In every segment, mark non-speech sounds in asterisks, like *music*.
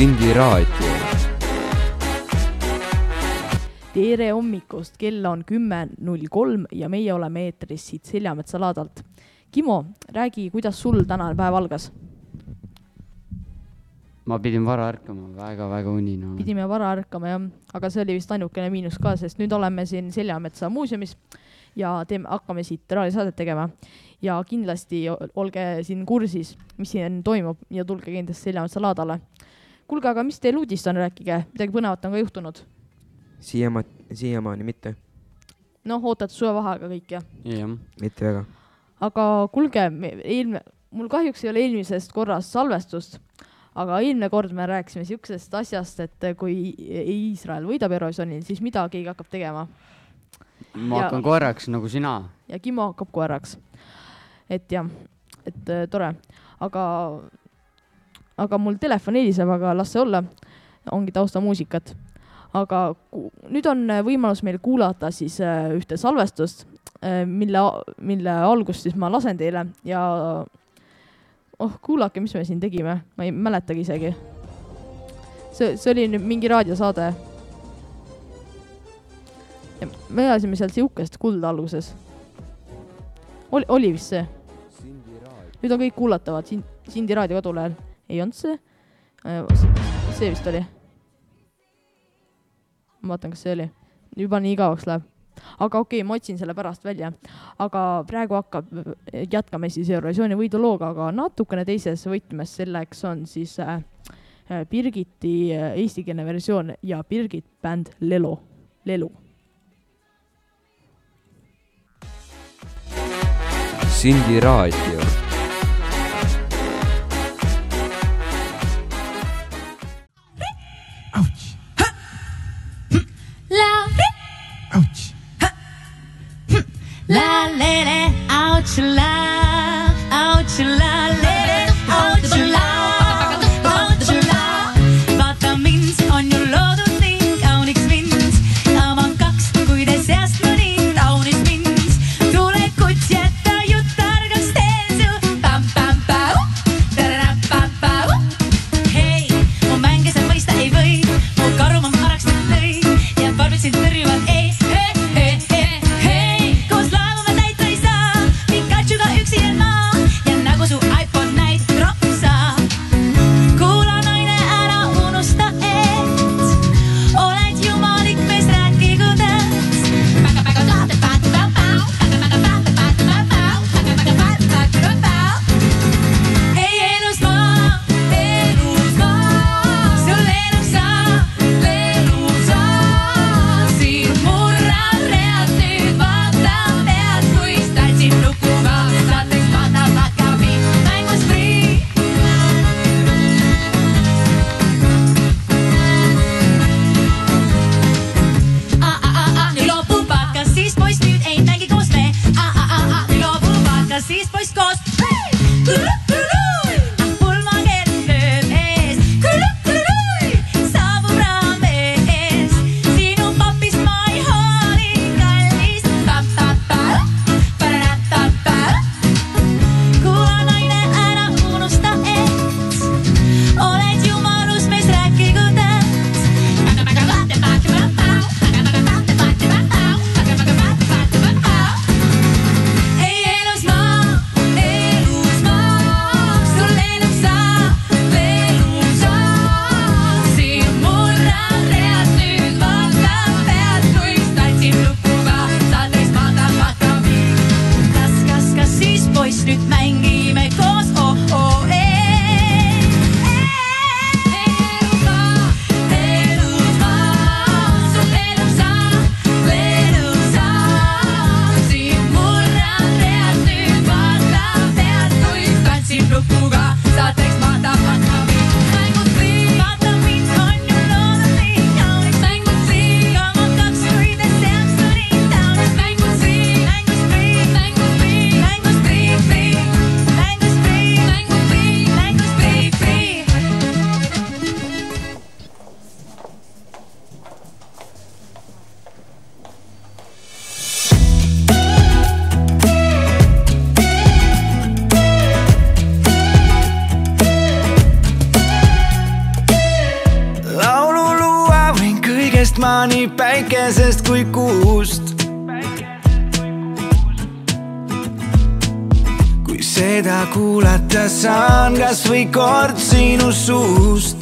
Sindi raadio. tere hommikust, kell on kümme null kolm ja meie oleme eetris siit Seljametsa laadalt. Kimo, räägi, kuidas sul tänane päev algas? ma pidin vara ärkama väga,, väga-väga unine olen. pidime vara ärkama jah, aga see oli vist ainukene miinus ka, sest nüüd oleme siin Seljametsa muuseumis ja teeme, hakkame siit raadiosaadet tegema. ja kindlasti olge siin kursis, mis siin toimub ja tulge kindlasti Seljametsa laadale. Kuulge, aga mis teil uudist on, rääkige, midagi põnevat on ka juhtunud? siiamaani, siiamaani mitte. noh, ootate suvevaheaega kõik jah? jah. mitte väga. aga kuulge, eelmine, mul kahjuks ei ole eelmisest korrast salvestust aga eelmine kord me rääkisime siuksest asjast, et kui Iisrael võidab Eurovisionil, siis mida keegi hakkab tegema? ma ja, hakkan koeraks nagu sina. ja Kimo hakkab koeraks. et jah, et äh, tore, aga, aga mul telefon heliseb, aga las see olla. ongi taustamuusikat. aga nüüd on võimalus meil kuulata siis äh, ühte salvestust äh,, mille, mille algust siis ma lasen teile ja oh, kuulake, mis me siin tegime, ma ei mäletagi isegi. see, see oli nüüd mingi raadiosaade. me elasime seal sihukest kulda alguses. oli, oli vist see? nüüd on kõik kuulatavad siin Sindi raadio kodulehel. Ei olnud see? Äh, see vist oli. ma vaatan, kas see oli. juba nii igavaks läheb aga okei okay,, ma otsin selle pärast välja. aga praegu hakkab, jätkame siis Eurovisiooni võidulooga, aga natukene teises võtmes, selleks on siis äh, Birgiti äh, eestikeelne versioon ja Birgit bänd Lelo, Lelu. Sindi raadio ouch la, ma nii päikesest kui kuust. kui seda kuulata saan kas või kord sinu suust.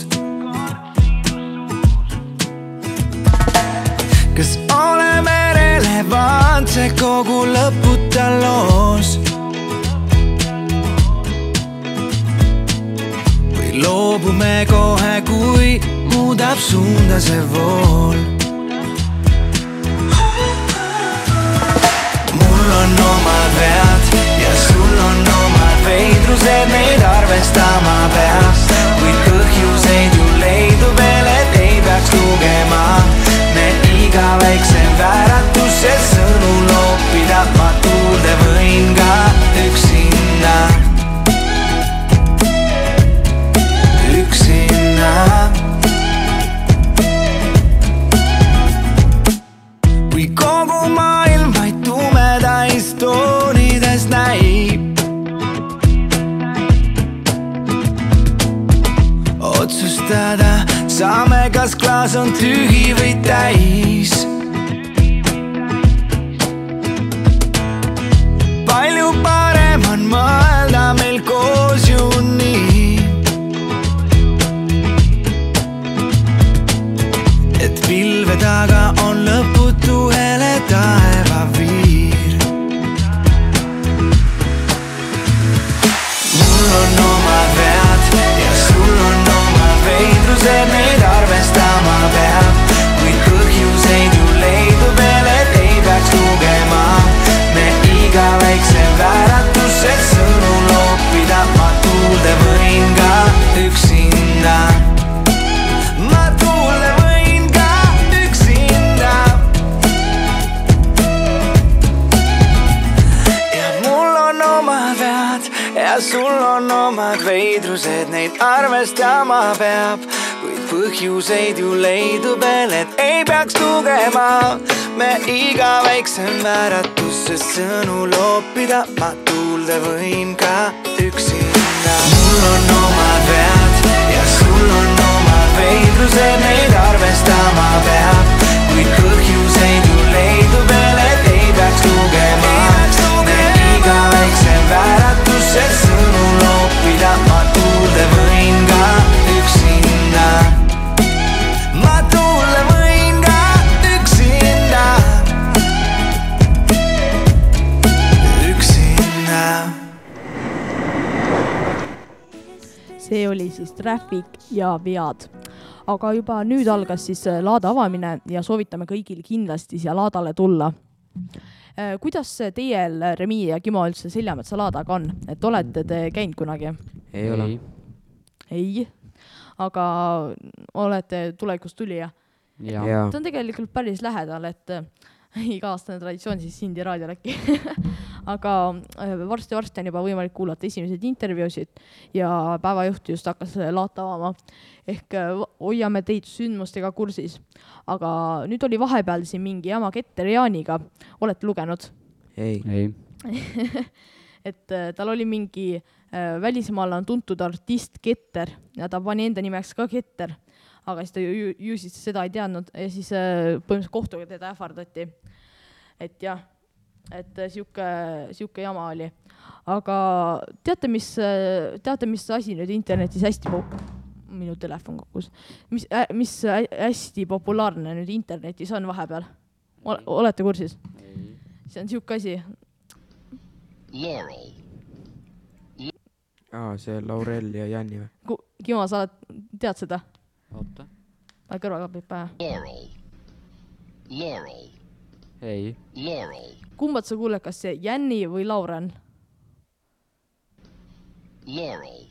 veidrused, neid arvestama peab, kuid põhjuseid ju leidub veel, et ei peaks lugema me iga väiksem vääratusse sõnu loopida, ma tuulde võin ka üksinda. mul on omad vead ja sul on omad veidrused, neid arvestama peab, kuid põhjuseid ju leidub veel, et ei peaks lugema me iga väiksem vääratusse sõnu loopida, see oli siis Traffic ja vead. aga juba nüüd algas siis äh, laada avamine ja soovitame kõigil kindlasti siia laadale tulla. kuidas teil, Remi ja Kimo üldse Seljametsa laadaga on, et olete te käinud kunagi? ei ole. ei, aga olete tulevikus tulija? ta on tegelikult päris lähedal, et äh, iga-aastane traditsioon siis Sindi raadiol äkki. *laughs* aga äh, varsti-varsti on juba võimalik kuulata esimesed intervjuusid ja päevajuht just hakkas äh, laata avama. ehk äh, hoiame teid sündmustega kursis. aga nüüd oli vahepeal siin mingi jama Keter Jaaniga, olete lugenud? ei, ei, *laughs* et äh, tal oli mingi äh, välismaalane tuntud artist Keter ja ta pani enda nimeks ka Keter, aga siis ta ju, ju, siis seda ei teadnud ja siis äh, põhimõtteliselt kohtuga teda ähvardati. et jah, et äh, sihuke, sihuke jama oli. aga teate, mis, teate, mis asi nüüd internetis hästi po-, minu telefon kukkus, mis, mis hä- hästi populaarne nüüd internetis on vahepeal? olete kursis? see on sihuke asi, Laurel. aa, see Laurel ja Janni või? Ku- Kimo, sa oled, tead seda? oota, pane kõrvaklapid pähe. Laurel. Laurel. ei, Laurel. Kumbat sa kuuled, kas see Jänni või Lauren? Laurel.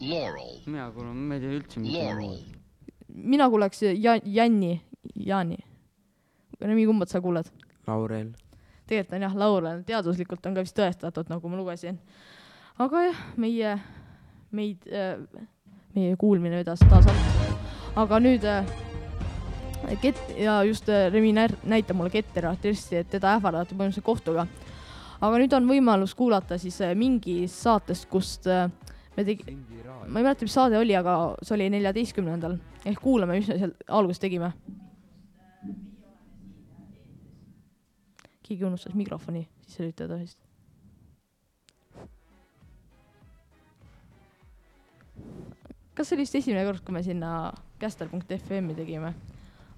Laurel. mina kuulan, ma ei tea üldse Laurel. midagi. mina kuuleks ja, Jänni, Jaani. Remi, kumbat sa kuuled? Laurel. tegelikult on jah, Lauren, teaduslikult on ka vist tõestatud, nagu ma lugesin. aga jah, meie, meid äh,, meie kuulmine vedas taas alt. aga nüüd äh, Ket- ja just äh, Remi när- näitab mulle Ketteri artisti, et teda ähvardati põhimõtteliselt kohtuga. aga nüüd on võimalus kuulata siis äh, mingist saatest, kust äh, me tegi-, ma ei mäleta, mis saade oli, aga see oli neljateistkümnendal, ehk kuulame, mis me seal alguses tegime. keegi unustas mikrofoni sisse lülitada vist. kas see oli vist esimene kord, kui me sinna caster.fm-i tegime?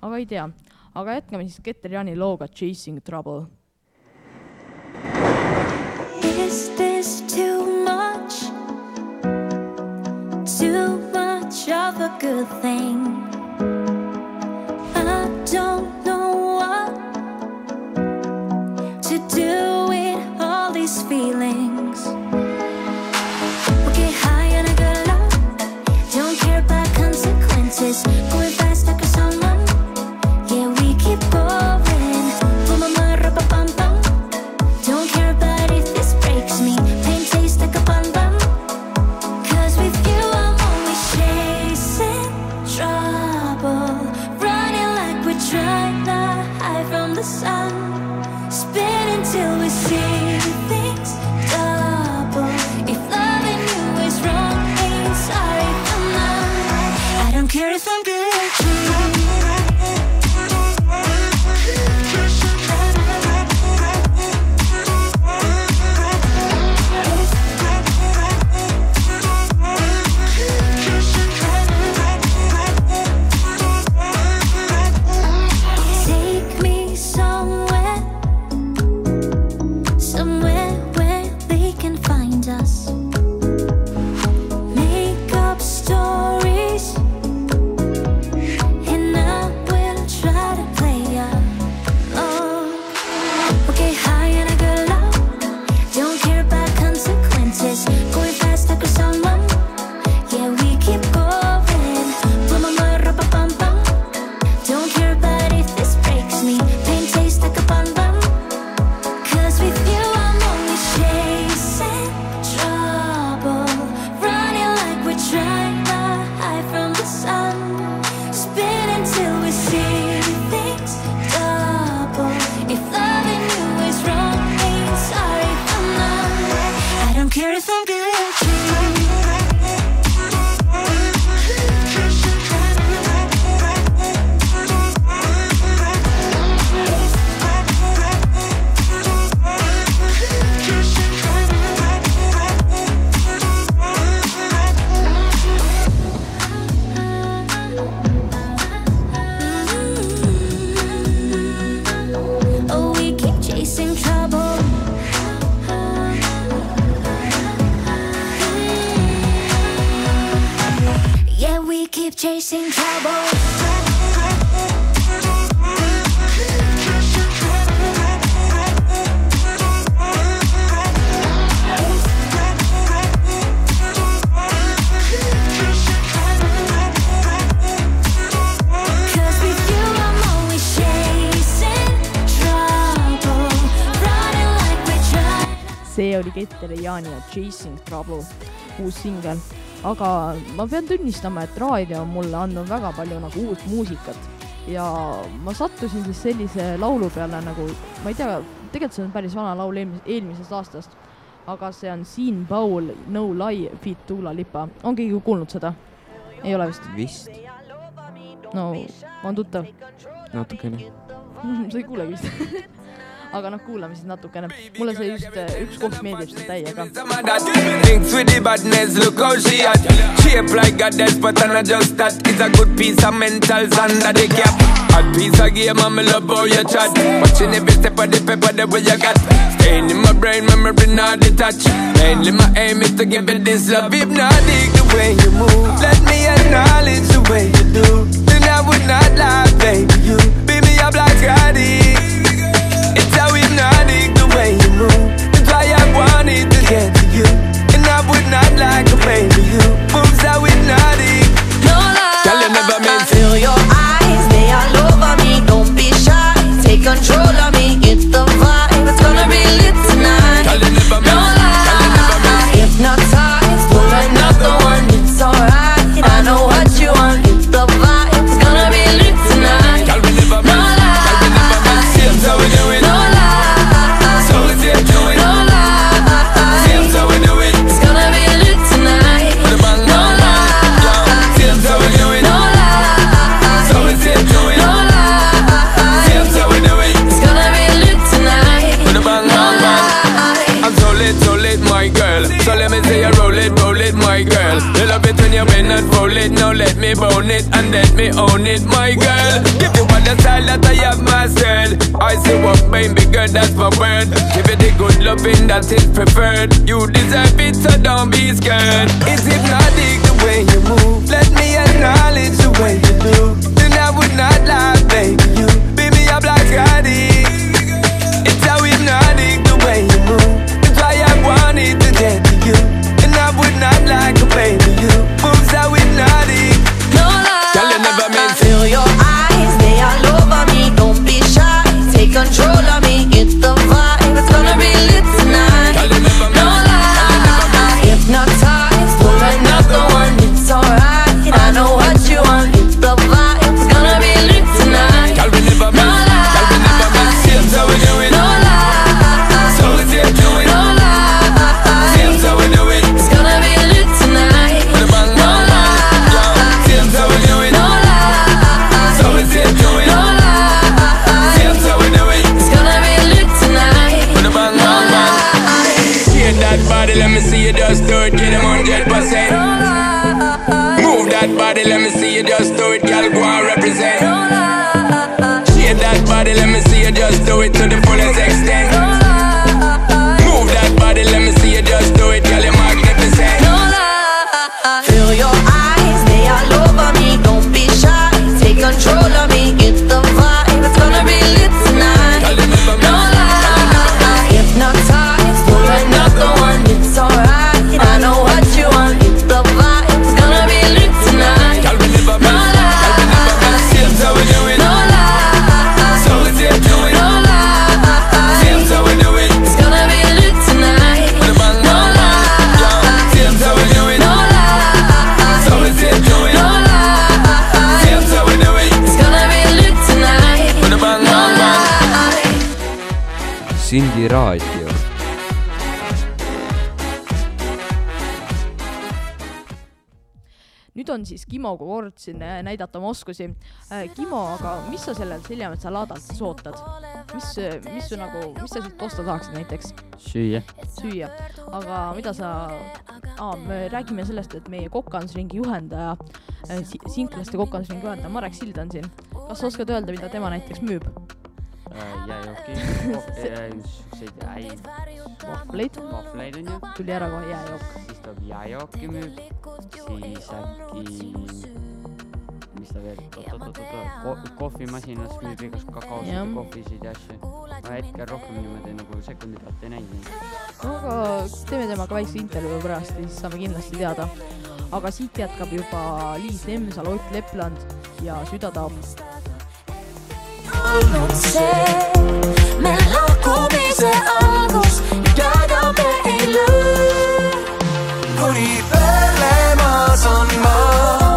Aga ei tea, aga jätkame siis Keter Jaani looga Chasing Trouble. Is this too much? Too much of a good thing? I don't know Keter ja Chasing Trouble, uus singel. aga ma pean tunnistama, et raadio on mulle andnud väga palju nagu uut muusikat ja ma sattusin siis sellise laulu peale nagu, ma ei tea, tegelikult see on päris vana laul eelmis-, eelmisest aastast, aga see on Siim Paul No Lie feat Dua Lipa, on keegi kuulnud seda? ei ole vist? vist no on tuttav natukene. *laughs* sa ei kuulegi vist. *laughs* aga noh, kuulame siis natukene. mulle see just äh, üks koht meeldib seal täiega. Links with the badness, look how she at Shape like a death, but I'm not just that It's a good piece of mentals under the cap Hot piece of game, and love how you chat Watching every step of the paper, the way you got Staying in my brain, memory not detached Mainly my aim is to give it this love Hypnotic the way you move Let me acknowledge the way you do Then I would not lie, baby, you Beat me up like Scotty it's I wanted to get to you. And I would not like to a baby you. Moves how hypnotic. No lie. Girl, you never meant to. Feel your eyes, they all over me. Don't be shy. Take control that is preferred. You deserve it, so don't be scared. siis Kimoga kord siin äh, näidata oma oskusi. Äh, Kimo, aga mis sa sellelt Siljametsa laadalt siis ootad? mis, äh, mis su nagu, mis sa sealt osta tahaksid näiteks? süüa. süüa, aga mida sa ah,, me räägime sellest, et meie kokandusringi juhendaja si, sinklaste kokandusringi juhendaja Marek Sild on siin. kas sa oskad öelda, mida tema näiteks müüb? jäi jook suukseid jäi vohvleid, vohvleid onju. tuli ära kohe jääjook. siis tuleb jääjooki müüb, siis äkki, mis ta veel, oot-oot-oot-oot, kohvimasinas müüb igast kakaosid ja kohvisid ja asju. ma hetkel rohkem niimoodi nagu sekundit pealt ei näinud. aga teeme temaga väikse intervjuu pärast ja siis saame kindlasti teada aga siit jätkab juba Liis Lemsal, Ott Lepland ja Süda Tamm. Kun i pärlemas on maa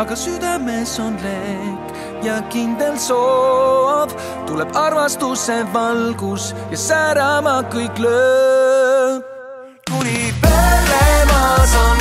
aga südames on leek ja kindel soov. tuleb armastuse valgus ja säärama kõik lööb. tuli peremaas on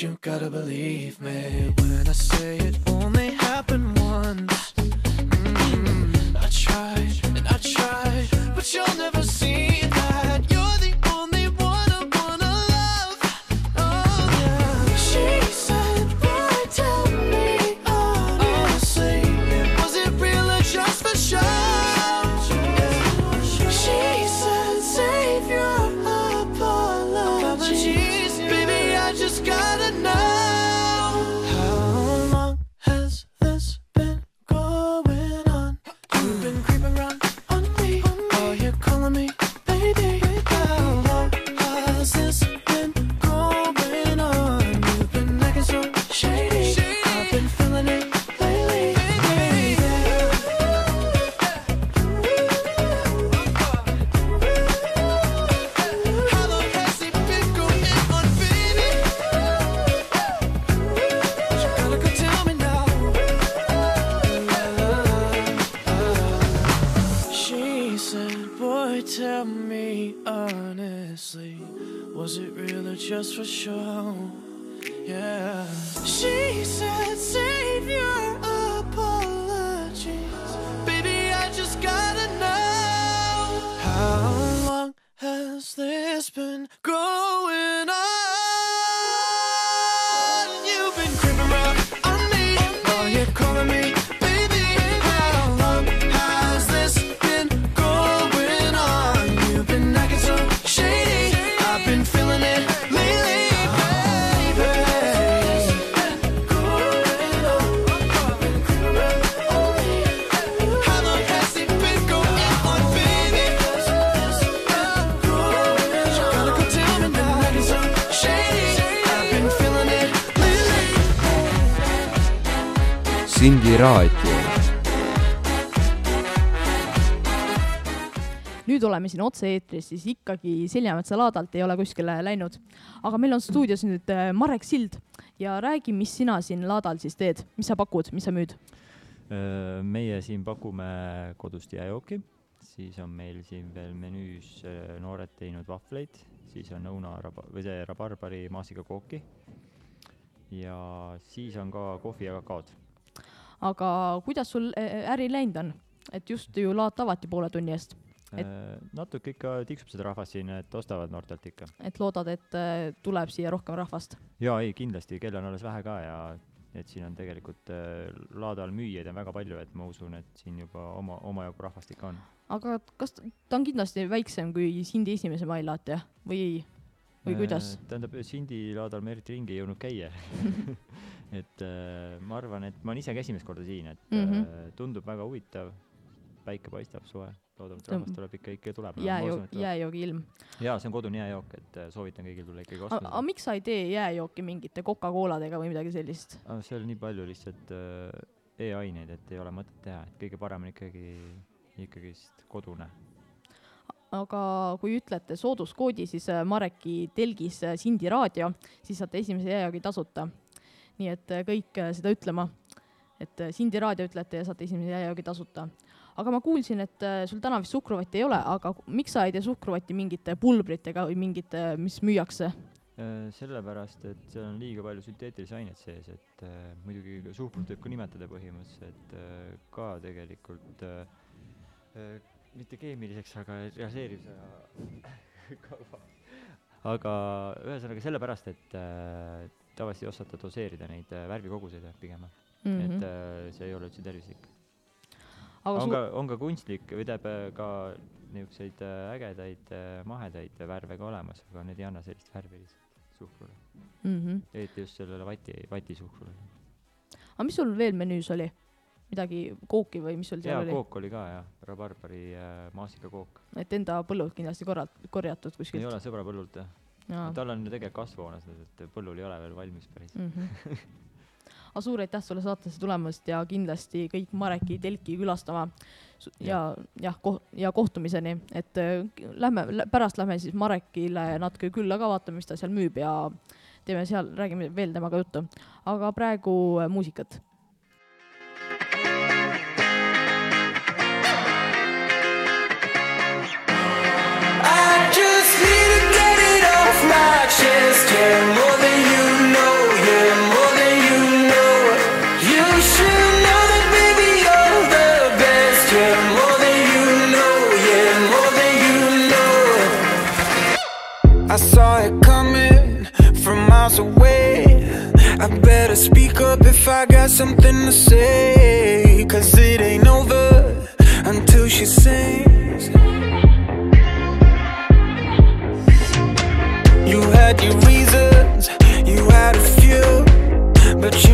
you gotta believe me. When I say it oleme siin otse-eetris, siis ikkagi Seljametsa laadalt ei ole kuskile läinud. aga meil on stuudios nüüd äh, Marek Sild ja räägi, mis sina siin laadal siis teed, mis sa pakud, mis sa müüd? Öö, meie siin pakume kodust jääjooki, siis on meil siin veel menüüs öö, noored teinud vahvleid, siis on õuna raba- või see rabarbari maasikakooki. ja siis on ka kohvi ja kakaod. aga kuidas sul äh, äri läinud on? et just ju laat avati poole tunni eest, Et- natuke ikka tiksub seda rahvast siin, et ostavad noortelt ikka. et loodad, et äh, tuleb siia rohkem rahvast. jaa, ei kindlasti, kell on alles vähe ka ja et siin on tegelikult äh, laadal müüjaid on väga palju, et ma usun, et siin juba oma, omajagu rahvast ikka on. aga kas ta on kindlasti väiksem kui Sindi esimese mai laat jah, või, või kuidas? tähendab, Sindi laadal me eriti ringi ei jõudnud käia. *laughs* *laughs* et äh, ma arvan, et ma olen ise ka esimest korda siin, et mm. -hmm. tundub väga huvitav. päike paistab, soe, loodame, et rahvast tuleb ikka, ikka tuleb. jääjook, jääjoogi ilm. jaa, see on kodune jääjook, et äh, soovitan kõigil tulla ikkagi ostma aga miks sa ei tee jääjooki mingite Coca-Coladega või midagi sellist? aga seal on nii palju lihtsalt äh, e-aineid, et ei ole mõtet teha, et kõige parem on ikkagi, ikkagist kodune. aga kui ütlete sooduskoodi, siis äh, Mareki telgis äh, Sindi raadio, siis saate esimese jääjoogi tasuta. nii et äh, kõik äh, seda ütlema, et äh, Sindi raadio ütlete ja saate esimese jääjoogi tasuta. Aga ma kuulsin, et äh, sul täna vist suhkruvatti ei ole, aga miks sa ei tee suhkruvatti mingite pulbritega või mingite, mis müüakse? Äh, sellepärast, et seal on liiga palju sünteetilisi aineid sees, et äh, muidugi suhkrut võib ka nimetada põhimõtteliselt äh, ka tegelikult äh, äh, mitte keemiliseks, aga realiseerimise *laughs* kava aga ühesõnaga sellepärast, et äh, tavaliselt ei osata doseerida neid äh, värvikoguseid pigem mm. -hmm. Mhm. et äh, see ei ole üldse tervislik. Aga on ka, on ka kunstlik või tähendab äh, ka niisuguseid äh, ägedaid äh, mahedaid värve ka olemas, aga need ei anna sellist värvi lihtsalt suhkrule. Mhm. eriti just sellele vati, vatisuhkrule. aga mis sul veel menüüs oli? midagi kooki või mis sul seal jaa, oli? kook oli ka jah, rabarbari äh, maasikakook. et enda põllult kindlasti korrat-, korjatud ei kuskilt? ole sõbra põllult jah Jaa. tal on ju tegelikult kasvuhoones, et põllul ei ole veel valmis päris mm. -hmm. Aga suur aitäh sulle saatesse tulemast ja kindlasti kõik Mareki telki külastama. ja jah, ja kohtumiseni, et äh, lähme, pärast lähme siis Marekile natuke külla ka vaatame, mis ta seal müüb ja teeme seal, räägime veel temaga juttu. aga praegu äh, muusikat I just need to get it off my chest, yeah, more than miles away. I better speak up if I got something to say, cause it ain't over until she sings. You had your reasons, you had a few, but you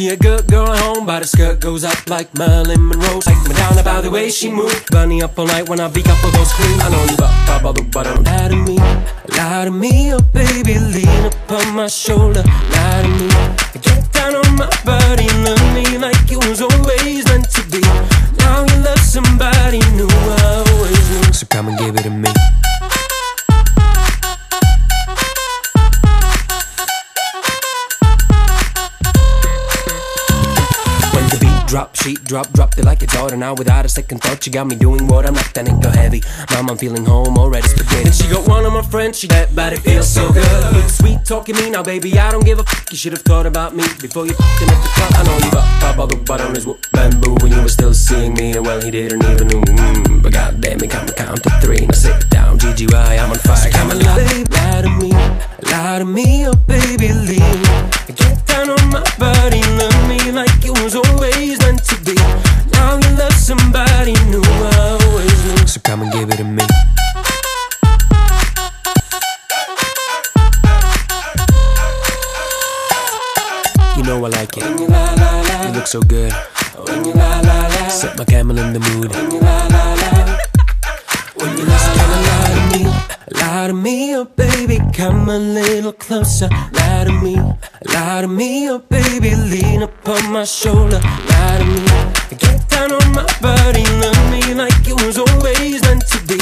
she a good girl at home, but her skirt goes up like Marilyn Monroe. Take me down about the way she move. Bunny up all night when I beat up all those screams. I know you got top of the bottom. Lie to me, lie to me, oh baby, lean upon my shoulder. Lie to me, get down on my body, love me like it was always meant to be. Now you love somebody new, I always knew. So come and give it to me. Drop, sheet drop, dropped it like it's order now without a second thought. You got me doing what I'm not, That ain't go heavy. Mom, I'm feeling home already spaghetti. And she got one of my friends, she that it feels so good. Sweet talking me now, baby, I don't give a fuck. You should have thought about me before you fucking up the club. I know you got top all the bottom is bamboo when you were still seeing me. And well, he didn't even know. Mm, but goddamn, he come count to three. Now sit down, GGY, I'm on fire. Come and lie, to me, lie to me, oh baby, lean. Down on my body, love me like it was always meant to be. Now you love somebody new, I always knew. So come and give it to me. You know I like it. You look so good. Set my camel in the mood. When you lie, lie to me, lie to me, oh baby, come a little closer. Lie to me, lie to me, oh baby, lean upon my shoulder. Lie to me, get down on my body, love me like it was always meant to be.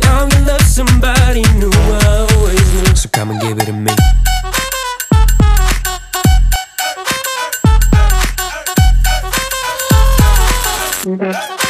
Now you love somebody new, I always knew. So come and give it to me. sa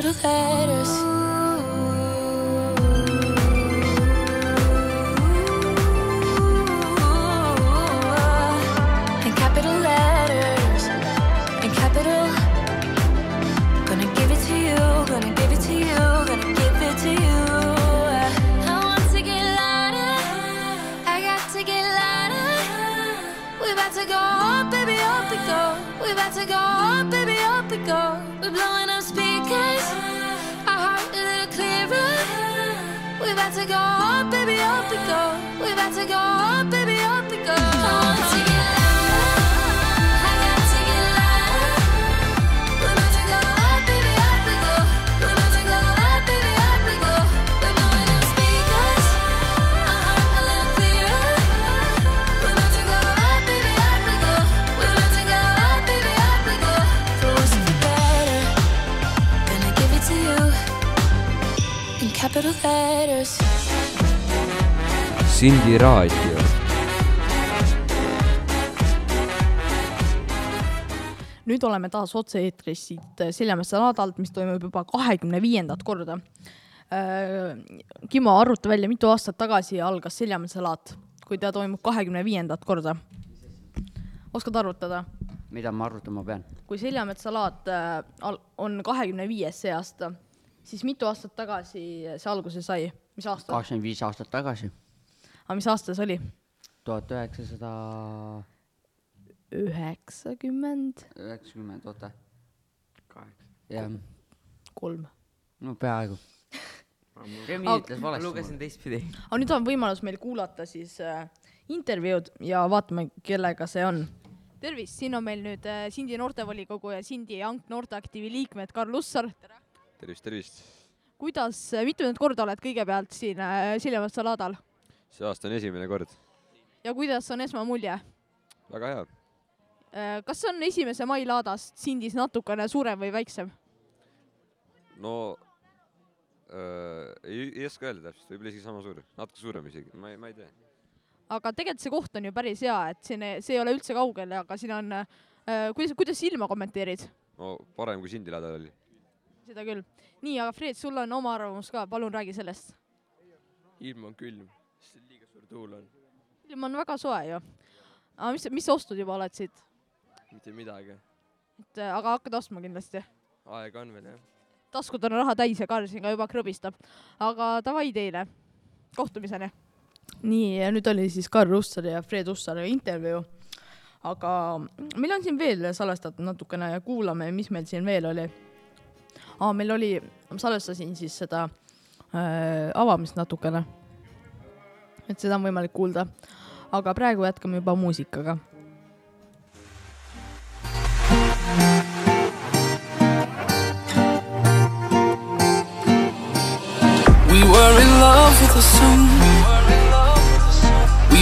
capital letters. In capital letters, in capital. Gonna give it to you, gonna give it to you, gonna give it to you. I want to get louder, I got to get louder. To go up, baby, up we go. We about to go up, baby, up we go. We're blowing up speakers, our heart a little clearer. We about to go baby, up we go. We about to go up, baby, Sindi raadio. nüüd oleme taas otse-eetris siit Sillemäe laadalt, mis toimub juba kahekümne viiendat korda. Kimo, arvuta välja, mitu aastat tagasi algas Sillemäe laat, kui ta toimub kahekümne viiendat korda. oskad arvutada? mida ma arvutama pean? kui Seljametsa laat äh, on kahekümne viies see aasta, siis mitu aastat tagasi see alguse sai, mis aastal? kakskümmend viis aastat tagasi, aga mis aasta see oli? tuhat üheksasada üheksakümmend üheksakümmend, oota. jah, kolm. no peaaegu. Remi Aga- ütles valesti. lugesin teistpidi. aga nüüd on võimalus meil kuulata siis äh, intervjuud ja vaatame, kellega see on. tervist, siin on meil nüüd äh, Sindi noortevolikogu ja Sindi Ank noorteaktiivi liikmed Karl Lussar. tervist, tervist. kuidas, mitmendat korda oled kõigepealt siin äh, Sillemäe laadal see aasta on esimene kord. ja kuidas on esmamulje? väga hea. kas on esimese mai laadast Sindis natukene suurem või väiksem? no äh, ei, ei oska öelda täpselt, võib-olla isegi sama suur, natuke suurem isegi, ma ei, ma ei tea. aga tegelikult see koht on ju päris hea, et siin, see ei ole üldse kaugel, aga siin on äh,, kuidas, kuidas ilma kommenteerid? no parem kui Sindi laadal oli. Seda küll. nii, aga Fred, sul on oma arvamus ka, palun räägi sellest. ilm on külm, sest liiga suur tuul on, ilm on väga soe ju. aga mis, mis ostud juba oled siit? mitte midagi. et äh, aga hakkad ostma kindlasti. aega on veel jah. taskud on raha täis ja Karl siin ka juba krõbistab. aga davai teile, kohtumiseni. nii, ja nüüd oli siis Karl Russari ja Fred Russari intervjuu. aga meil on siin veel salvestatud natukene ja kuulame, mis meil siin veel oli. aa, meil oli, ma salvestasin siis seda äh, avamist natukene. et seda on võimalik kuulda. aga praegu jätkame juba muusikaga. We were in love with the sun.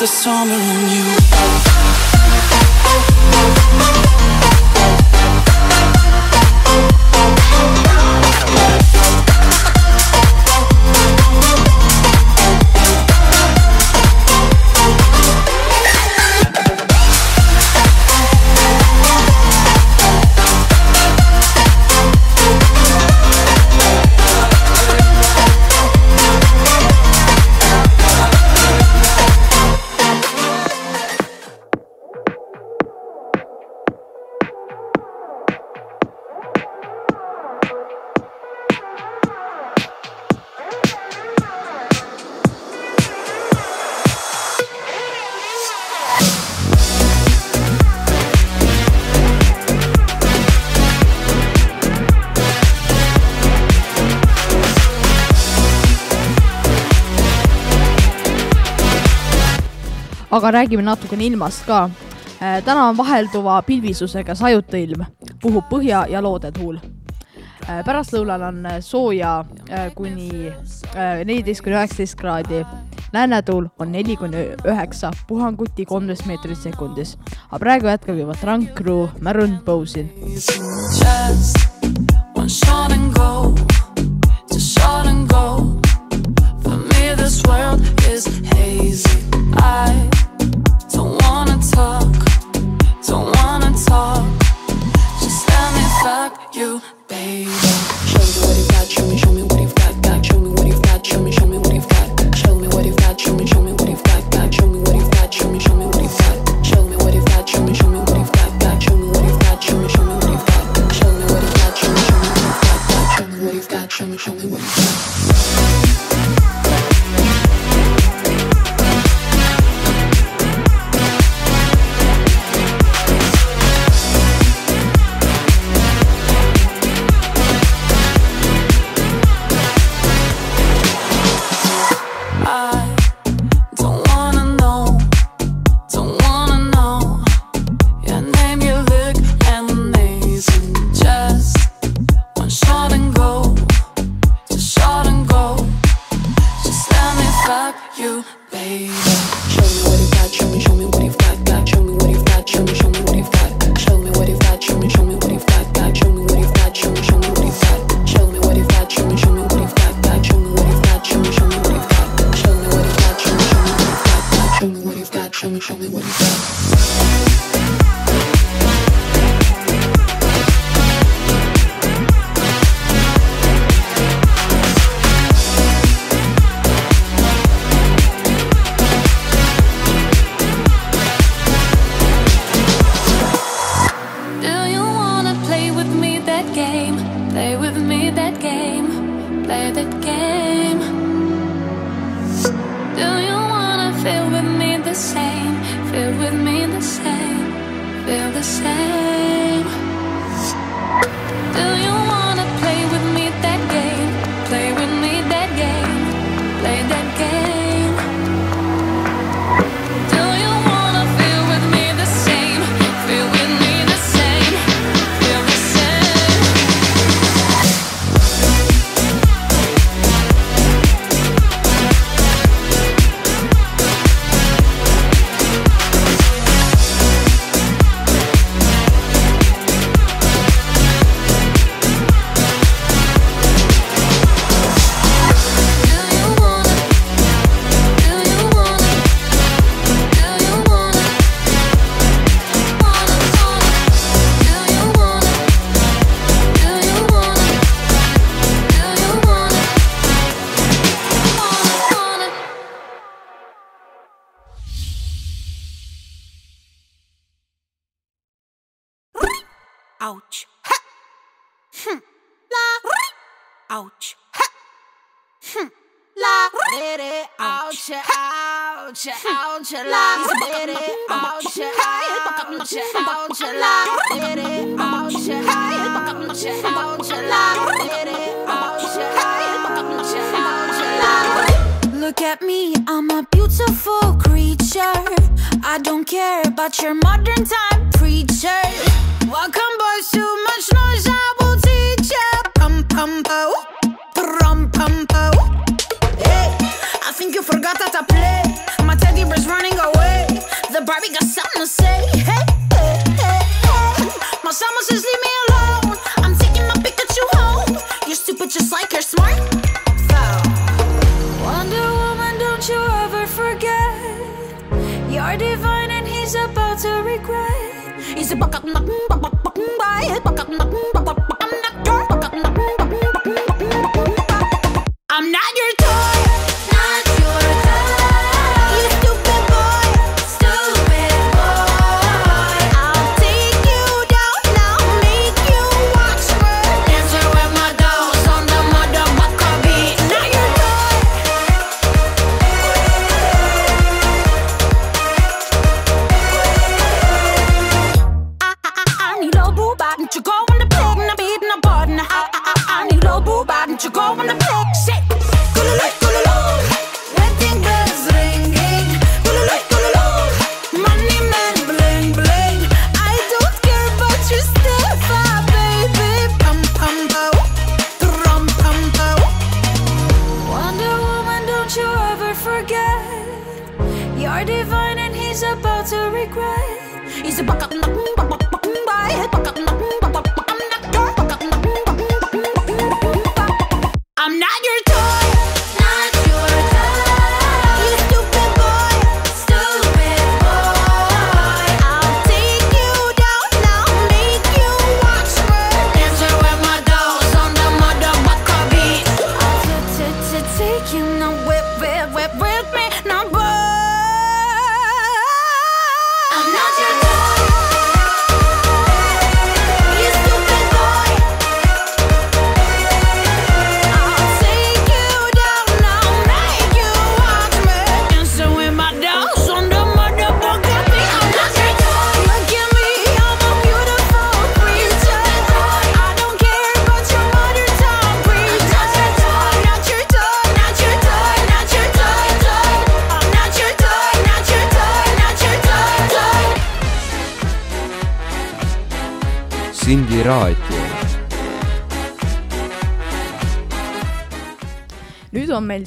The summer on you. Aga räägime natukene ilmast ka. täna on vahelduva pilvisusega sajuta ilm, puhub põhja ja loodetuul. pärastlõunal on äh, sooja äh, kuni äh, neliteist kuni üheksateist kraadi. läänetuul on neli kuni üheksa puhanguti kolmteist meetrit sekundis. aga praegu jätkab juba Trunk Crew Maroon Bose'in. Just one shot and go,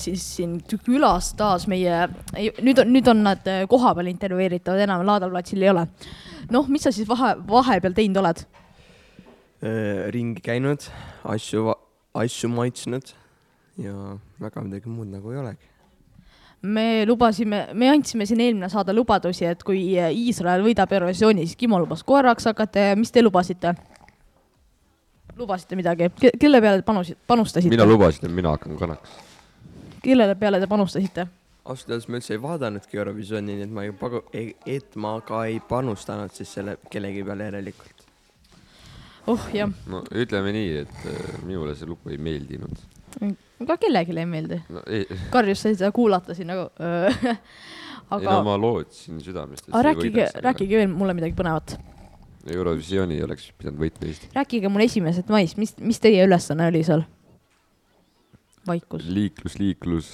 siis siin külas taas meie, nüüd on, nüüd on nad äh, kohapeal intervjueeritavad, enam Laadal platsil ei ole. noh, mis sa siis vahe, vahepeal teinud oled? Äh, ringi käinud, asju, asju maitsnud ja väga midagi muud nagu ei olegi. me lubasime, me andsime siin eelmine saade lubadusi, et kui Iisrael võidab Eurovisiooni, siis Kimo lubas koeraks hakata ja mis te lubasite? lubasite midagi, kelle peale te panus-, panustasite? mina lubasin, et mina hakkan kanaks. Kelle peale te panustasite? ausalt öeldes ma üldse ei vaadanudki Eurovisiooni, nii et ma ei pagu-, et ma ka ei panustanud siis selle kellegi peale järelikult. oh jah, no ütleme nii, et äh, minule see lugu ei meeldinud. ka kellelegi ei meeldi no ei, Karjus sai seda kuulata siin nagu ei aga no ma lootsin südamest, et aga see rääkige, rääkige veel mulle midagi põnevat. Eurovisiooni oleks pidanud võitma Eesti. rääkige mulle esimesed mais, mis, mis teie ülesanne oli seal? vaikus. liiklus, liiklus.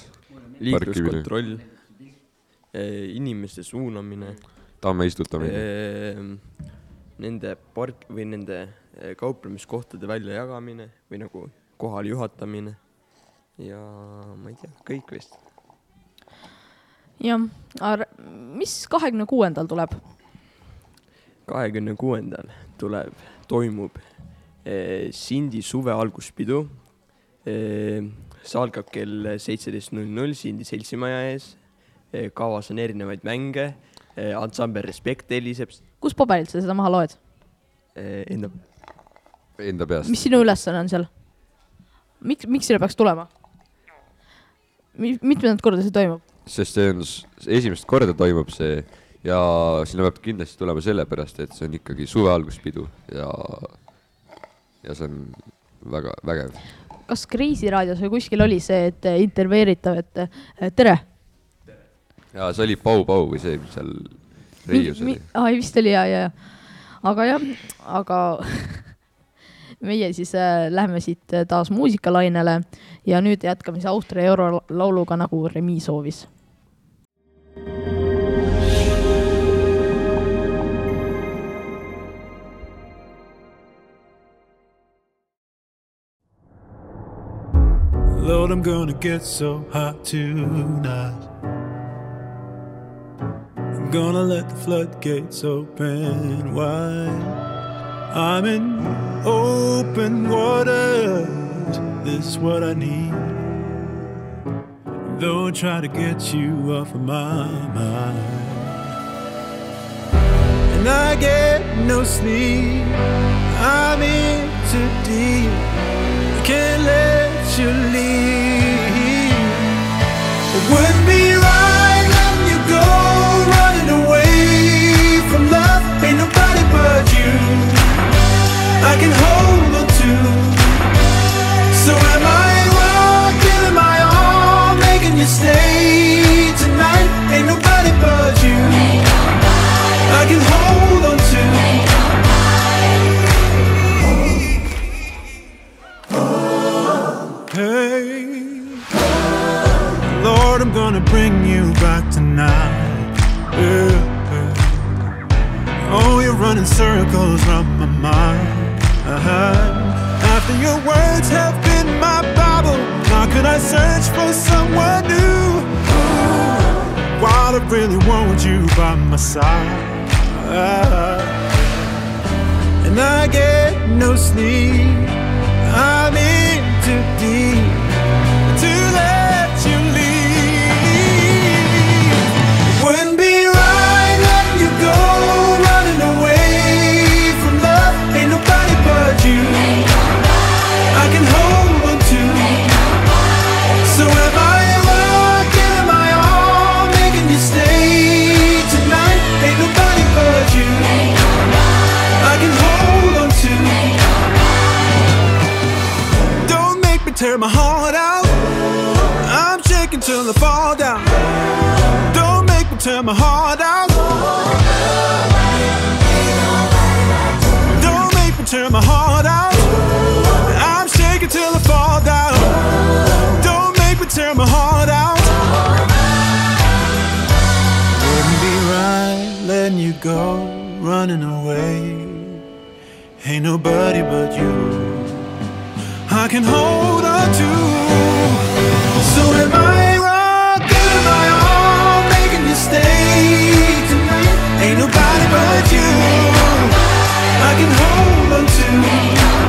liikluskontroll, inimeste suunamine. tamme istutamine. Nende park või nende eh, kauplemiskohtade väljajagamine või nagu kohale juhatamine ja ma ei tea, kõik vist. jah, aga mis kahekümne kuuendal tuleb? kahekümne kuuendal tuleb, toimub eh, Sindi suve alguspidu. See algab kell seitseteist null null Sindi seltsimaja ees eh,. kavas on erinevaid mänge eh,, ansambel Respekt heliseb kus paberilt sa seda maha loed? eh, enda, Enda peast. mis sinu ülesanne on seal? miks, miks sinna peaks tulema? mitmendat korda see toimub? sest see on, esimest korda toimub see ja sinna peab kindlasti tulema sellepärast, et see on ikkagi suve alguspidu ja ja see on väga vägev. Kas Kreisi raadios või kuskil oli see, et eh, intervjueeritav, et eh, tere. ja see oli Pau Pau või see, mis seal Reius oli. aa, vist oli ja, ja, ja. aga jah, aga *laughs* meie siis äh, läheme siit taas muusikalainele ja nüüd jätkame siis Austria eurolauluga, nagu Remi soovis Lord, I'm gonna get so hot tonight. I'm gonna let the floodgates open wide. I'm in open waters. This is what I need. I try to get you off of my mind. And I get no sleep. I'm in too deep. I can't let leave. It wouldn't be right letting you go, running away from love. Ain't nobody but you. I can hold on to. So am I wrong? Giving my all, making you stay tonight. Ain't nobody but you. I can hold I'm gonna bring you back tonight. Yeah. Oh, you're running circles round my mind. Uh-huh. After your words have been my Bible, how could I search for someone new? While I really want you by my side. And I get no sleep. I'm in too deep go, you go, running away. Ain't nobody but you. I can hold on to. So am I wrong? Giving my all, making you stay tonight. Ain't nobody but you. I can hold on to.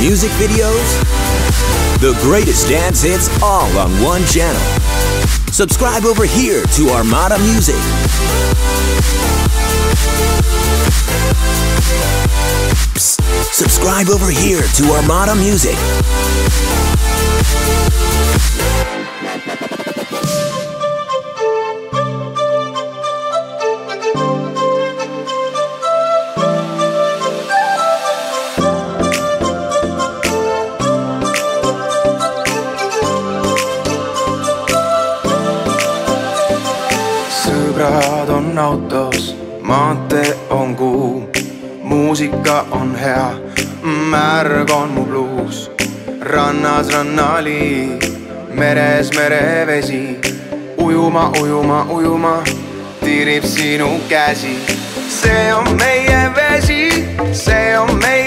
Music videos? The greatest dance hits all on one channel. Subscribe over here to Armada Music. Psst, subscribe over here to Armada Music. autos, maantee on kuum, muusika on hea, märg on mu bluus. rannas rannaliiv, meres merevesi, ujuma, ujuma, ujuma, tirib sinu käsi. see on meie vesi, see on meie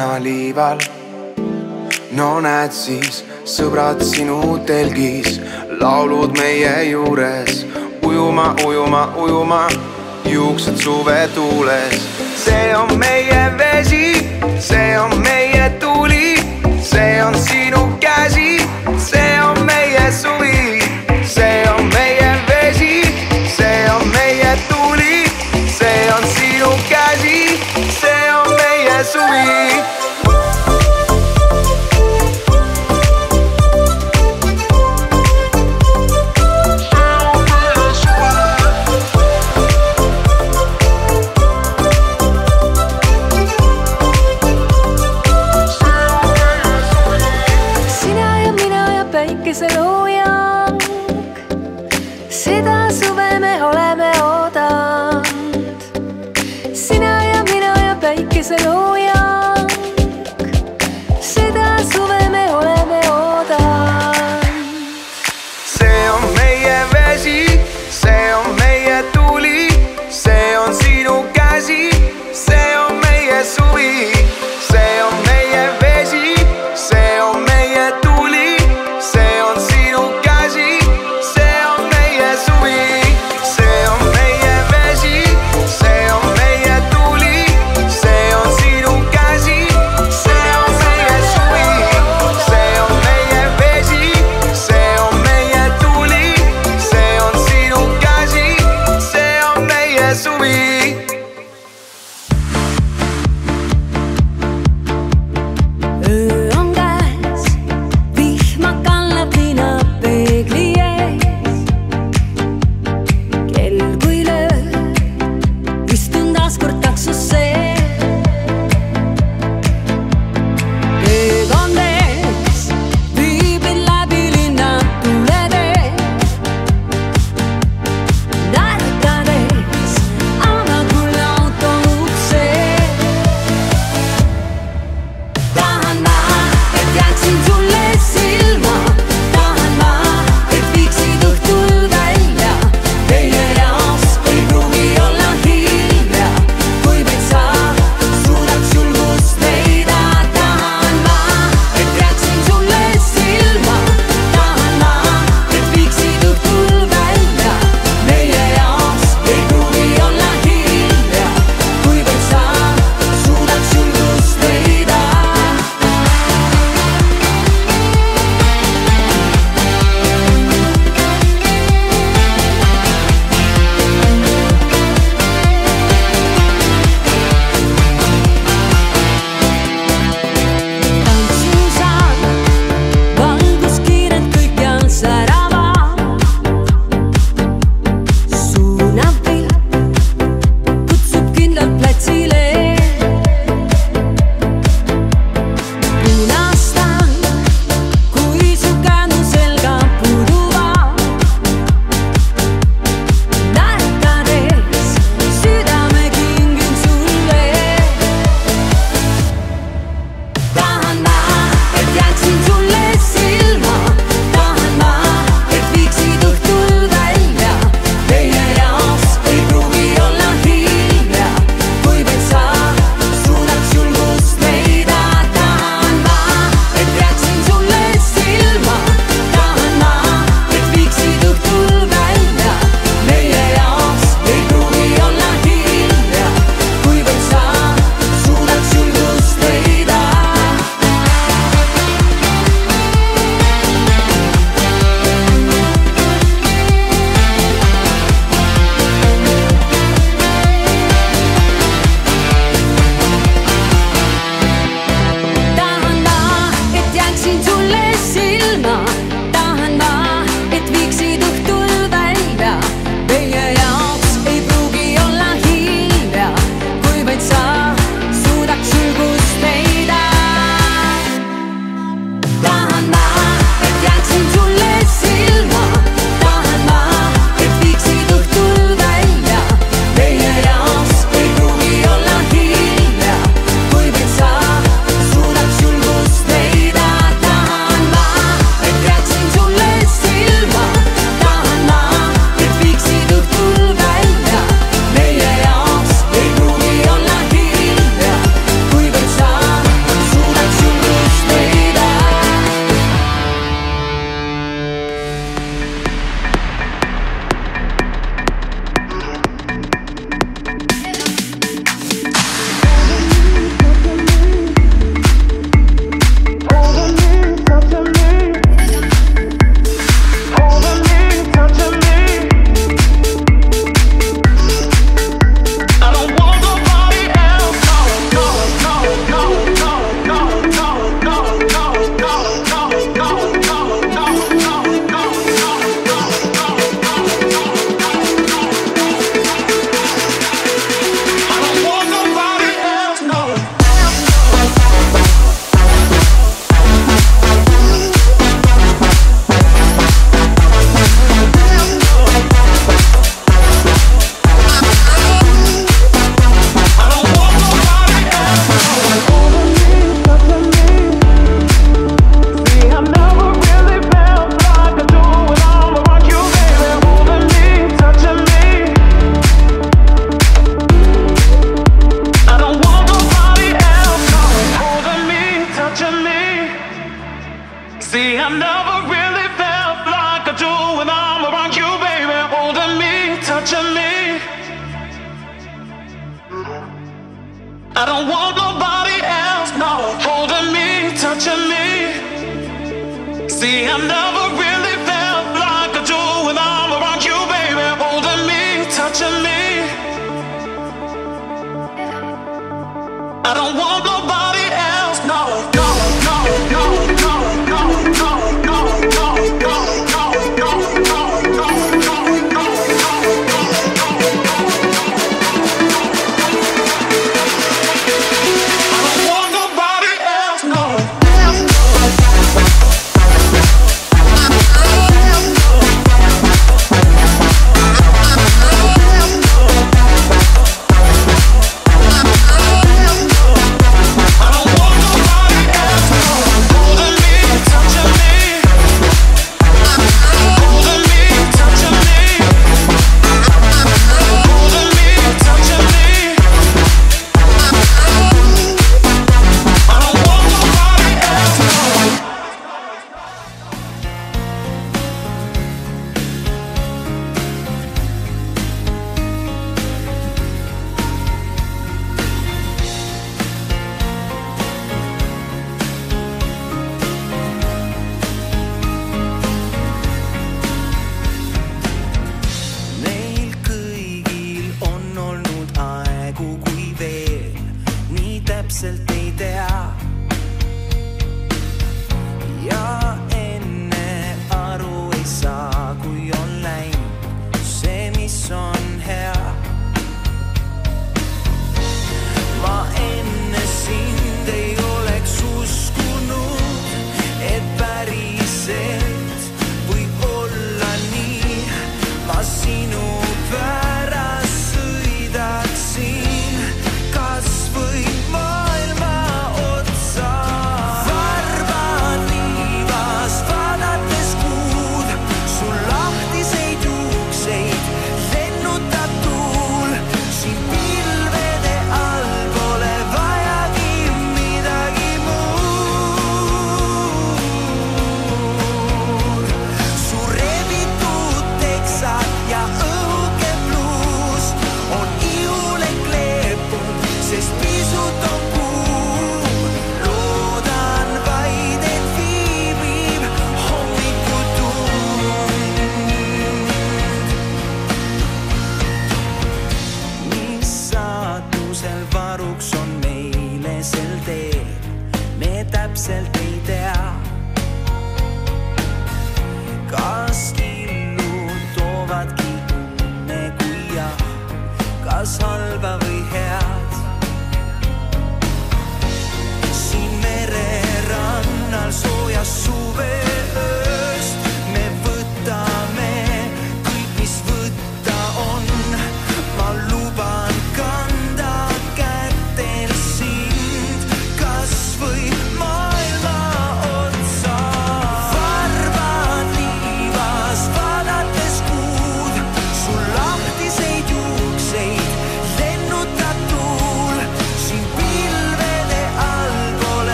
rannaliival. no näed siis, sõbrad sinu telgis, laulud meie juures, ujuma, ujuma, ujuma, juuksed suvetuules. see on meie vesi, see on meie tuli, see on sinu käsi, see on meie suvi,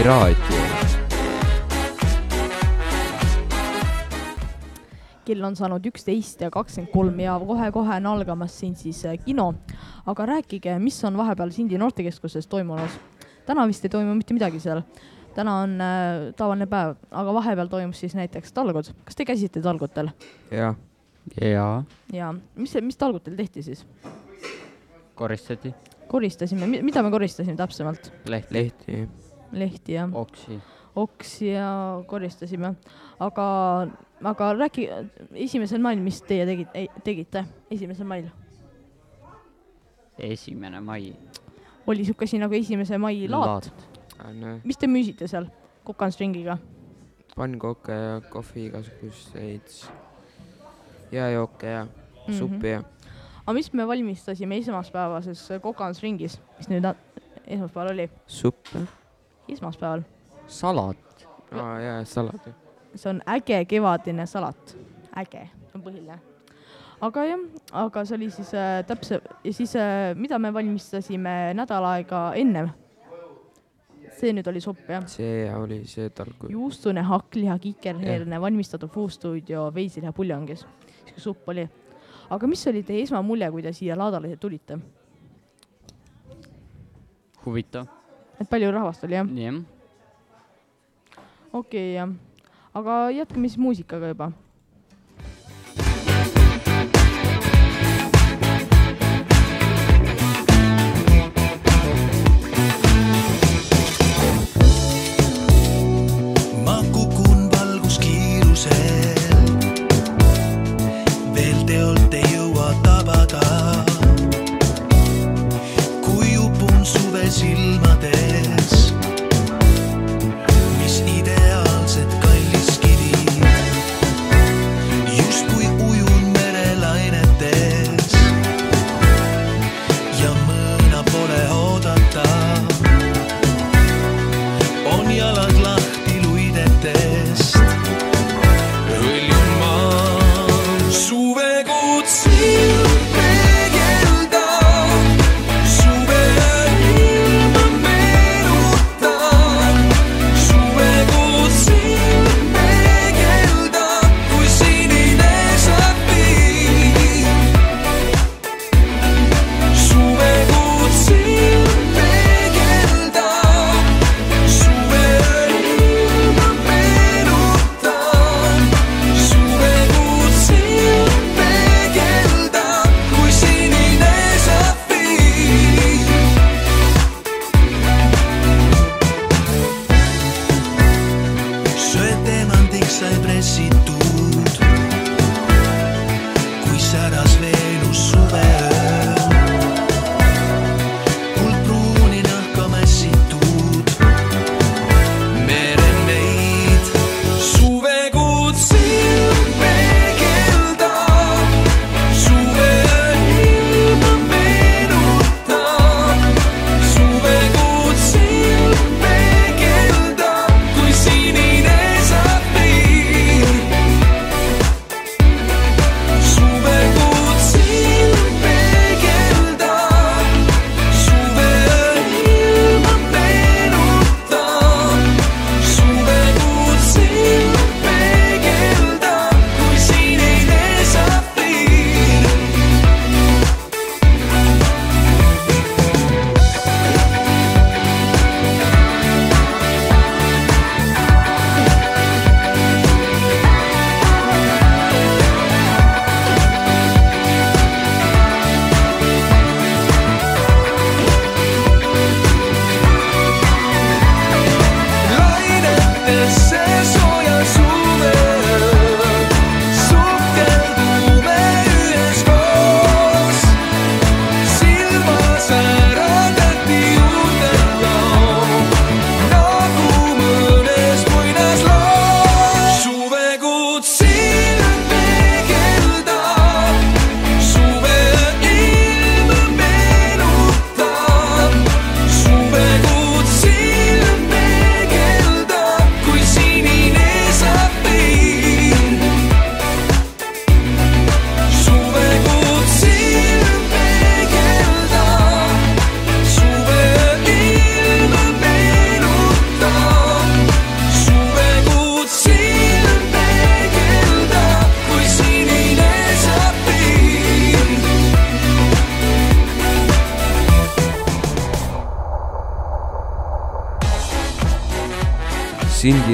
Sindi raadio. kell on saanud üksteist ja kakskümmend kolm ja kohe-kohe on algamas siin siis äh, kino. aga rääkige, mis on vahepeal Sindi noortekeskuses toimunud? täna vist ei toimu mitte midagi seal. täna on äh, tavaline päev, aga vahepeal toimus siis näiteks talgud. kas te käisite talgutel? jah. jaa, ja mis, mis talgutel tehti siis? koristati koristasime, mida me koristasime täpsemalt? lehti. lehti. Lehti ja oksi. oksi ja koristasime, aga, aga räägi esimesel mail, mis teie tegite, tegite esimesel mail? esimene mai. oli sihuke asi nagu esimese mai laat, laat.. mis te müüsite seal kokanstringiga? pannkooke ja kohvi igasuguseid jääjooke ja Mhm. suppi ja aga mis me valmistasime esmaspäevases kokansringis, mis nüüd esmaspäeval oli? supp jah. esmaspäeval, salat. aa jaa, salat see on äge kevadine salat, äge on põhiline. aga jah, aga see oli siis äh, täpse ja siis äh, mida me valmistasime nädal aega ennem? see nüüd oli supp jah? see oli see talgu. juustune hakkliha kikerherne valmistatud Foo Studio veisiliha puljongis. sihuke supp oli. aga mis oli teie esmamulje, kui te siia laadale tulite? huvitav. Et palju rahvast oli jah? jah. okei okay, jah, aga jätkame siis muusikaga juba. ma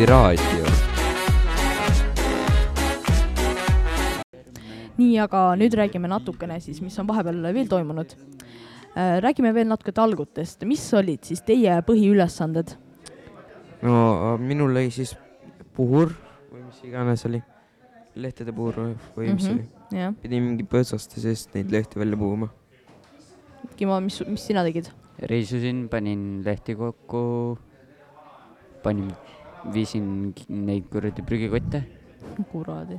raadio. nii, aga nüüd räägime natukene siis, mis on vahepeal veel toimunud. räägime veel natuke talgutest, mis olid siis teie põhiülesanded? no äh, minul lõi siis puhur või mis iganes oli, lehtede puhur või- mis Mhm, see oli jah.. pidi mingi põõsaste seest neid lehti välja puhuma. Kimo, mis, mis sina tegid? reisusin, panin lehti kokku, panin, viisin neid kuradi prügikotte. kuradi.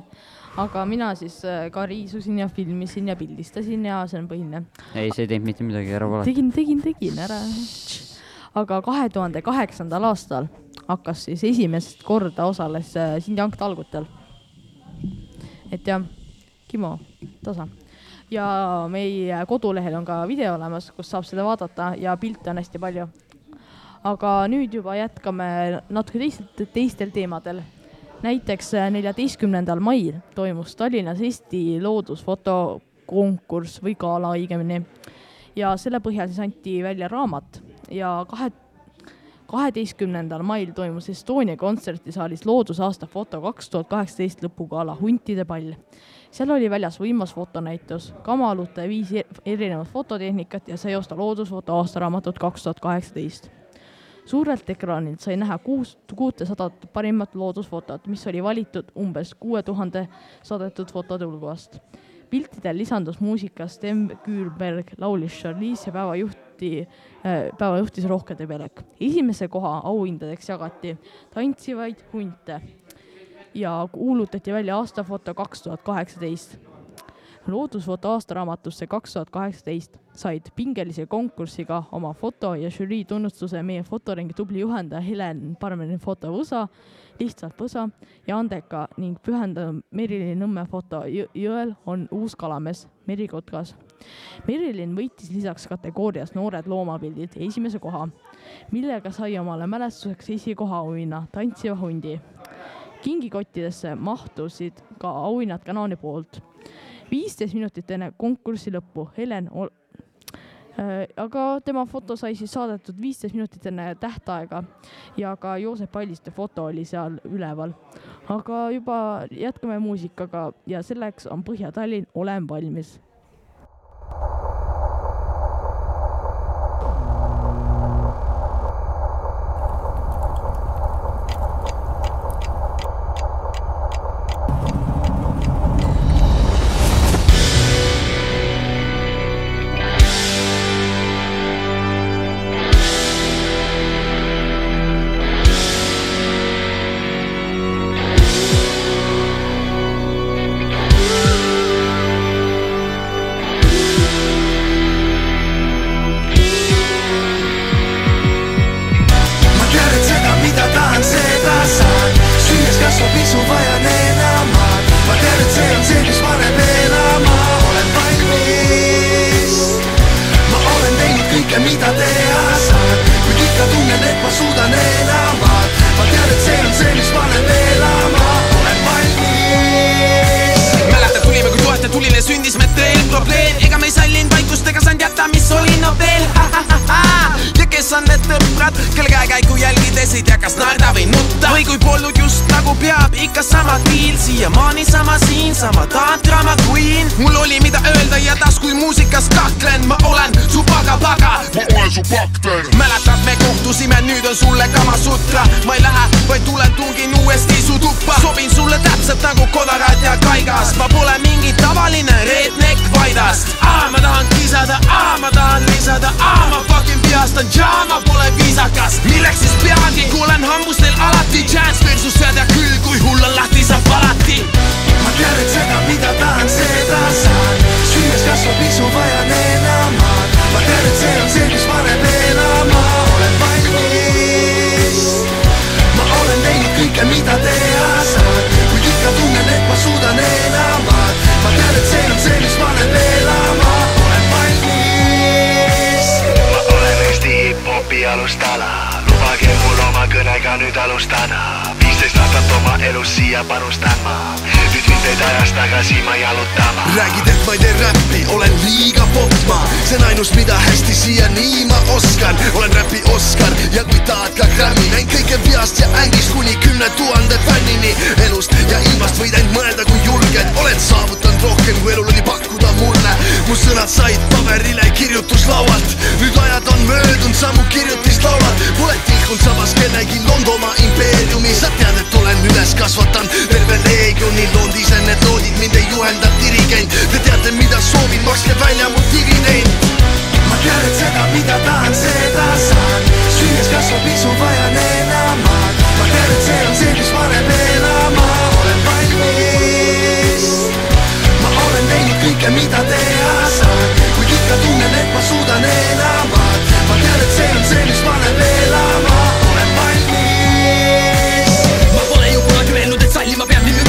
aga mina siis äh, ka riisusin ja filmisin ja pildistasin ja see on põhiline. ei, sa ei teinud mitte midagi, ära valeta. tegin, tegin, tegin ära. aga kahe tuhande kaheksandal aastal hakkas siis esimest korda osales äh, Sindi Ank talgutel. et jah, Kimo, tasa. ja meie kodulehel on ka video olemas, kus saab seda vaadata ja pilte on hästi palju. Aga nüüd juba jätkame natuke teistel, teistel teemadel. näiteks äh, neljateistkümnendal mail toimus Tallinnas Eesti loodusfotokonkurss või gala õigemini ja selle põhjal siis anti välja raamat ja kahe, kaheteistkümnendal mail toimus Estonia kontserdisaalis loodusaasta foto kaks tuhat kaheksateist lõpugala Huntide pall. seal oli väljas võimas fotonäitus, kamalute viis e- erinevat fototehnikat ja seosta loodusfoto aastaraamatut kaks tuhat kaheksateist suurelt ekraanilt sai näha kuus, kuutesadat parimat loodusfotot, mis oli valitud umbes kuue tuhande saadetud fotode hulgast. piltidel lisandus muusika Sten Küürberg, laulis Charlize ja päevajuhti äh,, päeva juhtis Rohke Debelek. esimese koha auhindadeks jagati tantsivaid hunte ja kuulutati välja aastafoto kaks tuhat kaheksateist loodusfoto aastaraamatusse kaks tuhat kaheksateist said pingelise konkursiga oma foto ja žürii tunnustuse meie fotoringi tubli juhendaja Helen Parmeni-Foto-Võsa, lihtsalt Võsa ja Andeka ning pühendatud Merilin Nõmme foto Jõ- jõel on uus kalamees Meri Kotkas. Merilin võitis lisaks kategoorias Noored loomapildid esimese koha, millega sai omale mälestuseks esikoha auhinna Tantsiva hundi. kingikottidesse mahtusid ka auhinnad Kanaani poolt viisteist minutit enne konkursi lõppu Helen aga tema foto sai siis saadetud viisteist minutit enne tähtaega ja ka Joosep Palliste foto oli seal üleval. aga juba jätkame muusikaga ja selleks on Põhja-Tallinn Olen valmis. räppi, olen liiga popp ma, see on ainus, mida hästi siiani ma oskan, olen räpi Oskar ja kui tahad ka Grammy, näin kõike peast ja ängist kuni kümne tuhande fännini. Elust ja ilmast võid ainult mõelda, kui julged oled. Saavutanud rohkem, kui elul oli pakkuda mulle. mu sõnad said paberile kirjutuslaualt, nüüd ajad on möödunud, samu kirjutislaulad, pole tihkunud sabas kellegi lond oma impeeriumi, sa tead, et olen üles kasvatanud terve leegioni, loonud ise need noodid, mind ei juhenda dirigent, te teate, mida soovin, makske välja mu dividend. Ma tean, et seda, mida tahan, seda saan. süües kasvab isu, vajan enamat. ma tean, et see on see, mis paneb elama. olen valmis. ma olen teinud kõike, mida teha saan, kuid ikka tunnen, et ma suudan enamat. ma tean, et see on see, mis paneb elama. olen valmis. ma pole ju kunagi öelnud, et sallima peab mind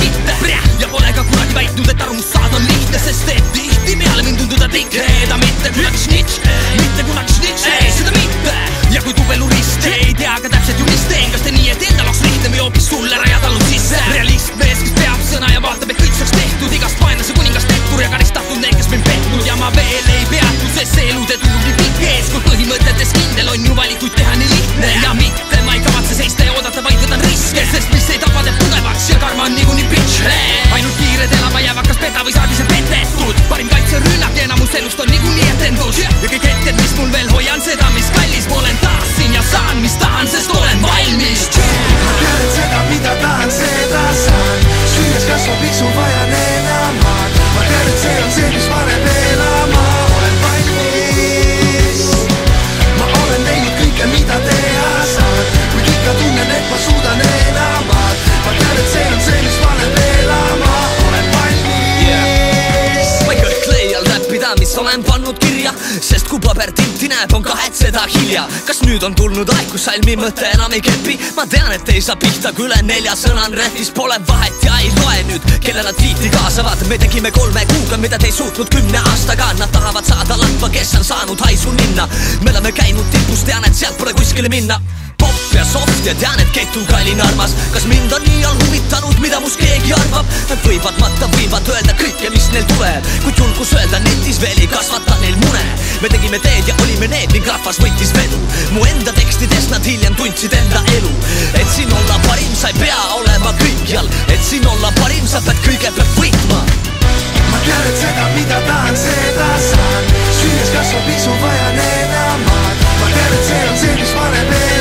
et armust saada on lihtne, sest et tihtipeale mind tunduda tikeda mitte kunagi snitš, mitte kunagi snitš, ei seda mitte. ja kui tubelurist ei tea ka täpselt ju, mis teen, kas teen nii, et endal oleks lihtne või hoopis sulle rajad allu sisse. realist mees, kes peab sõna ja vaatab, et kõik saaks tehtud, igast vaenlase kuningas pettur ja karistatud need, kes mind petnud ja ma veel ei peatu, sest see elude tundub nii pikk ees, kui põhimõtetes kindel on ju valikuid teha nii lihtne ja mitte ma ei kavatse seista ja oodata, vaid võtan riske, sest mis ei tapa, teeb tugevaks ja karma on niikuinii bitch. ainult kiired elama jäävad, kas peta või saad ise petetud, parim kaitserünnak enamus elust on niikuinii etendus ja kõik hetked, mis mul veel hoian seda, mis kallis, ma olen taas siin ja saan, mis tahan, sest olen valmis. et seda, mida tahan, seda saan. süües kasvab isu, vajan enamat. ma tean, et see on see, mis paneb elama. kirja, sest kui paber tinti näeb, on kahetseda hilja. kas nüüd on tulnud aeg, kus salmi mõte enam ei kepi? ma tean, et ei saa pihta, kui üle nelja sõna on rehvis, pole vahet ja ei loe nüüd, kelle nad biiti kaasavad. me tegime kolme kuuga, mida te ei suutnud kümne aastaga, nad tahavad saada lampa, kes on saanud haisu ninna. me oleme käinud tipus, tean, et sealt pole kuskile minna popp ja soft ja tean, et ketu kallin armas, kas mind on iial huvitanud, mida must keegi arvab? Nad võivad matta, võivad öelda kõike, mis neil tuleb, kuid julgus öelda netis veel ei kasvata neil mune. me tegime teed ja olime need ning rahvas võttis vedu. mu enda tekstidest nad hiljem tundsid enda elu. et siin olla parim, sa ei pea olema kõikjal, et siin olla parim, sa pead kõigepealt võitma. ma tean, et seda, mida tahan, seda saan. süües kasvab isu, vajan enamat. ma tean, et see on see, mis paneb elama.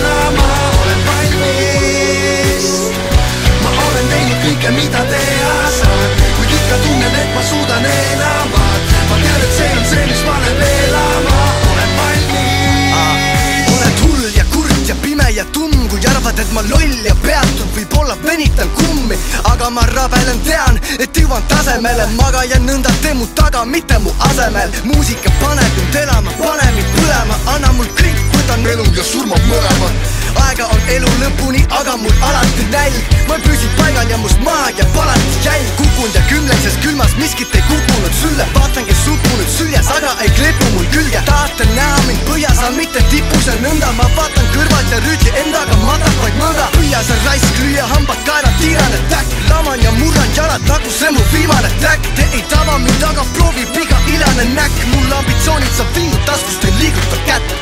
kõike, mida teha saan, kuid ikka tunnen, et ma suudan enamat. ma tean, et see on see, mis paneb elama. olen valmis. oled hull ja kurt ja pime ja tumm, kui arvad, et ma loll ja peatud, võib-olla venitan kummi, aga ma rabelen, tean, et jõuan tasemele, magajan nõnda tee mu taga, mitte mu asemel. muusika paneb mind elama, pane mind põlema, anna mul kõik, võtan elu ja surma mõlemad. Aega on elu lõpuni, aga mul alati nälg, ma ei püsi paigal ja must maha jääb alati jälg. kukkunud ja kümleses külmas miskit ei kukkunud sülle, vaatan, kes uppunud süljes, aga ei kleepu mul külge. tahate näha mind põhjas, aga mitte tipus ja nõnda, ma vaatan kõrvalt ja rüütli endaga matab vaid mõõda. püüa sa raisk, lüüa hambad kaela, tiiran äkk, laman ja murran jalad nagu see mu viimane track. Te ei tava mind, aga proovib iga ilane näkk, mul ambitsioonid saab viinud taskust, ei liiguta kätt.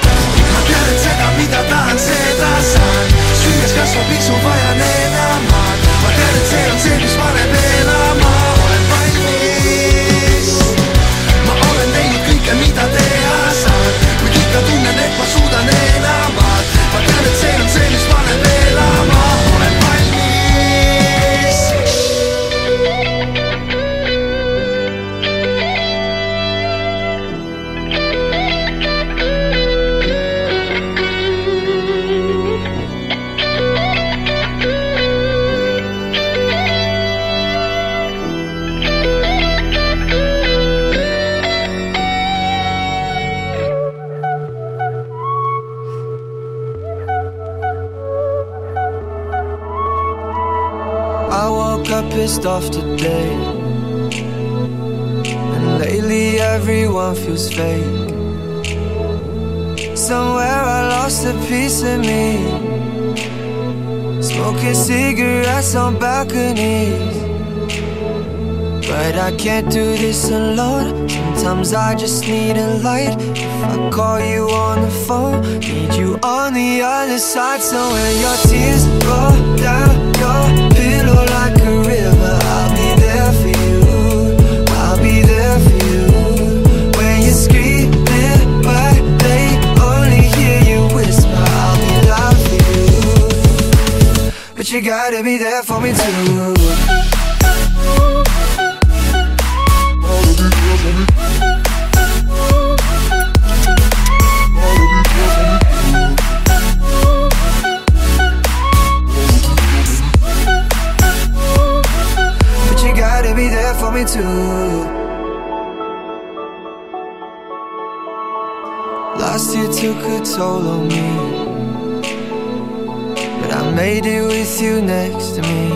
ma tean, et seda, mida tahan, seda saan. süües kasvab isu, vajan enamat. ma tean, et see on see, mis paneb elama. olen valmis. ma olen teinud kõike, mida teha saan, kuid ikka tunnen, et ma suudan enamat. ma tean, et see on see, mis paneb elama. Pissed off today. And lately everyone feels fake. Somewhere I lost a piece of me. Smoking cigarettes on balconies. But I can't do this alone. Sometimes I just need a light. If I call you on the phone, need you on the other side. So when your tears roll down your pillow like a river, But you gotta be there for me too. But you gotta be there for me too. Last year took a toll on me. But I made it with you next to me.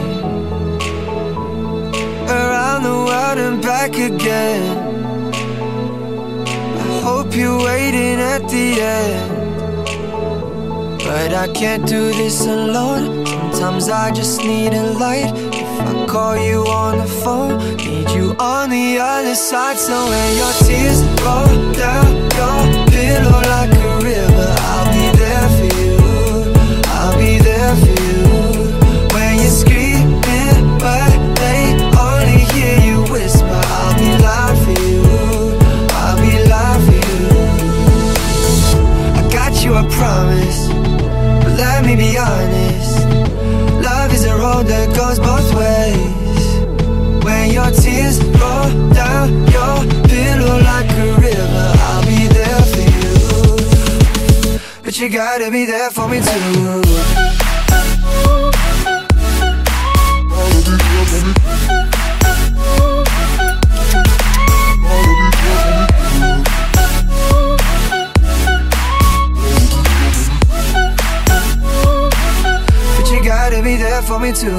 Around the world and back again. I hope you're waiting at the end. But I can't do this alone. Sometimes I just need a light. If I call you on the phone, need you on the other side. So when your tears roll down your pillow like a river, I'll be there for you. I'll be there for you. Promise. But let me be honest. Love is a road that goes both ways. When your tears roll down your pillow like a river, I'll be there for you. But you gotta be there for me too. For me too.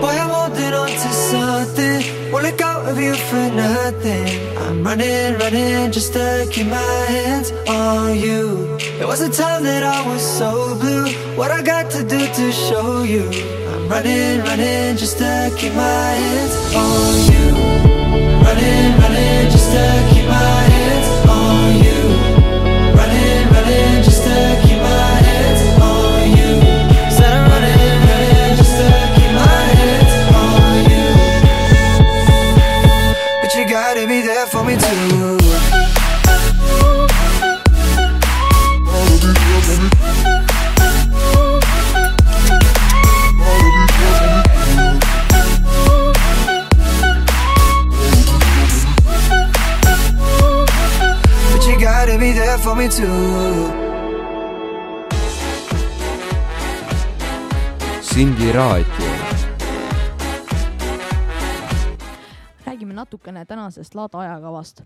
Boy, I'm holding on to something. Won't let go of you for nothing. I'm running, running just to keep my hands on you. It was a time that I was so blue. What I got to do to show you? I'm running, running just to keep my hands on you. Running, running just to keep my too. Sindi raadio. räägime natukene tänasest laada ajakavast.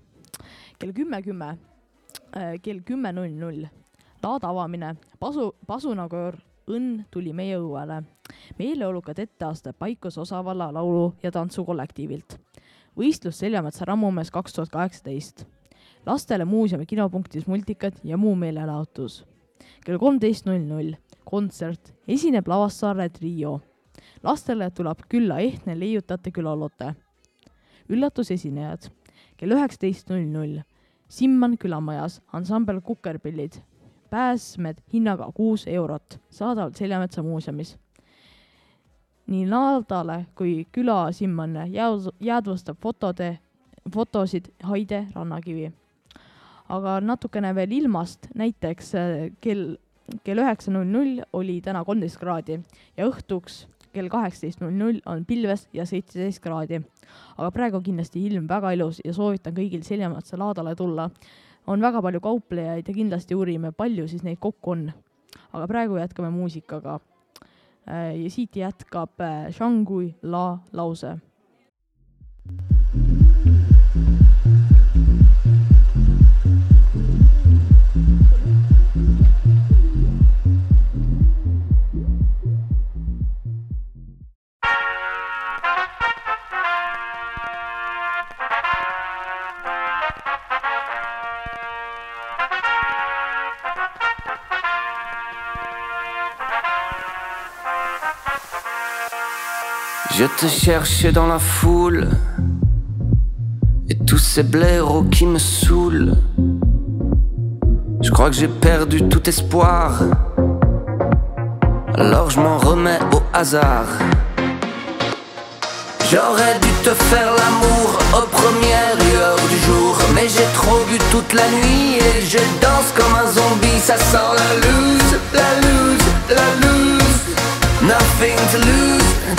kell kümme kümme, kell kümme null null, laada avamine, pasu, pasunakoor Õnn tuli meie õuele. meeleolukad etteaste Paikuse osavalla laulu- ja tantsukollektiivilt. võistlus Seljametsa rammumees kaks tuhat kaheksateist. Lastele muuseumi kinopunktis multikad ja muu meelelahutus. kell kolmteist null null, kontsert, esineb Lavassaare trio. lastele tuleb külla ehtne leiutate külalote üllatusesinejad kell üheksateist null null Simman külamajas ansambel Kukerpillid, pääsmed hinnaga kuus eurot, saadaval Seljametsa muuseumis. nii laadale kui küla Simmanne jääd- jäädvustab fotode, fotosid Haide Rannakivi. Aga natukene veel ilmast, näiteks äh, kell, kell üheksa null null oli täna kolmteist kraadi ja õhtuks kell kaheksateist null null on pilves ja seitseteist kraadi. aga praegu kindlasti ilm väga ilus ja soovitan kõigil Seljametsa laadale tulla. on väga palju kauplejaid ja kindlasti uurime, palju siis neid kokku on. aga praegu jätkame muusikaga. ja siit jätkab äh, Shangui La lause. Je te cherchais dans la foule et tous ces blaireaux qui me saoulent. Je crois que j'ai perdu tout espoir. Alors je m'en remets au hasard. J'aurais dû te faire l'amour aux premières lueurs du jour. Mais j'ai trop bu toute la nuit et je danse comme un zombie. Ça sent la loose, la loose, la loose. Nothing to lose,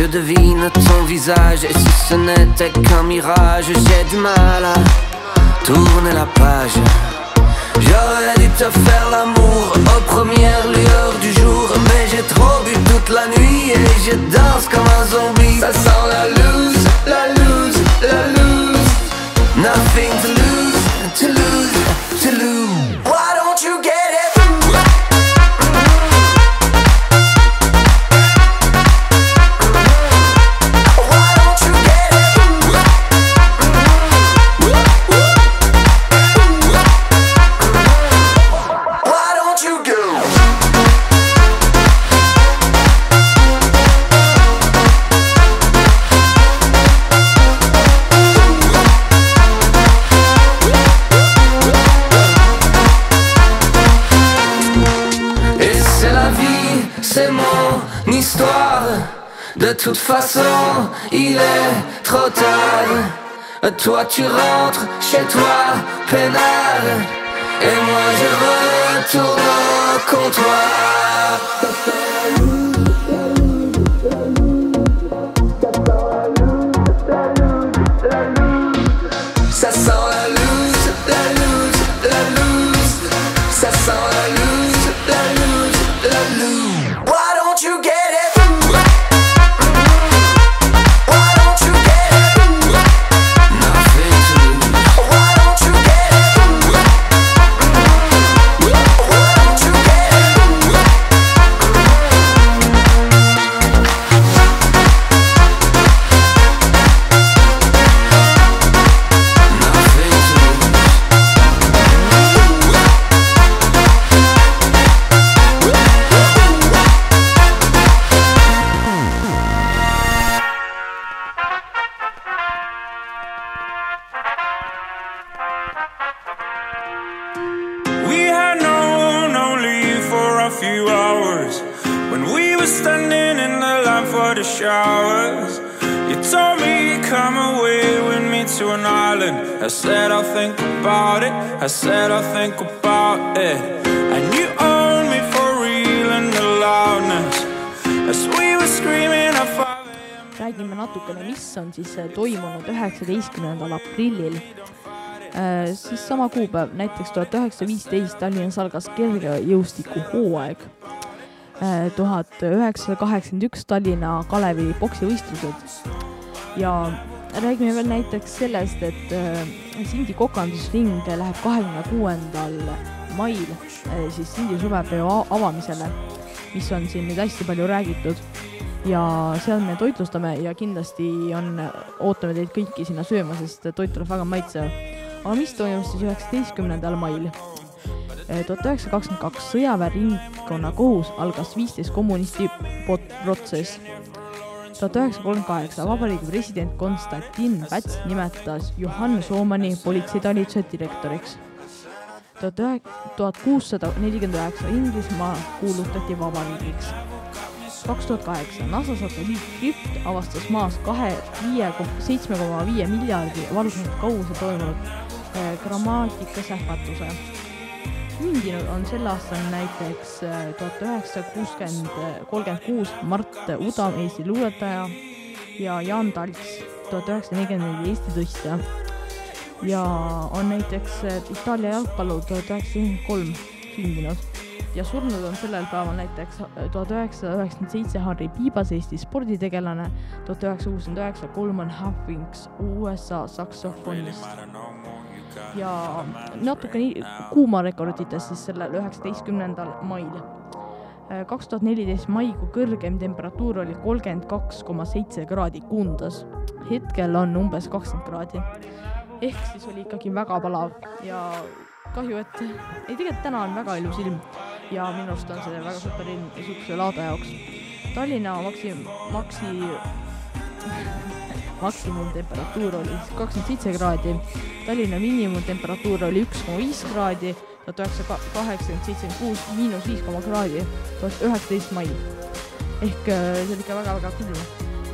Je devine ton visage Et si ce n'était qu'un mirage J'ai du mal à tourner la page. J'aurais dû te faire l'amour aux premières lueurs du jour Mais j'ai trop bu toute la nuit Et je danse comme un zombie. Ça sent la loose, la loose, la loose. Nothing to lose, toute façon, il est trop tard. Toi tu rentres chez toi, peinard. Et moi je retourne au comptoir. Siis sama kuupäev, näiteks tuhat üheksasada viisteist Tallinnas algas kergejõustiku hooaeg. tuhat üheksasada kaheksakümmend üks Tallinna Kalevi poksivõistlused ja räägime veel näiteks sellest, et äh, Sindi kokandusring läheb kahekümne kuuendal mail äh, siis Sindi suvepeo avamisele, mis on siin nüüd hästi palju räägitud ja seal me toitlustame ja kindlasti on, ootame teid kõiki sinna sööma, sest toit tuleb väga maitsev. Aga mis toimus siis üheksateistkümnendal mail? tuhat üheksasada kakskümmend kaks sõjaväe ringkonnakohus algas viisteist kommunisti protsess. tuhat üheksasada kolmkümmend kaheksa vabariigi president Konstantin Päts nimetas Johann Soomani politseitalituse direktoriks. tuhat ühe-, tuhat kuussada nelikümmend üheksa Inglismaa kuulutati vabariigiks kaks tuhat kaheksa NASA satelliit Drift avastas Maas kahe, viie, seitsme koma viie miljardi valgusaaste kaugusel toimunud äh, grammatikasähvatuse. sündinud on sel aastal näiteks äh, tuhat üheksasada kuuskümmend, kolmkümmend kuus Mart Udam, Eesti luuletaja ja Jaan Talts, tuhat üheksasada nelikümmend neli Eesti tõstja. ja on näiteks äh, Itaalia jalgpallur tuhat üheksasada kolm sündinud ja surnud on sellel päeval näiteks tuhat üheksasada üheksakümmend seitse Harry Piibas, Eesti sporditegelane, tuhat üheksasada kuuskümmend üheksa Coleman Hawkins, USA saksofonist. Ja natuke nii kuuma rekorditest siis sellel üheksateistkümnendal mail. kaks tuhat neliteist maikuu kõrgem temperatuur oli kolmkümmend kaks koma seitse kraadi Kundas. hetkel on umbes kakskümmend kraadi. ehk siis oli ikkagi väga palav ja kahju, et ei, tegelikult täna on väga ilus ilm ja minu arust on see väga super ilm niisuguse laada jaoks. Tallinna maksi, maksi, *laughs* maksimumtemperatuur oli siis kakskümmend seitse kraadi, Tallinna miinimumtemperatuur oli üks koma viis kraadi, tuhat üheksasada kaheksakümmend, seitsekümmend kuus, miinus viis koma kraadi, tuhat üheksateist mail. ehk äh, see oli ikka väga-väga külm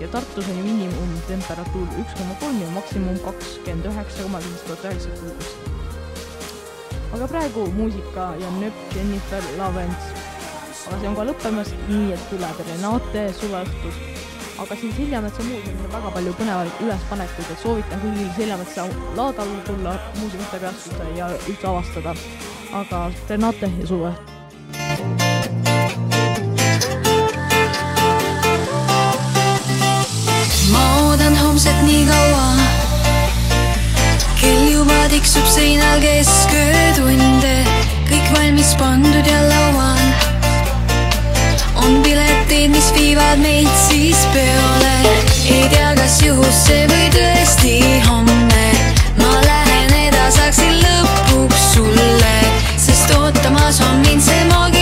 ja Tartus ju miinimumtemperatuur üks koma kolm ja maksimum kakskümmend üheksa koma viis tuhat üheksakümmend kuus aga praegu muusika ja nööp Jennifer Lawrence. aga see on ka lõppemas, nii et tuleb Renate suveõhtus. Aga siin Seljametsa muuseumis on väga palju põnevaid ülespanekuid, et soovitan kõigil Seljametsa laadal tulla muuseumite peastuda ja üldse avastada. aga Renate ja suveõht. ma oodan homset nii kaua kell juba tiksub seinal kesköötunde, kõik valmis pandud ja laual. On piletid, mis viivad meid siis peole, ei tea, kas juhusse või tõesti homne. ma lähen edasaksin lõpuks sulle, sest ootamas on mind see maagiline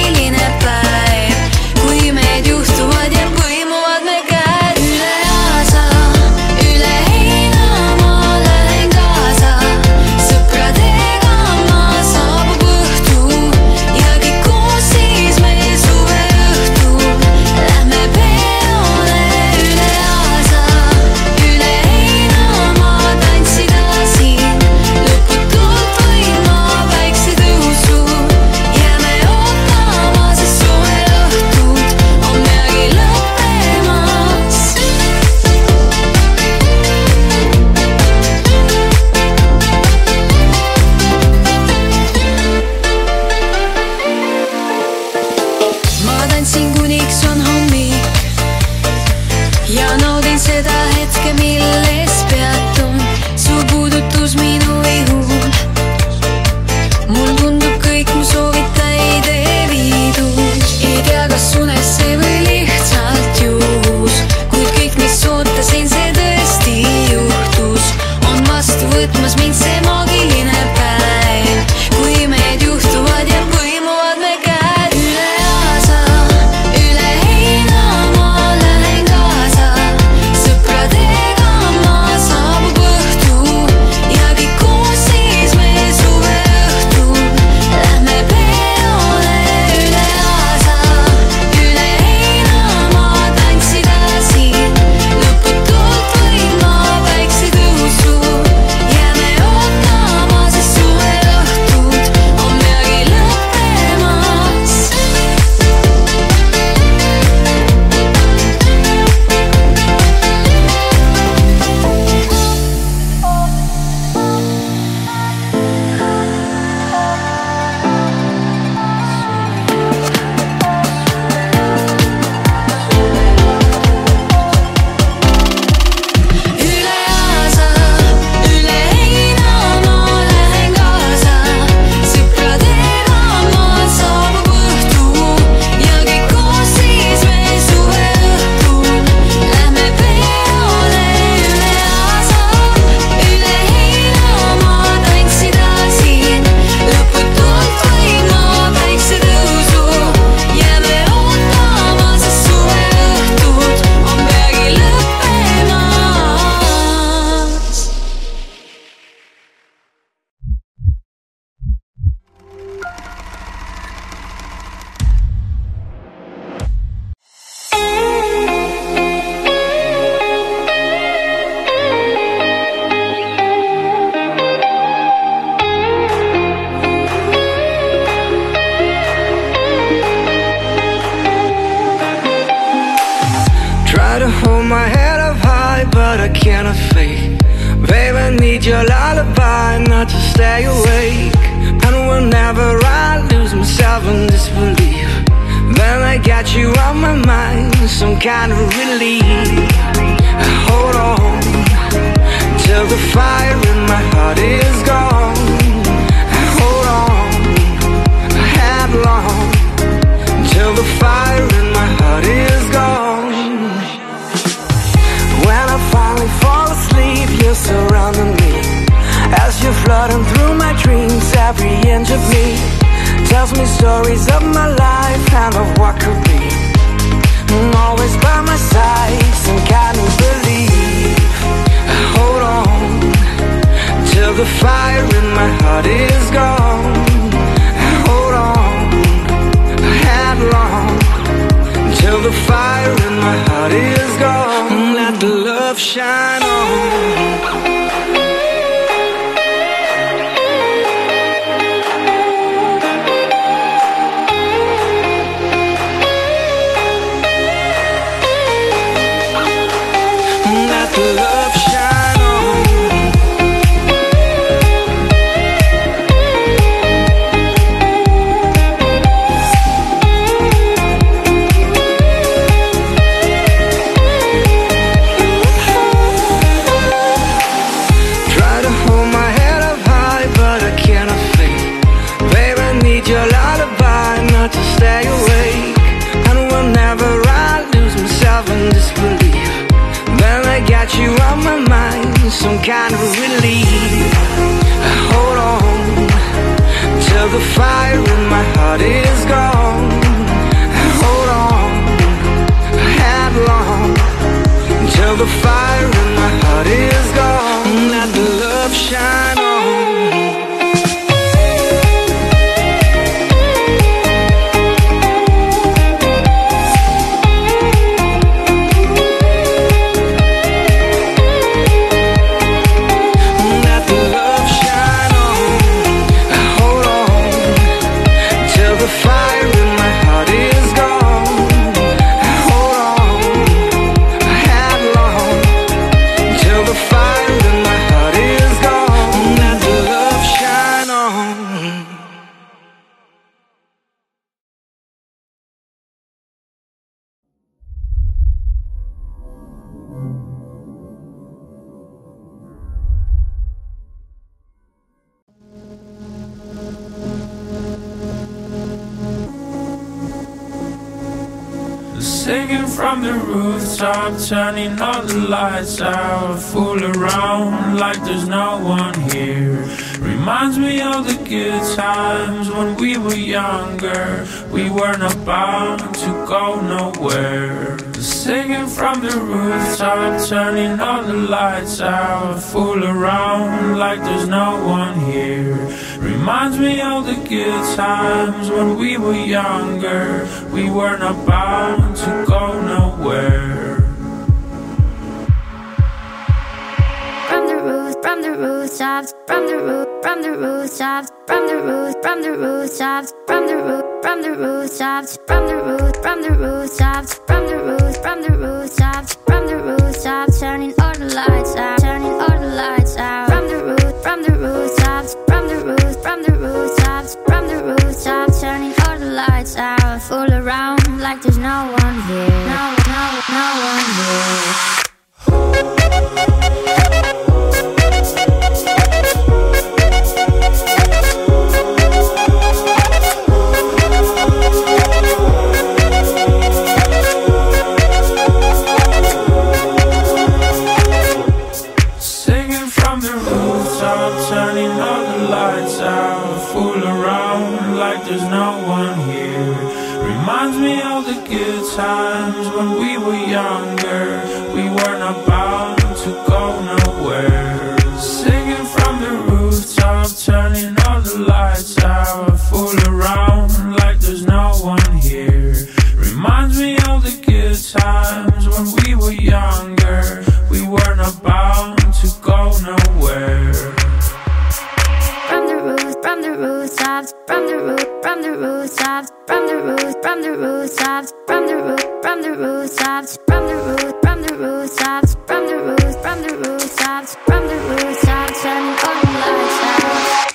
from the rooftop, turning all the lights out. Fool around like there's no one here. Reminds me of the good times when we were younger. We weren't about to go nowhere. Singing from the rooftop, turning all the lights out. Fool around like there's no one here. Reminds me of the good times when we were younger. We weren't about to go nowhere. From the roof, from the rooftops, from the roof, from the rooftops, from the roof, from the rooftops, from the roof, from the rooftops, from the roof, from the rooftops, from the roof, from the rooftops, from the rooftops, turning all the lights out, turning all the lights out. From the roof, from the rooftops, from the rooftops, from the rooftops, turning all the lights out. Fool around like there's no one here, no, no, no one here. The good times when we were younger. We weren't about to go nowhere. Singing from the rooftop, turning all the lights out. Fool around like there's no one here. Reminds me of the good times when we were younger. We weren't about to go nowhere rooftops, from the roof, from the rooftops, from the roof, from the rooftops, from the roof, from the rooftops, from the roof, from the rooftops, from the roof, from the rooftops, from the rooftops, and on lights out.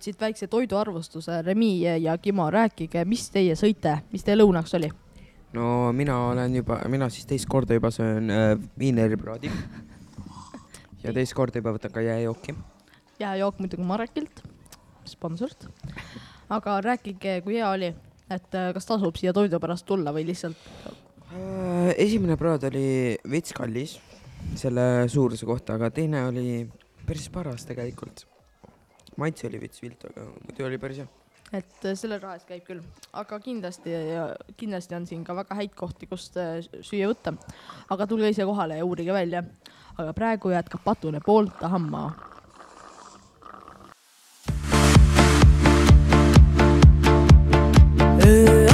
nüüd siit väikse toiduarvustuse, Remi ja Kimo, rääkige, mis teie sõite, mis teie lõunaks oli? no mina olen juba, mina siis teist korda juba söön äh, viineripraadi. *laughs* ja teist korda juba võtan ka jääjooki. jääjook muidugi Marekilt, sponsort. aga rääkige, kui hea oli, et äh, kas tasub siia toidu pärast tulla või lihtsalt Äh, esimene praad oli veits kallis selle suuruse kohta, aga teine oli päris paras tegelikult. Maitse oli veits viltu, aga muidu oli päris hea. et äh, selle raha eest käib küll, aga kindlasti, kindlasti on siin ka väga häid kohti, kust äh, süüa võtta. aga tulge ise kohale ja uurige välja. aga praegu jätkab Patune poolt tahammaa. öö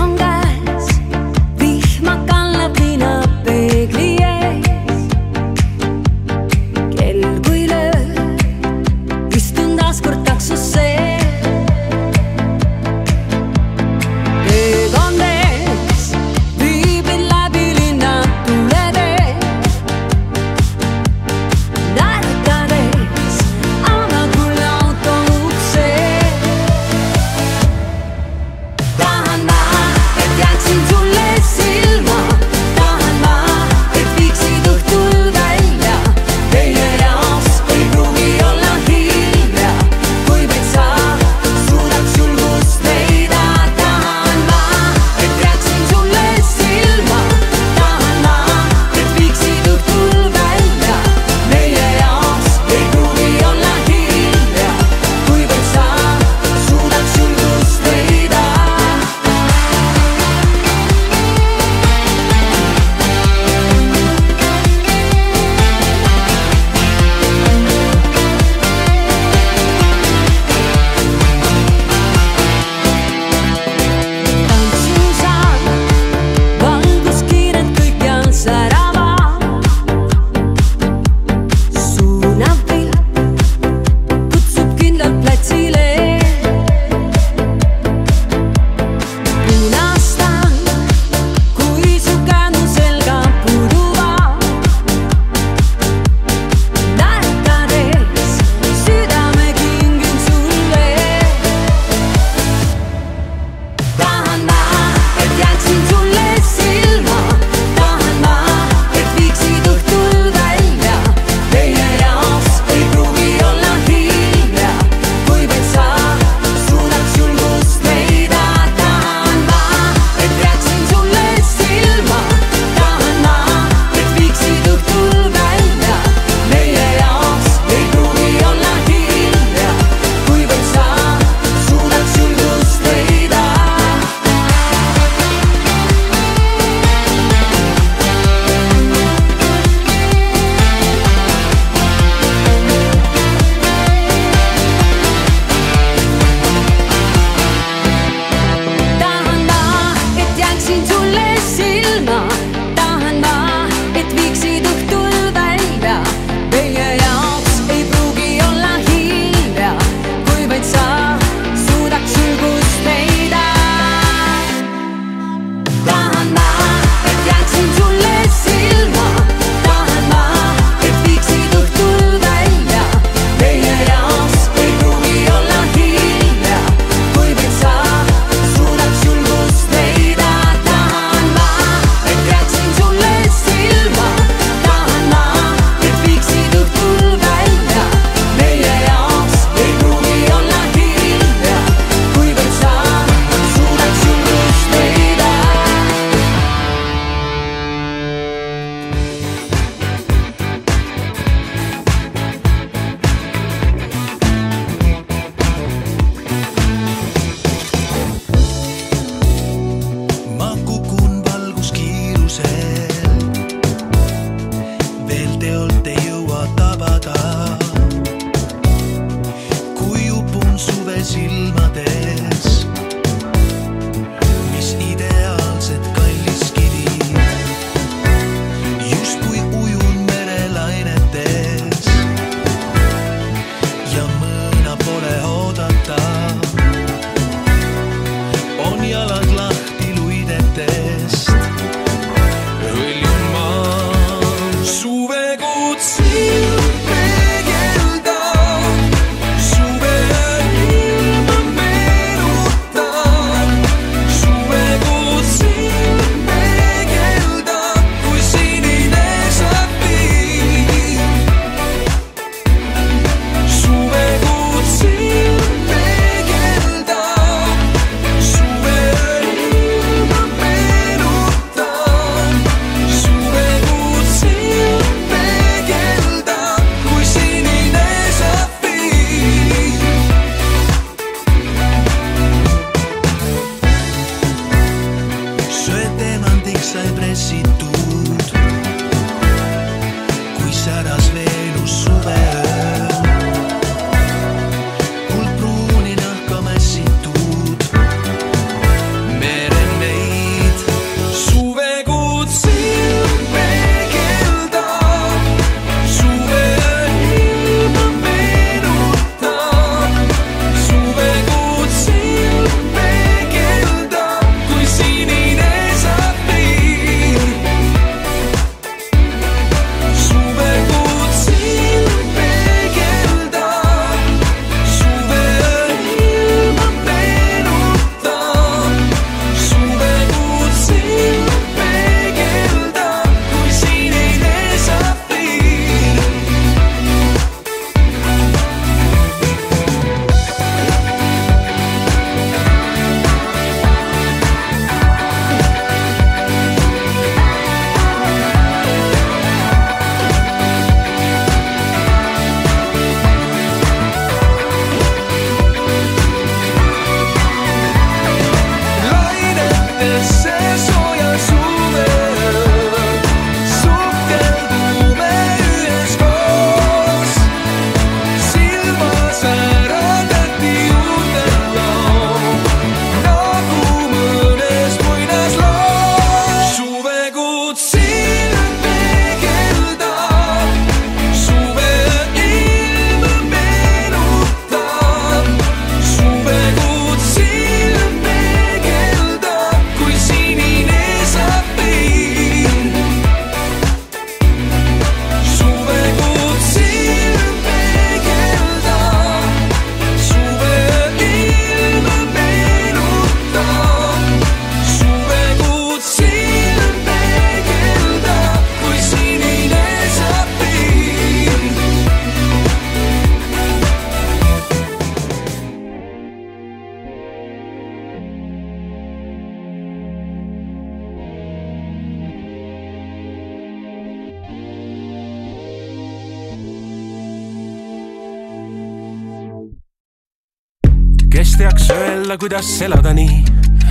kuidas elada nii,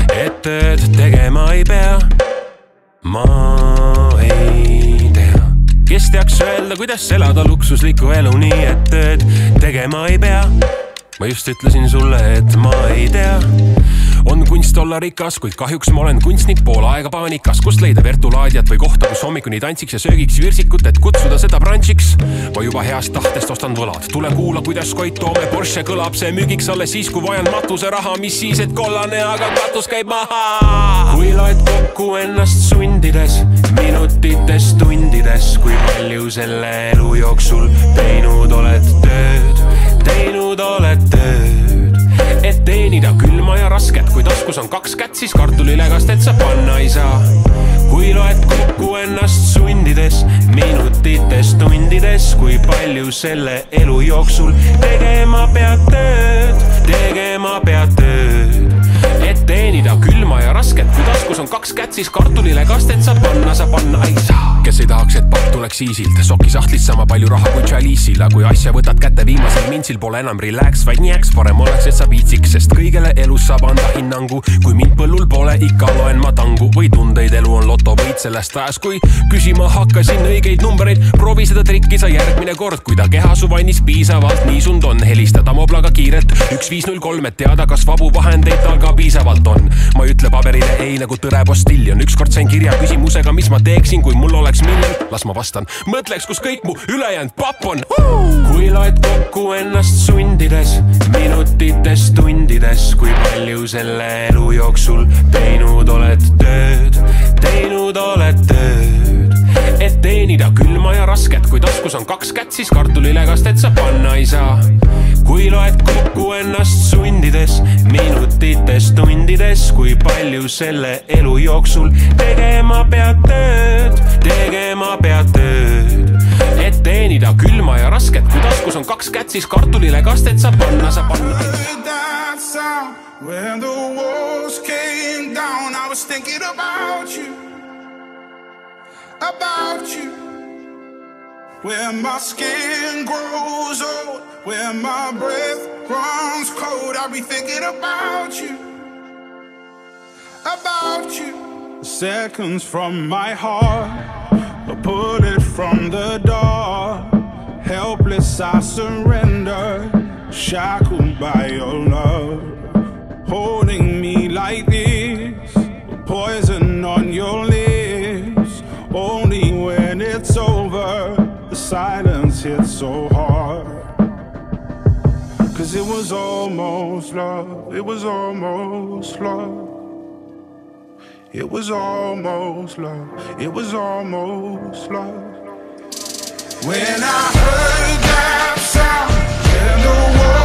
et tööd tegema ei pea. ma ei tea, kes teaks öelda, kuidas elada luksuslikku elu nii, et tööd tegema ei pea. ma just ütlesin sulle, olla rikas, kuid kahjuks ma olen kunstnik pool aega paanikas, kust leida Vertulaadiat või kohta, kus hommikuni tantsiks ja söögiks virsikut, et kutsuda seda brunchiks. ma juba heast tahtest ostan võlad, tule kuula, kuidas Koit Toome Porsche kõlab, see müügiks alles siis, kui vajan matuseraha, mis siis, et kollane, aga katus käib maha. kui loed kokku ennast sundides, minutites, tundides, kui palju selle elu jooksul teinud oled tööd, teinud oled tööd et teenida külma ja rasket, kui taskus on kaks kätt, siis kartulilegast, et sa panna ei saa. kui loed kokku ennast sundides, minutites, tundides, kui palju selle elu jooksul tegema pead tööd, taskus on kaks kätt, siis kartulilegast, et sa panna, sa panna ei saa. kes ei tahaks, et papp tuleks isilt, sokisahtlist sama palju raha kui Chalice'il, aga kui asja võtad kätte viimasel mintsil, pole enam relax, vaid niaks, parem oleks, et sa viitsiks, sest kõigele elus saab anda hinnangu. kui mind põllul pole, ikka loen ma tangu. Või tundeid, elu on lotovõit sellest ajast, kui küsima hakkasin õigeid numbreid, proovi seda trikki sa järgmine kord, kui ta keha su vannis piisavalt niisund on, helista Tamoblaga kiirelt. Üks viis null kolm, et teada, kas vabu vahendeid tal ka piisavalt on. ma ei ütle paberile ei nagu tõre postiljon, ükskord sain kirja küsimusega, mis ma teeksin, kui mul oleks miljon, las ma vastan, mõtleks, kus kõik mu ülejäänud papp on. kui loed kokku ennast sundides, minutites, tundides, kui palju selle elu jooksul teinud oled tööd, teinud oled tööd, et teenida külma ja rasket, kui taskus on kaks kätt, siis kartulilegast, et sa panna ei saa. kui loed kokku ennast sundides, minutites, tundides, kui palju selle elu jooksul tegema pead tööd, tegema pead tööd, et teenida külma ja rasket, kui taskus on kaks kätt, siis kartulilegast, et sa panna, sa panna when the walls came down. I was thinking about you, about you. Where my skin grows old, where my breath runs cold. I'll be thinking about you, about you. seconds from my heart, a bullet from the door. Helpless, I surrender, shackled by your love. Holding me like this, poison on your silence hit so hard. Cause it was almost love, it was almost love. It was almost love, it was almost love. When I heard that sound the walls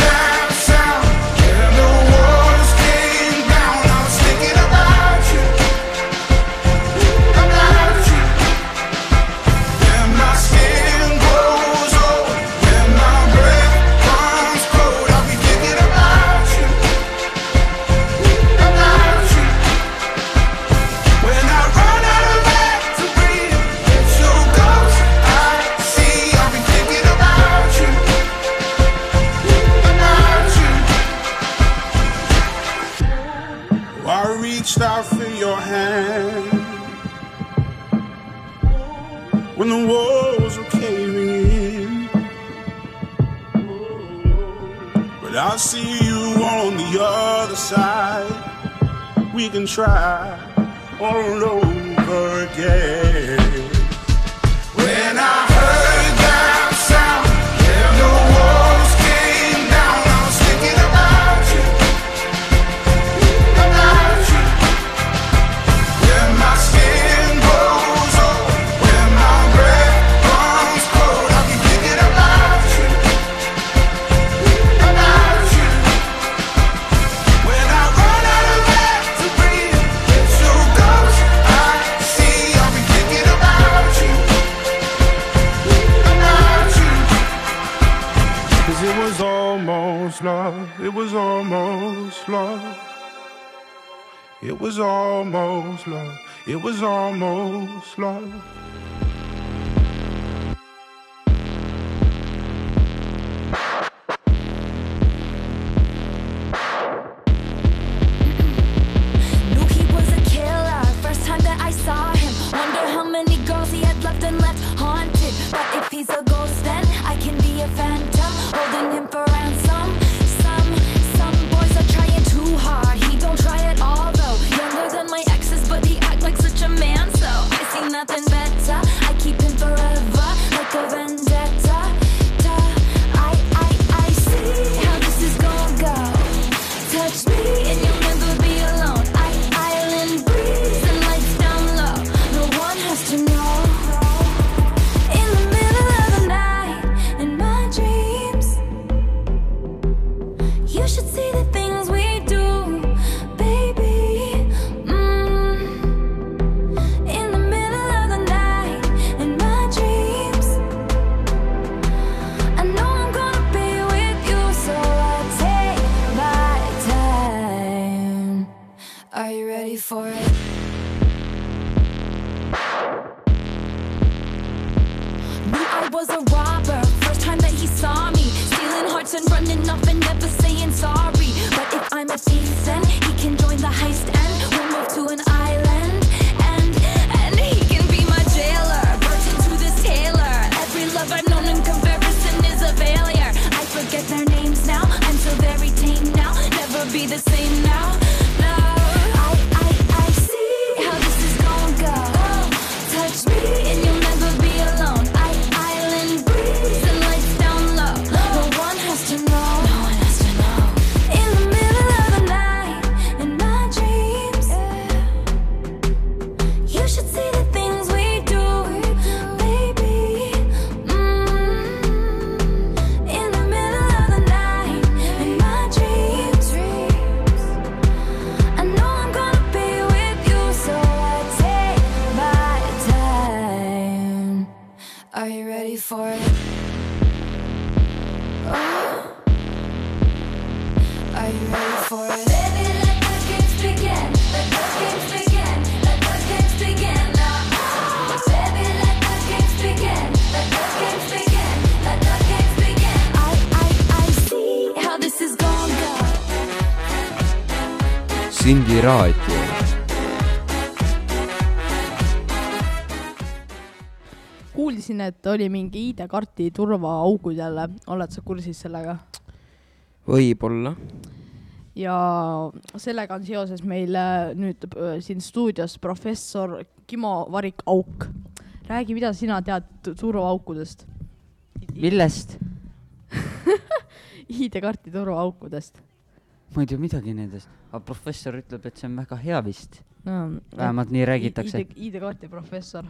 see you on the other side. We can try all over again. When I heard that sound and the walls it was almost love. It was almost love, it was almost love. Knew he was a killer. First time that I saw him, wonder how many girls he had left and left haunted. But if he's a ghost, then I can be a phantom, holding him for and running off and never saying sorry. But if I'm a thief, then he can join the heist and we'll move to an island. And, and he can be my jailer, virgin to this tailor. Every love I've known in comparison is a failure. I forget their names now, I'm so very tame now. Never be the same. Sindi raadio. kuulsin, et oli mingi ID-kaarti turvaaugud jälle, oled sa kursis sellega? võib-olla. Ja sellega on seoses meil äh, nüüd äh, siin stuudios professor Kimo Varik-Auk. räägi, mida sina tead tu- turvaaukudest? millest? *laughs* ID-kaarti turvaaukudest. ma ei tea midagi nendest, aga professor ütleb, et see on väga hea vist No, vähemalt nii räägitakse. ID ID-kaarti professor.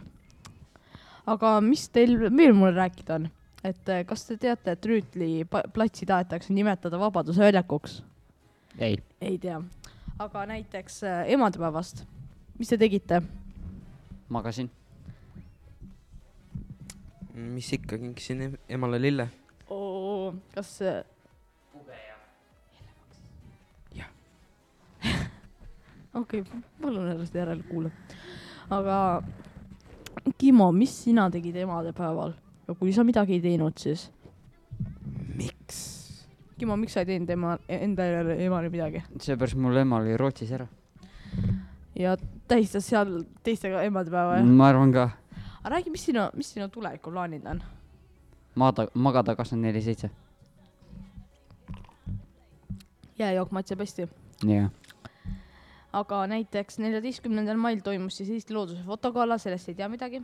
aga mis teil veel mulle rääkida on? et äh, kas te teate, et Rüütli platsi tahetakse nimetada Vabaduse väljakuks? ei, ei tea. aga näiteks äh, emadepäevast, mis te tegite? magasin. mis ikka, kinkisin em- emale lille. oo, kas see? *laughs* okei okay,, palun ennast järele kuula. aga Kimo, mis sina tegid emadepäeval ja kui sa midagi ei teinud, siis? Kimo, miks sa ei teinud ema, enda emale midagi seepärast mul ema oli Rootsis ära. ja tähistas seal teistega emadepäeva jah? ma arvan ka, aga räägi, mis sinu, mis sinu tulevikuplaanid on? maada, magada kakskümmend neli seitse. jääjook maitseb hästi. jah, aga näiteks neljateistkümnendal mail toimus siis Eesti Looduse fotogala, sellest ei tea midagi.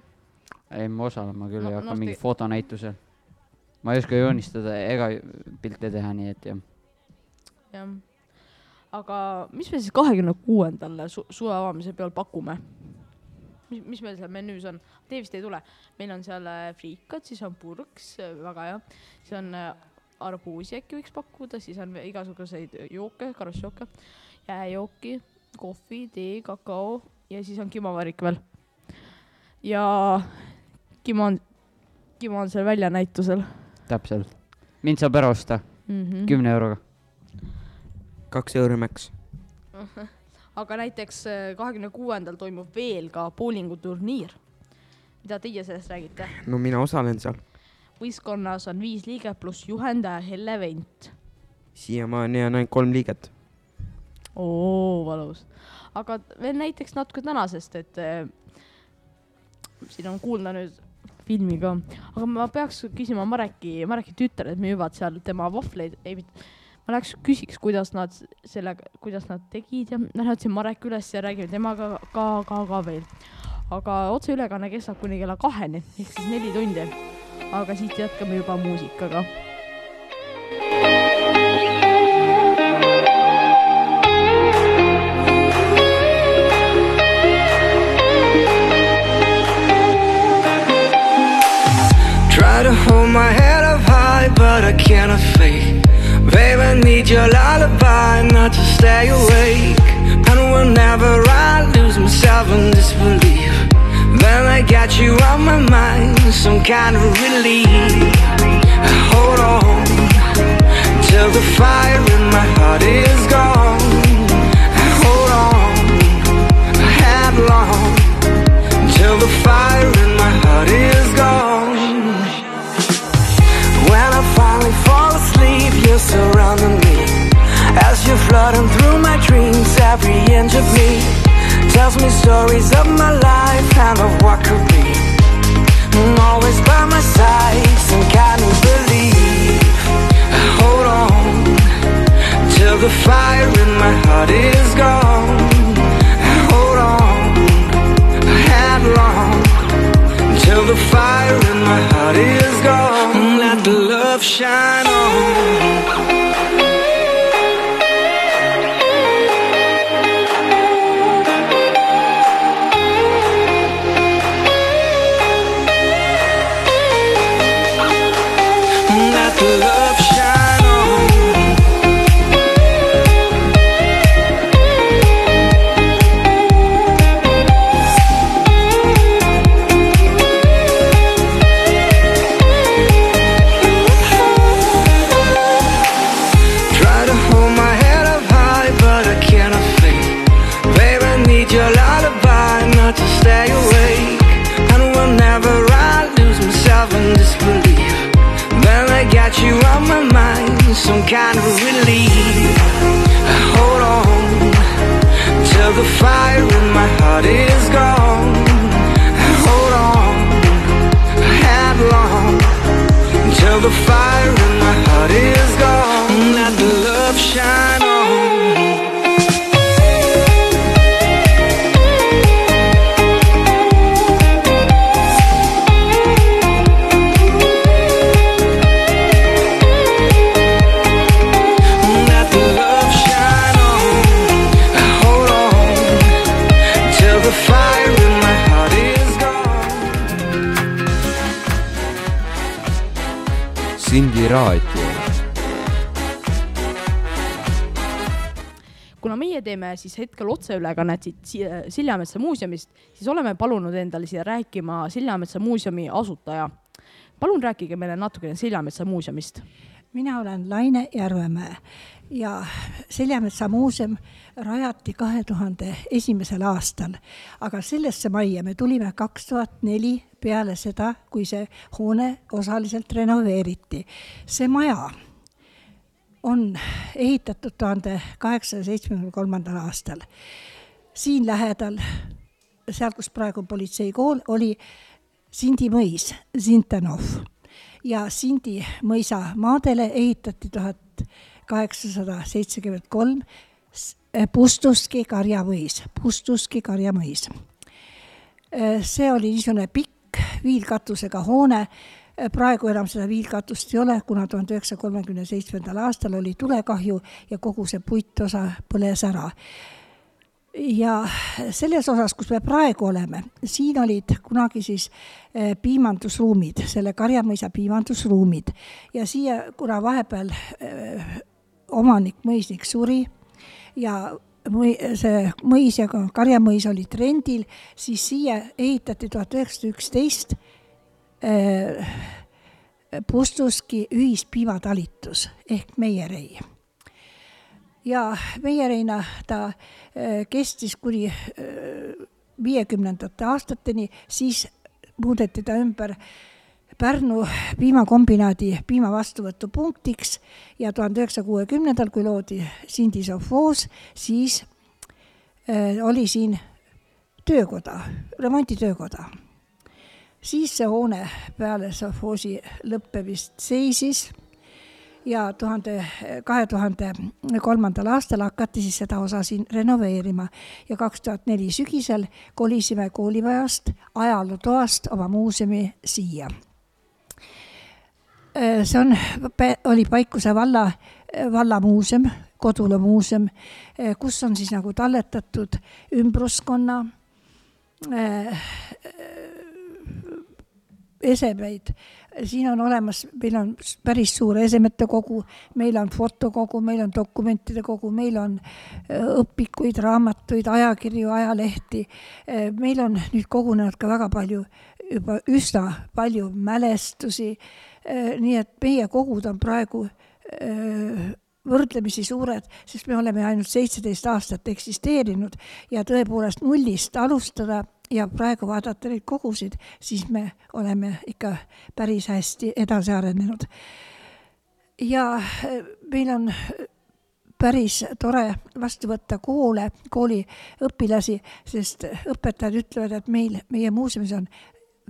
ei ma osalema küll No- ei hakka no mingi te- fotonäitusel. Ma ei oska joonistada ega pilte teha, nii et jah. jah. aga mis me siis kahekümne kuuendal su suve avamise peal pakume? mis, mis meil seal menüüs on? Te vist ei tule, meil on seal äh, friikad, siis on purks, väga hea, siis on äh, arbuusi äkki võiks pakkuda, siis on igasuguseid jooke, karusjooke, jääjooki, kohvi, tee, kakao ja siis on kimovarik veel. ja Kimo on, Kimo on seal väljanäitusel. täpselt. mind saab ära osta Mhm. kümne euroga. kaks euri maks. *laughs* aga näiteks äh, kahekümne kuuendal toimub veel ka bowlinguturniir. mida teie sellest räägite? no mina osalen seal. võistkonnas on viis liiget pluss juhendaja Helle Vent. siiamaani on ainult kolm liiget. oo, valus. aga veel näiteks natuke tänasest, et äh, siin on kuulda nüüd filmi ka, aga ma peaks küsima Mareki, Mareki tütrelt müüvad seal tema vahvleid, ei mitte, ma läheks küsiks, kuidas nad sellega, kuidas nad tegid ja siin Marek üles ja räägime temaga ka, ka, ka veel. aga otseülekanne kestab kuni kella kaheni ehk siis neli tundi. aga siit jätkame juba muusikaga but I cannot fake. Babe, I need your lullaby, not to stay awake. And whenever I lose myself in disbelief, then I got you on my mind, some kind of relief. I hold on till the fire in my heart is gone. I hold on I headlong till the fire in my heart is gone finally fall asleep, you're surrounding me. As you're flooding through my dreams, every inch of me Tells me stories of my life and of what could be. I'm Always by my side, some kind of belief. I hold on, till the fire in my heart is gone. I hold on, headlong, till the fire in my heart is gone love shine on. Some kind of relief. I hold on till the fire in my heart is gone. I hold on, had long until the fire in my heart is gone. Let the love shine on. Teeme siis hetkel otseülekannet siit Si- Siljametsa muuseumist, siis oleme palunud endale siia rääkima Siljametsa muuseumi asutaja. palun rääkige meile natukene Siljametsa muuseumist. mina olen Laine Järvemäe ja Seljametsa muuseum rajati kahe tuhande esimesel aastal, aga sellesse majja me tulime kaks tuhat neli peale seda, kui see hoone osaliselt renoveeriti. see maja on ehitatud tuhande kaheksasaja seitsmekümne kolmandal aastal. siin lähedal, seal, kus praegu politseikool, oli Sindi mõis, Zintanov ja Sindi mõisa maadele ehitati tuhat kaheksasada seitsekümmend kolm Pustuski karjamõis, Pustuski karjamõis. see oli niisugune pikk viilkatusega hoone, praegu enam seda viilkatust ei ole, kuna tuhande üheksasaja kolmekümne seitsmendal aastal oli tulekahju ja kogu see puitosa põles ära. Ja selles osas, kus me praegu oleme, siin olid kunagi siis eh, piimandusruumid, selle Karjamõisa piimandusruumid. Ja siia, kuna vahepeal eh, omanik, mõisnik suri ja mõi, see mõis ja ka Karjamõis olid rendil, siis siia ehitati tuhat üheksasada üksteist Pustuski ühispiimatalitus ehk meierei ja meiereina ta äh, kestis kuni äh, viiekümnendate aastateni, siis muudeti ta ümber Pärnu piimakombinaadi piima vastuvõtupunktiks ja tuhande üheksasaja kuuekümnendal, kui loodi Sindi sovhoos, siis äh, oli siin töökoda, remonditöökoda. Siis see hoone peale sovhoosi lõppemist seisis ja tuhande, kahe tuhande kolmandal aastal hakati siis seda osa siin renoveerima ja kaks tuhat neli sügisel kolisime koolimajast ajalootoast oma muuseumi siia. see on, oli Paikuse valla, vallamuuseum, Kodula muuseum, kus on siis nagu talletatud ümbruskonna esemeid siin on olemas, meil on päris suur esemete kogu, meil on fotokogu, meil on dokumentide kogu, meil on õpikuid, raamatuid, ajakirju, ajalehti. meil on nüüd kogunenud ka väga palju, juba üsna palju mälestusi. nii et meie kogud on praegu võrdlemisi suured, sest me oleme ainult seitseteist aastat eksisteerinud ja tõepoolest nullist alustada ja praegu vaadata neid kogusid, siis me oleme ikka päris hästi edasi arenenud. ja meil on päris tore vastu võtta koole, kooliõpilasi, sest õpetajad ütlevad, et meil, meie muuseumis on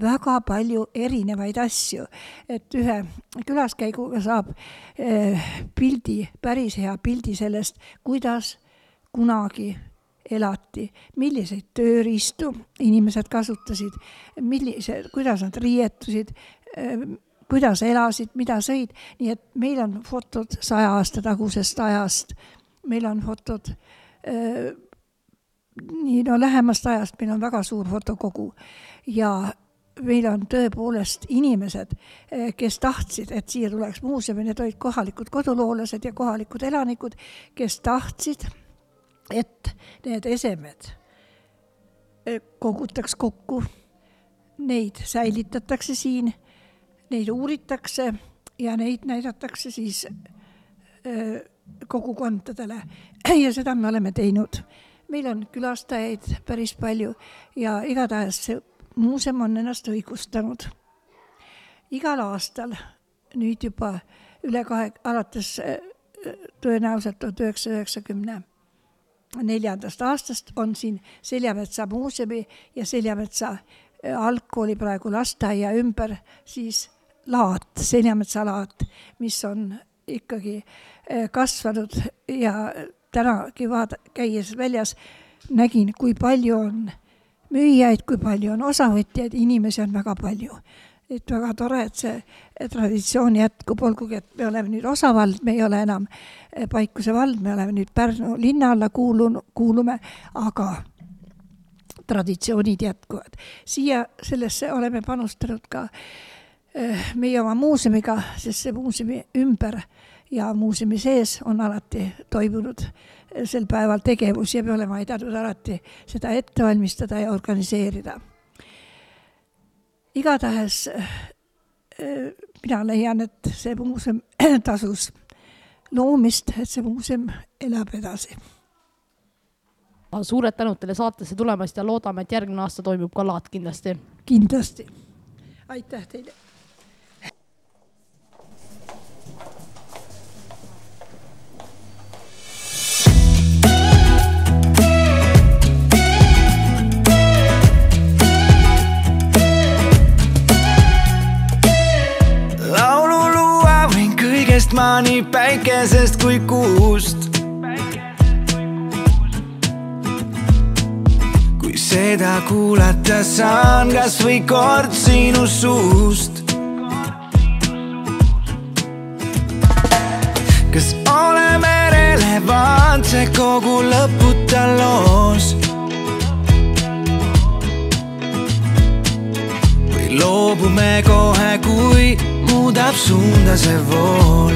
väga palju erinevaid asju, et ühe külaskäiguga saab eh, pildi, päris hea pildi sellest, kuidas kunagi elati, milliseid tööriistu inimesed kasutasid, millise, kuidas nad riietusid, kuidas elasid, mida sõid, nii et meil on fotod saja aasta tagusest ajast, meil on fotod äh, nii no lähemast ajast, meil on väga suur fotokogu. Ja meil on tõepoolest inimesed, eh, kes tahtsid, et siia tuleks muuseumi, need olid kohalikud koduloolased ja kohalikud elanikud, kes tahtsid, et need esemed eh, kogutaks kokku, neid säilitatakse siin, neid uuritakse ja neid näidatakse siis eh, kogukondadele *clears throat* ja seda me oleme teinud. meil on külastajaid päris palju ja igatahes see muuseum on ennast õigustanud. igal aastal nüüd juba üle kahe, alates äh, tõenäoliselt tuhat üheksasaja üheksakümne neljandast aastast on siin Seljametsa muuseumi ja Seljametsa äh, algkooli praegu lasteaia ümber siis laat, Seljametsa laat, mis on ikkagi äh, kasvanud ja tänagi vaata-, käies väljas nägin, kui palju on müüjaid, kui palju on osavõtjaid, inimesi on väga palju. Et väga tore, et see traditsioon jätkub, olgugi et me oleme nüüd osavald, me ei ole enam eh, Paikuse vald, me oleme nüüd Pärnu linna alla kuulunud, kuulume, aga traditsioonid jätkuvad. siia sellesse oleme panustanud ka eh, meie oma muuseumiga, sest see muuseumi ümber ja muuseumi sees on alati toimunud sel päeval tegevus ja me oleme aidanud alati seda ette valmistada ja organiseerida. Igatahes äh, mina leian, et see muuseum *clears throat* tasus loomist, et see muuseum elab edasi. suured tänud teile saatesse tulemast ja loodame, et järgmine aasta toimub ka laat kindlasti. kindlasti. aitäh teile kõigest ma nii päikesest kui kuust. kui seda kuulata saan kas või kord sinu suust. kas oleme relevantsed kogu lõputa loos? või loobume kohe, kui muudab suunda see vool.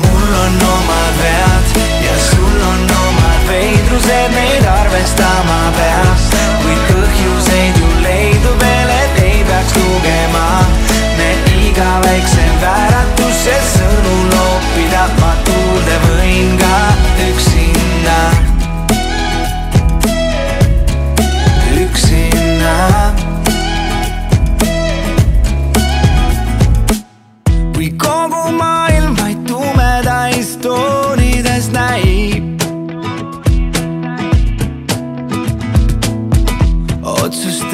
mul on omad vead ja sul on omad veidrused, neid arvestama peab, kuid põhjuseid ju leidub veel, et ei peaks lugema. me iga väikse vääratuse sõnu loopida, ma tuulde võin ka üksinda.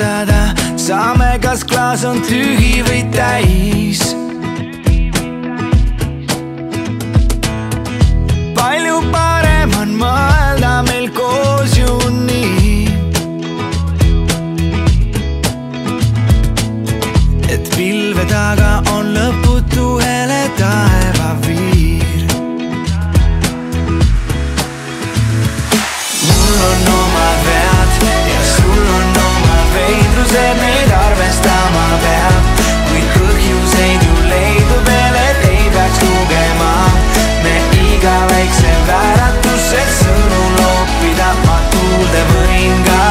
Otsustada saame, kas klaas on tühi või täis. veidrused, neid arvestama peab, kuid põhjuseid ju leidub veel, et ei peaks lugema. me iga väikse vääratuse sõnu loopida, ma tuulde võin ka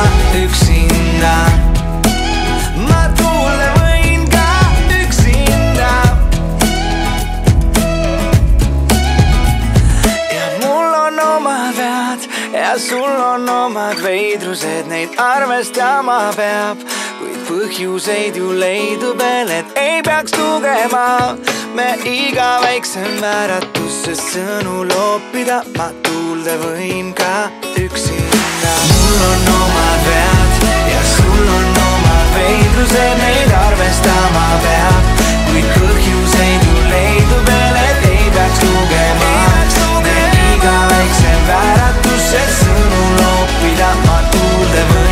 üksinda. Sul on omad veidrused, neid arvestama peab, põhjuseid ju leidub veel, et ei peaks lugema. me iga väiksem vääratusse sõnu loopida, ma tuulde võin ka üksinda. mul on omad vead ja sul on omad veidrused, neid arvestama peab, kuid põhjuseid ju leidub veel, et ei peaks lugema. me iga väikse vääratuse sõnu loopida, ma tuulde võin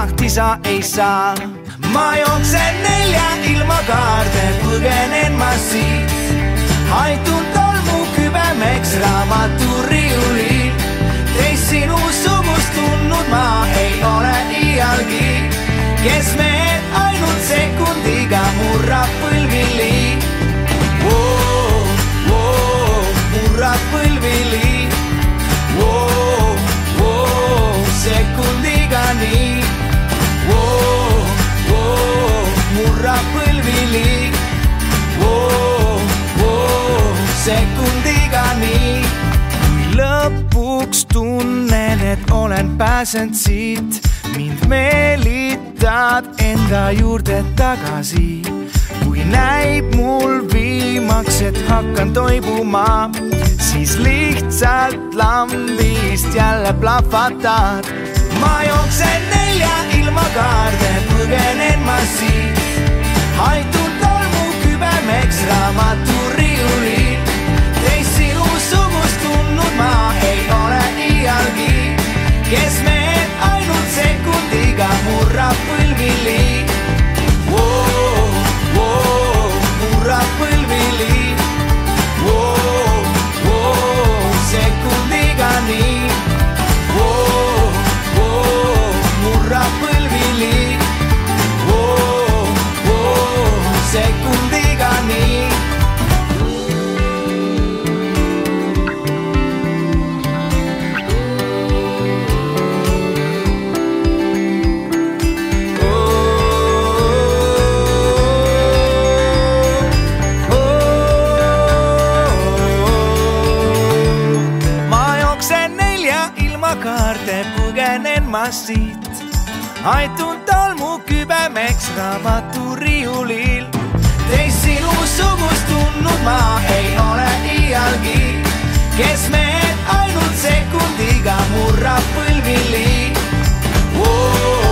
tahtisa ei saa. pääsen siit, mind meelitad enda juurde tagasi. kui näib mul viimaks, et hakkan toibuma, siis lihtsalt lambist jälle plahvatad. ma jooksen nelja ilma kaarde, põgenen ma siit, haitud tolmu kübemeks raamatu. kes me ainult sekundiga murrab põlvili põlvili. sekundiga nii. majas siit. aitun tolmukübemeks raamaturiiulil. teist sinusugust tundnud ma ei ole iialgi, kes mehed ainult sekundiga murrab põlvili oh,. Oh, oh.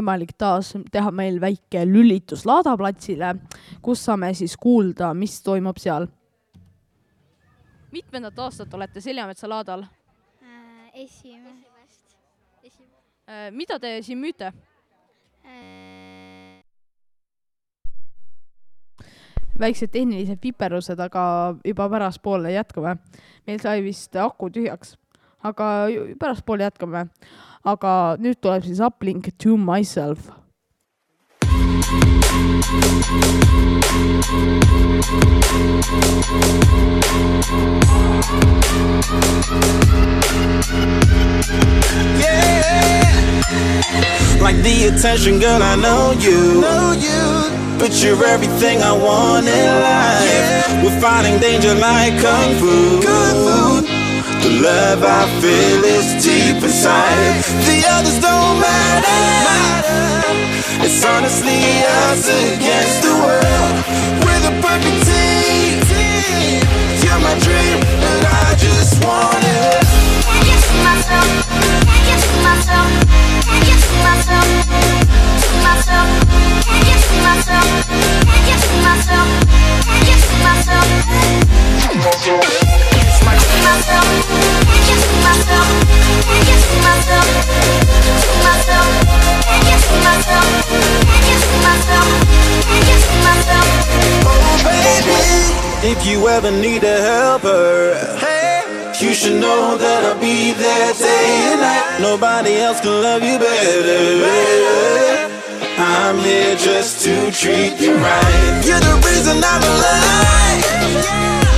võimalik taas teha meil väike lülitus laadaplatsile, kus saame siis kuulda, mis toimub seal. mitmendat aastat olete Seljametsa laadal äh,? esimest äh,. mida te siin müüte äh...? väiksed tehnilised viperused, aga juba pärastpoole jätkame. meil sai vist aku tühjaks, aga pärastpoole jätkame aga nüüd tuleb siis uplink To myself. Yeah, like the attention, girl, I know you. Know you. But you're everything I want in life. Yeah. We're fighting danger like kung fu. Kung fu. The love I feel is deep inside. The others don't matter. It's honestly us against the world. We're the perfect team. You're my dream, and I just want it. Can't get to myself. Can't get to myself. Can't get to myself. To myself. Can't get to myself. Can't get to myself. Can't get to myself. To myself. Can't get to myself. Can't get to myself. Can't get to myself. To myself. Can't get to myself. Can't get to myself. Can't get to myself. Oh, baby. If you ever need a helper, you should know that I'll be there day and night. Nobody else can love you better. I'm here just to treat you right. You're the reason I'm alive.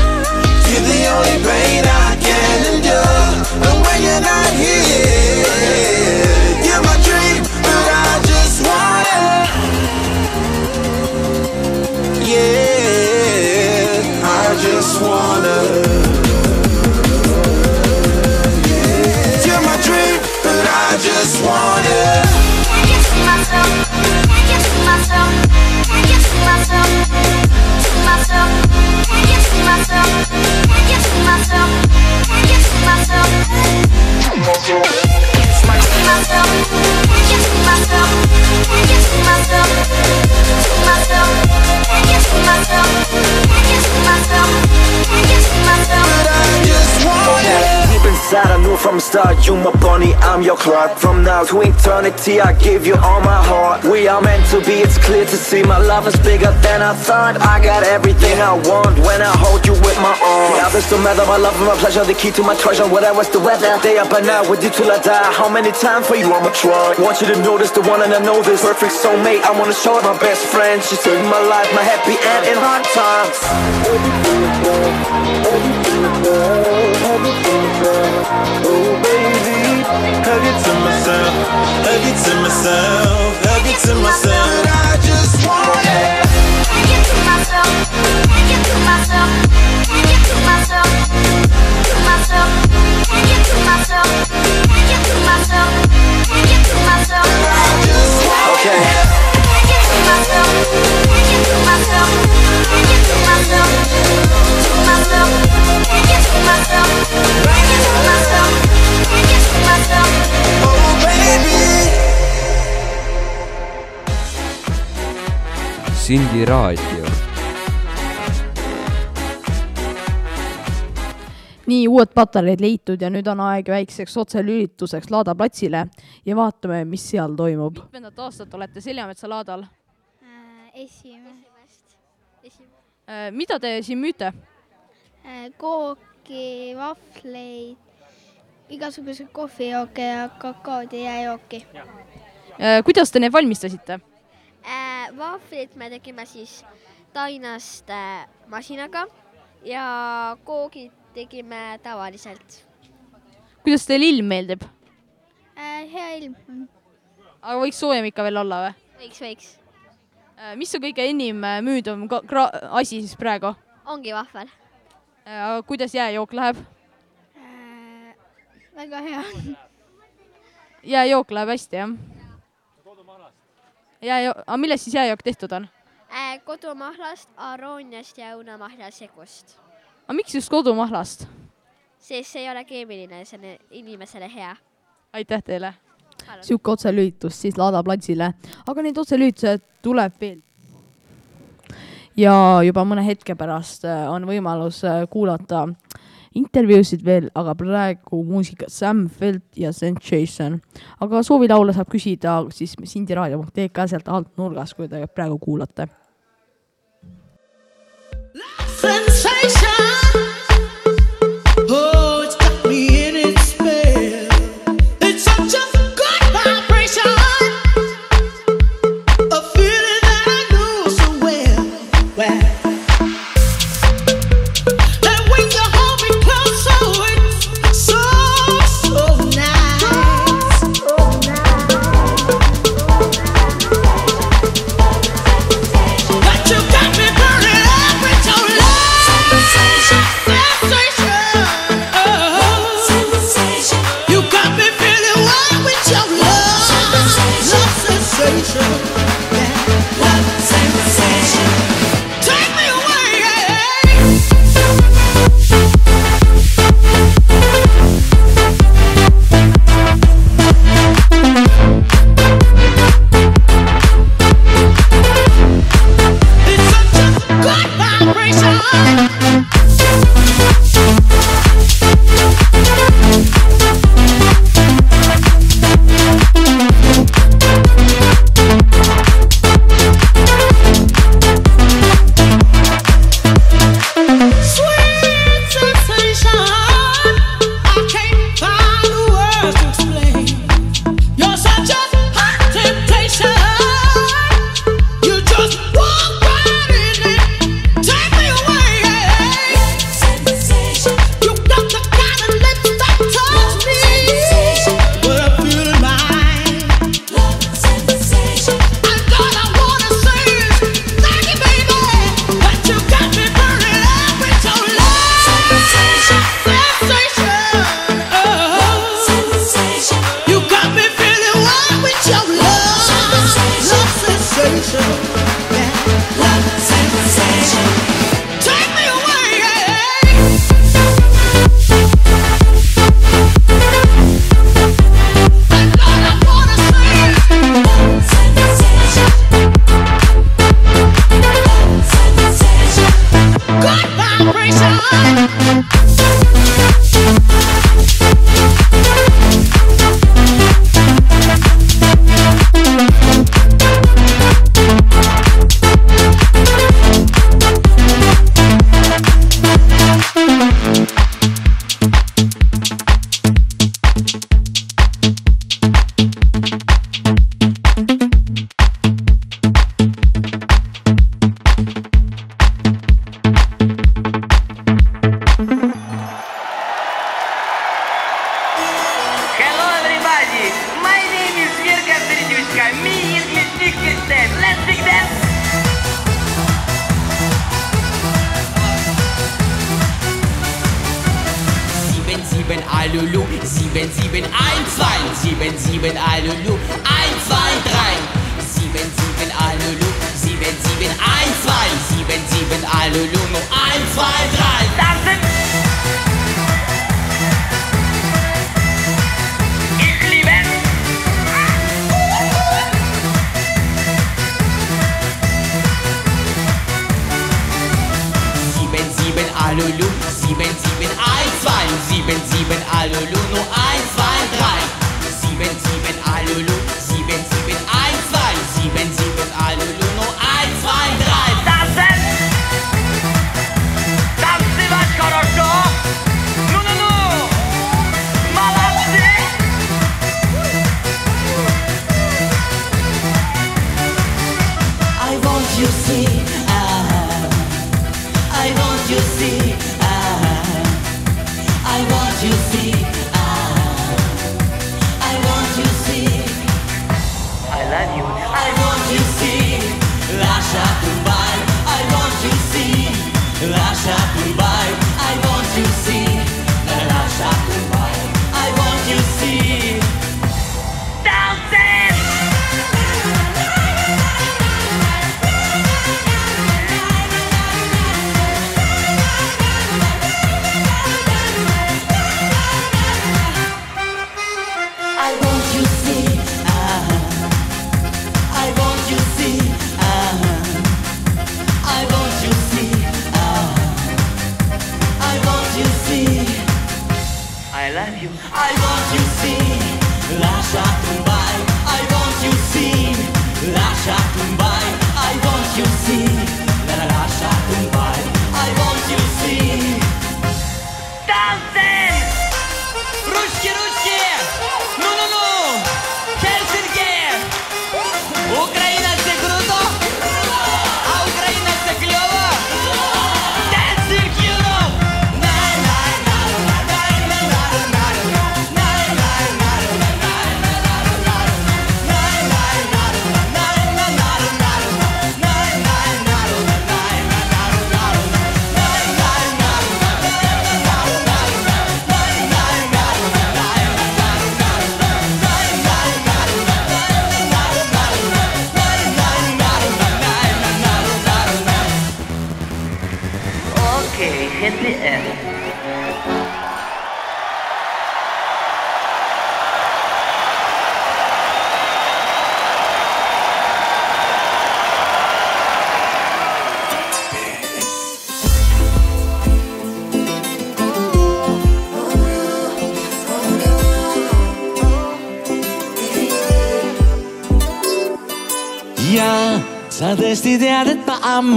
You're the only pain I can endure. And when you're not here, you're my dream, but I just want it. Yeah, I just wanna. You're my dream, but I just want I just want it. Deep inside, I knew from the start you my bunny, I'm your Clark. From now to eternity, I give you all my heart. We are meant to be, it's clear to see my love is bigger than I thought. I got everything I want when I hold you with my arms. The others don't matter, my love and my pleasure, the key to my treasure. Whatever's the weather, day up and out with you till I die. How many times for you I'ma try? Want you to notice the one and I know this perfect soulmate. I wanna show it my best friend. She saved my life, my happy end in hard times. Oh baby, hug it to myself, hug it to myself, hug it to myself. But I just want it. Can't get to myself. Can't get to myself. Can't get to myself. To myself. Can't get to myself. Can't get to myself. Can't get to myself. Okay. Can't get to myself. Can't get to myself. Can't get to myself. To myself. Can't get to myself. Sindi raadio. nii, uued patareid leitud ja nüüd on aeg väikseks otselülituseks Laada platsile ja vaatame, mis seal toimub. mitmendat aastat olete Seljametsa laadal? esimest. mida te siin müüte? kooki, vahvleid, igasuguseid kohvijooke ja kakaod ja jääjooki. Äh, kuidas te need valmistasite? vahvlit me tegime siis tainast äh, masinaga ja koogid tegime tavaliselt. kuidas teile ilm meeldib? hea ilm. aga võiks soojem ikka veel olla või? võiks, võiks. mis on kõige enim äh, müüdum asi siis praegu? ongi vahvel. Kuidas jääjook läheb? väga hea. jääjook läheb hästi, jah? jääjook, aga millest siis jääjook tehtud on? Äh, kodumahlast, arooniast ja õunamahla segust. aga miks just kodumahlast? sest see ei ole keemiline, see on inimesele hea. aitäh teile. sihuke otselülitus siis Laada platsile, aga neid otselülitusi tuleb veel. Ja juba mõne hetke pärast äh, on võimalus äh, kuulata intervjuusid veel, aga praegu muusika Sam Felt ja Sensation. aga soovilaule saab küsida siis sindiraadio.ee sealt alt nurgast, kui te praegu kuulate. Sensation.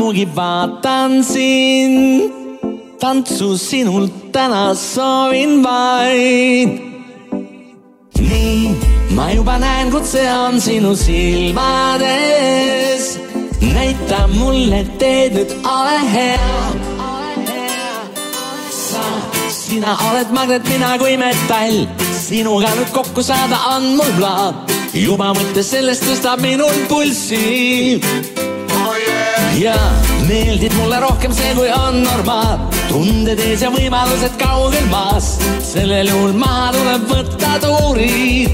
Ammugi vaatan sind. tantsu sinult täna soovin vaid. nii, ma juba näen, kutse on sinu silmades. näita mulle teed nüüd, ole hea. sa, sina oled magnet, mina kui metall. sinuga nüüd kokku saada on mul plaan. juba mõte sellest tõstab minul pulssi ja meeldib mulle rohkem see, kui on normaal. tunded ees ja võimalused kaugel maas, sellel juhul maha tuleb võtta tuurid.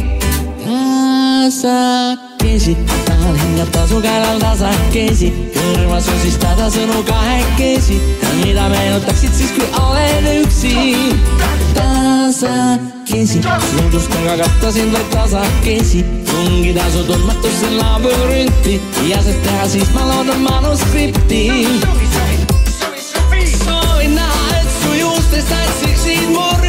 tasakesi, tahan hingata su käelal tasakesi, kõrvas osistada sõnu kahekesi, mida meenutaksid siis, kui olen üksi. tasakesi, loodustega katta sind vaid tasakesi, tungida su tundmatusse labürünti ja sest teha siis ma loodan manuskripti. soovin näha, et su juustest tantsiksid mu rütmid,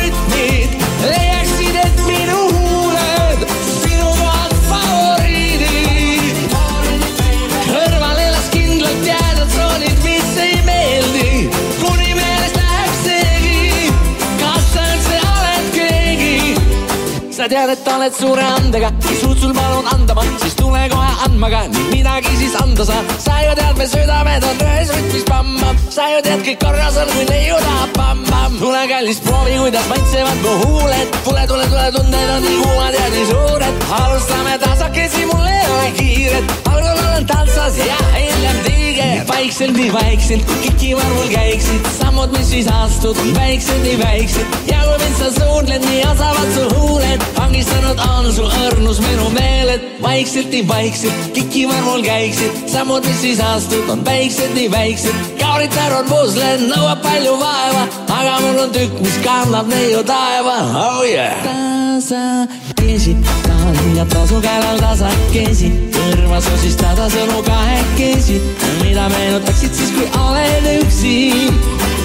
sa tead, et oled suure andega, suud sul palun anda ma, siis tule kohe andma ka, midagi siis anda saan. sa ju tead, me südamed on ühes rütmis pamm-pamm, sa ju tead, kõik korras on, kui neiu tahab pamm-pamm. tule kallis, proovi, kuidas maitsevad mu huuled, tule, tule, tule, tunded on nii kuumad ja nii suured. alustame tasakesi, mul ei ole kiiret, algul olen tantsas ja hiljem tiiger. vaikselt, nii vaikselt, kikivarvul käiksid, sammud, mis siis astud, väiksed, nii väiksed ja kui mind sa suudled, nii osavad su huuled, vangistanud on su õrnus minu meeled. vaikselt, nii vaikselt, kikivarvul käiksid, sammud, mis siis astud, on väiksed, nii väiksed. kauritar on pusled, nõuab palju vaeva, aga mul on tükk, mis kannab neiu taeva, oh yeah. tasakesi, tahan hingata su käelal tasakesi, kõrva sosistada sõnu kahekesi, mida meenutaksid siis, kui oled üksi.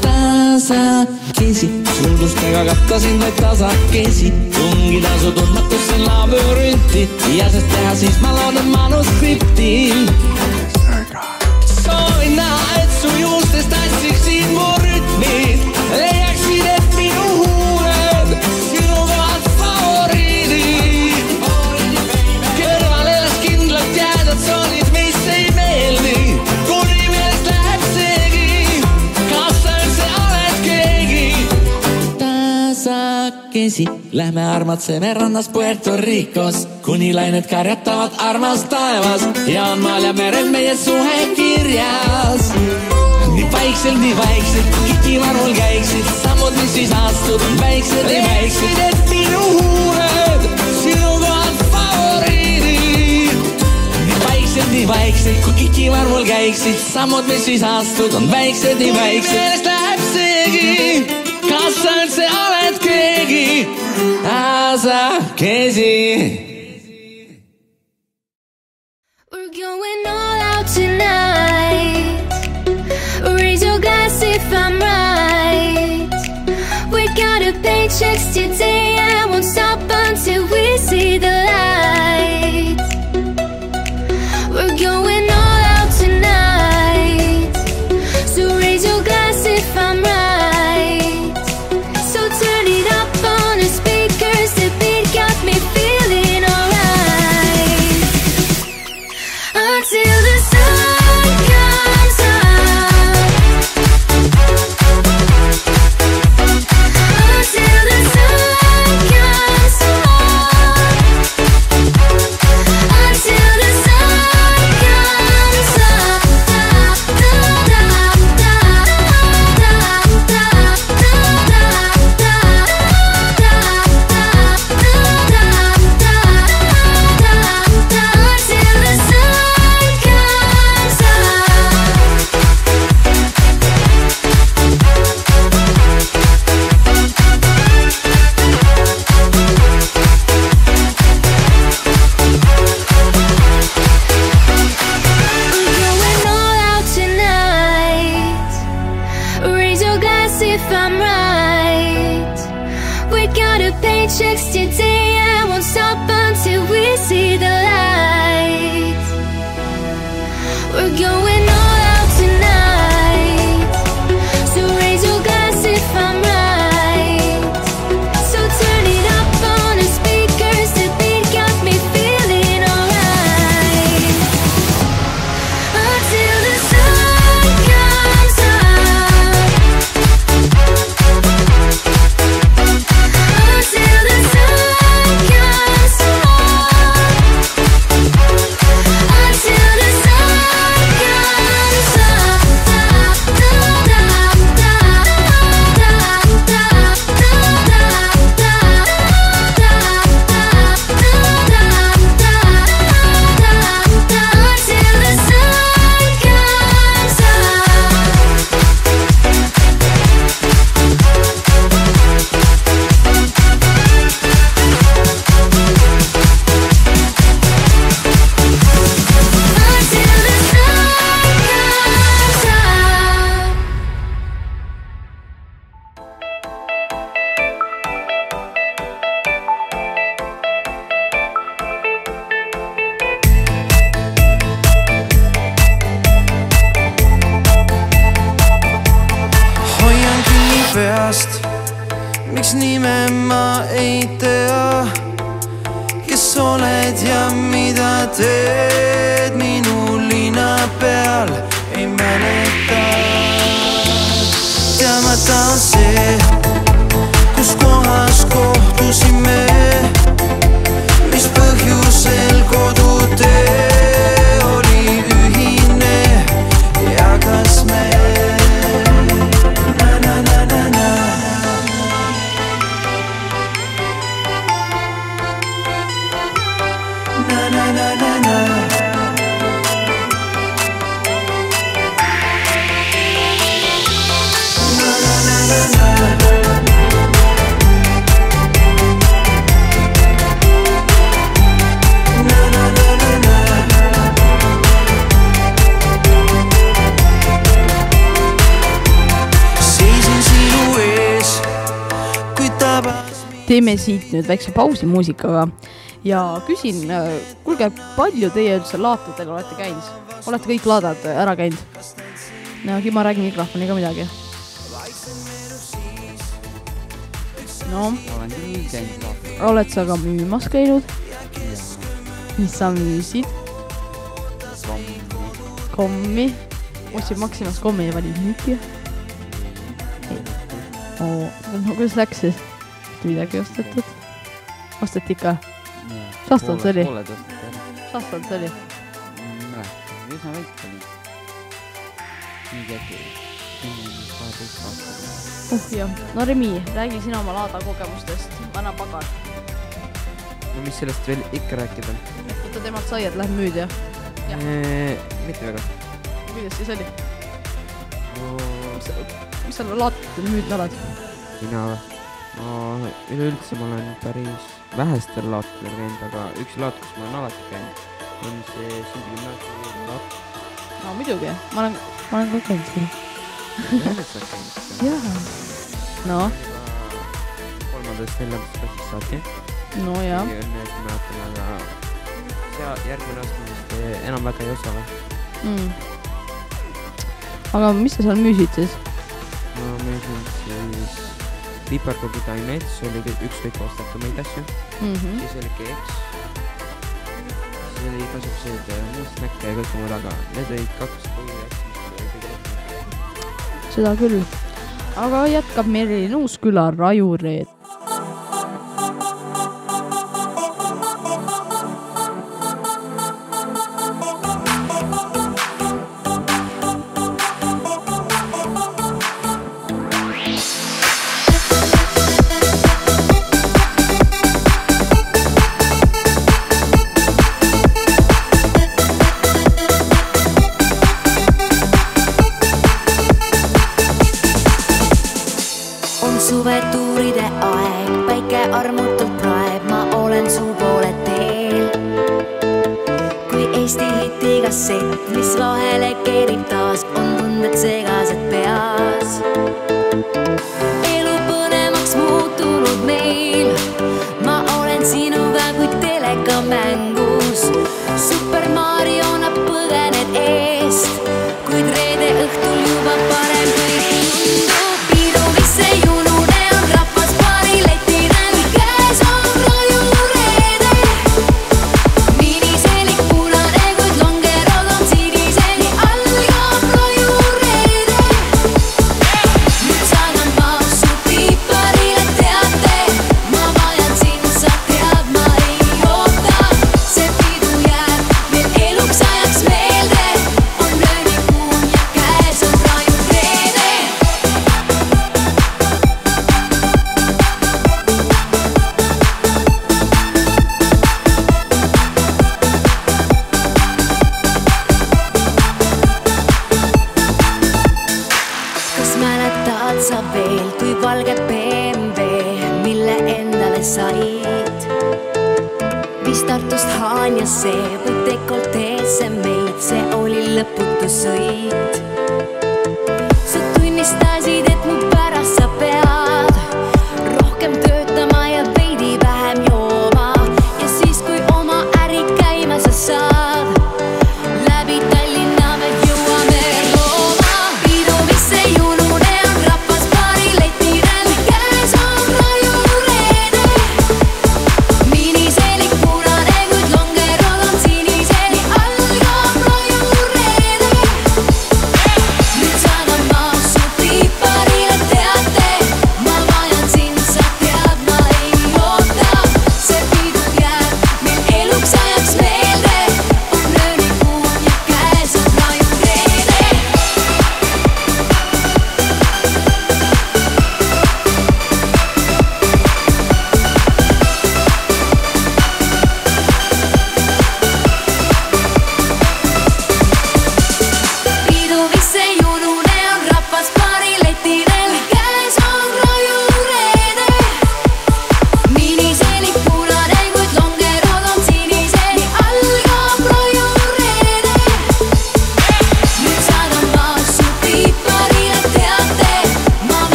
tasakesi, sulgustega katta sind vaid tasakesi, tungida su tundmatusse labürünti ja sest teha siis ma loodan manuskripti. Tasakesi lähme armatseme rannas Puerto Ricos, kuni lained karjatavad armas taevas. Ja on maal ja merel meie suhe kirjas. Nii vaikselt, nii vaikselt, kikivarul käiksid. Sammud, mis siis astud, on väiksed, nii väiksed, et minu huuled sinu kohad favoriidid. nii vaikselt, nii vaikselt, kui kikivarvul käiksid. Sammud, mis siis astud, on väiksed, nii väiksed. meelest läheb seegi, kas sa üldse We're going all out tonight. Raise your glass if I'm right. We gotta pay checks today and won't stop until we nüüd väikse pausi muusikaga ja küsin, kuulge, palju teie üldse laatadel olete käinud? olete kõik laadad ära käinud? no ma räägin mikrofoniga midagi. no olen küll käinud laatamas. oled sa ka müümas käinud? mis sa müüsid? kommi. ostsid Maximas kommi ja panid müüki? no kuidas läks siis? midagi ostetud? Osteti ikka? mis aastal see oli? mis aastal see oli? mäletan, üsna väike oli. mingi äkki kaheteist aastane. uh jah, no Remi, räägi sina oma laada kogemustest, vana pagan. no mis sellest veel ikka rääkida? võta temalt saiad, lähed müüd ja Jah. mitte väga. kuidas siis oli? mis sa laatadel müüdnud oled? mina või? no üleüldse ma olen päris vähestel laatadel käinud, aga üks laat, kus ma olen alati käinud, on see Sindi gümnaasiumi laat. no muidugi, ma olen, ma olen ka käinud seal. ühes sa oled käinud? jaa. noh, kolmandast neljandast klassist saati. no jaa. õnne, et mäletan, aga see järgmine aasta vist eh, enam väga ei osale. mm.. aga mis sa seal müüsid siis? Siis piparkoogitaineid, see oli üks kõige ostatumaid asju mm. Mhm. siis oli keeks. siis oli igasuguseid eh, muid snäkke ja kõike muud, aga need olid kaks põhiasja, mis oli kõige rohkem. seda küll. aga jätkab Merilin Uusküla Rajureed.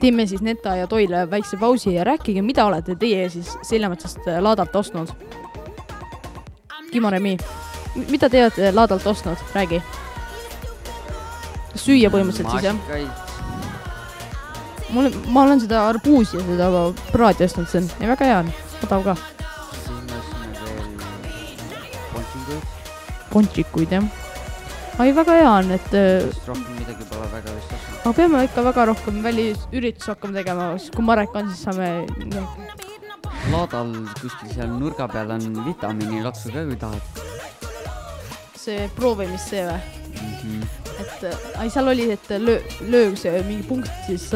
Teeme siis Neta ja Toile väikse pausi ja rääkige, mida olete teie siis Seljametsast äh, laadalt ostnud? Kimo Remi, mida te olete laadalt ostnud, räägi. süüa põhimõtteliselt siis jah? mul, ma olen seda arbuusi ja seda praadi ostnud, see on ja väga hea on, odav ka. siis me ostsime veel pontinguid, pontsikuid jah. ai, väga hea on, et äh, rohkem midagi pole väga vist ostnud. Aga peame ikka väga rohkem välisüritusi hakkama tegema, siis kui Marek on, siis saame laadal kuskil seal nurga peal on vitamiinilaksu ka, kui tahad see proovimis see või? mm. -hmm. et äh, ai, seal oli, et löö, löö see mingi punkt, siis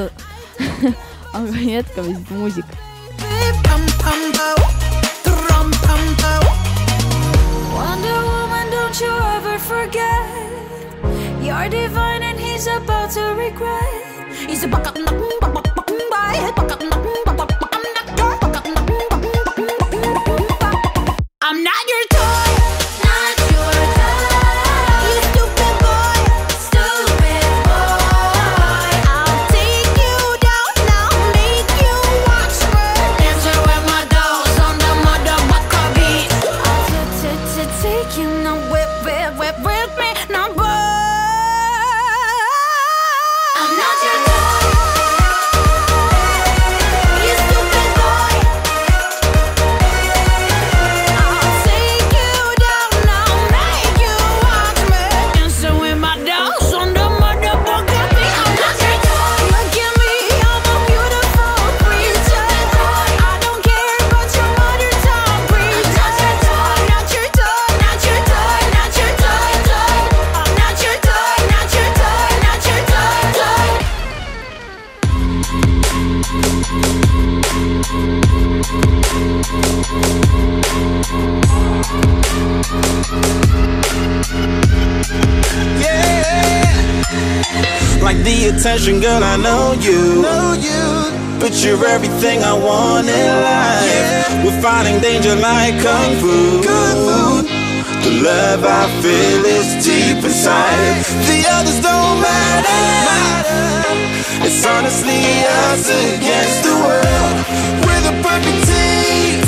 *laughs* aga jätkame siis muusika. Wonder Woman, don't you ever forget. You're divine he's about to regret. He's a buck up, buck I'm not your toy. Like the attention, girl, I know you. But you're everything I want in life. We're fighting danger like kung fu. The love I feel is deep inside. The others don't matter. It's honestly us against the world. We're the perfect team.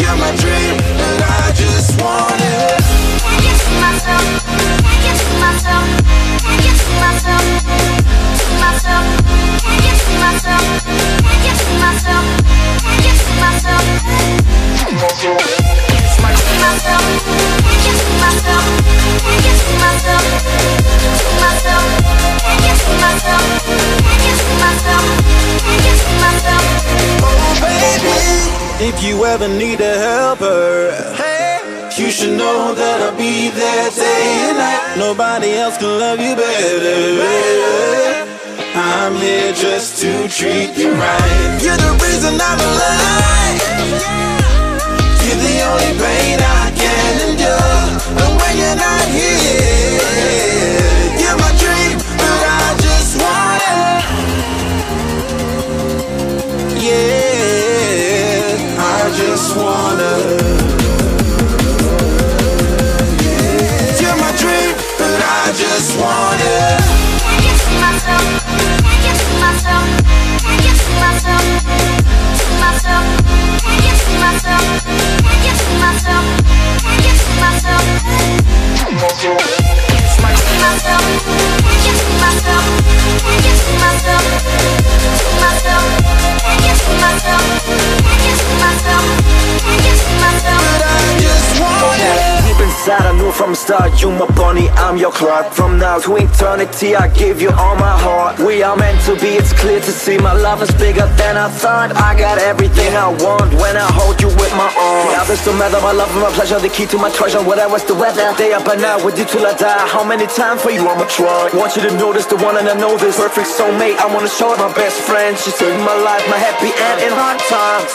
You're my dream, and I just want it. Can't get to myself. Can't get to myself. If you ever need a helper, you should know that I'll be there day and night. Nobody else can love you better. I'm here just to treat you right. You're the reason I'm alive. You're the only pain I can endure. And when you're not here, I just want it. Deep inside, I knew from the start you my bunny, I'm your Clark. From now to eternity, I give you all my heart. We are meant to be, it's clear to see my love is bigger than I thought. I got everything I want when I hold you with my arms. The others don't matter, my love and my pleasure, the key to my treasure. Whatever's the weather, day up and out with you till I die. How many times for you I'ma try? Want you to notice the one and I know this perfect soulmate. I wanna show it my best friend. She saved my life, my happy end in hard times.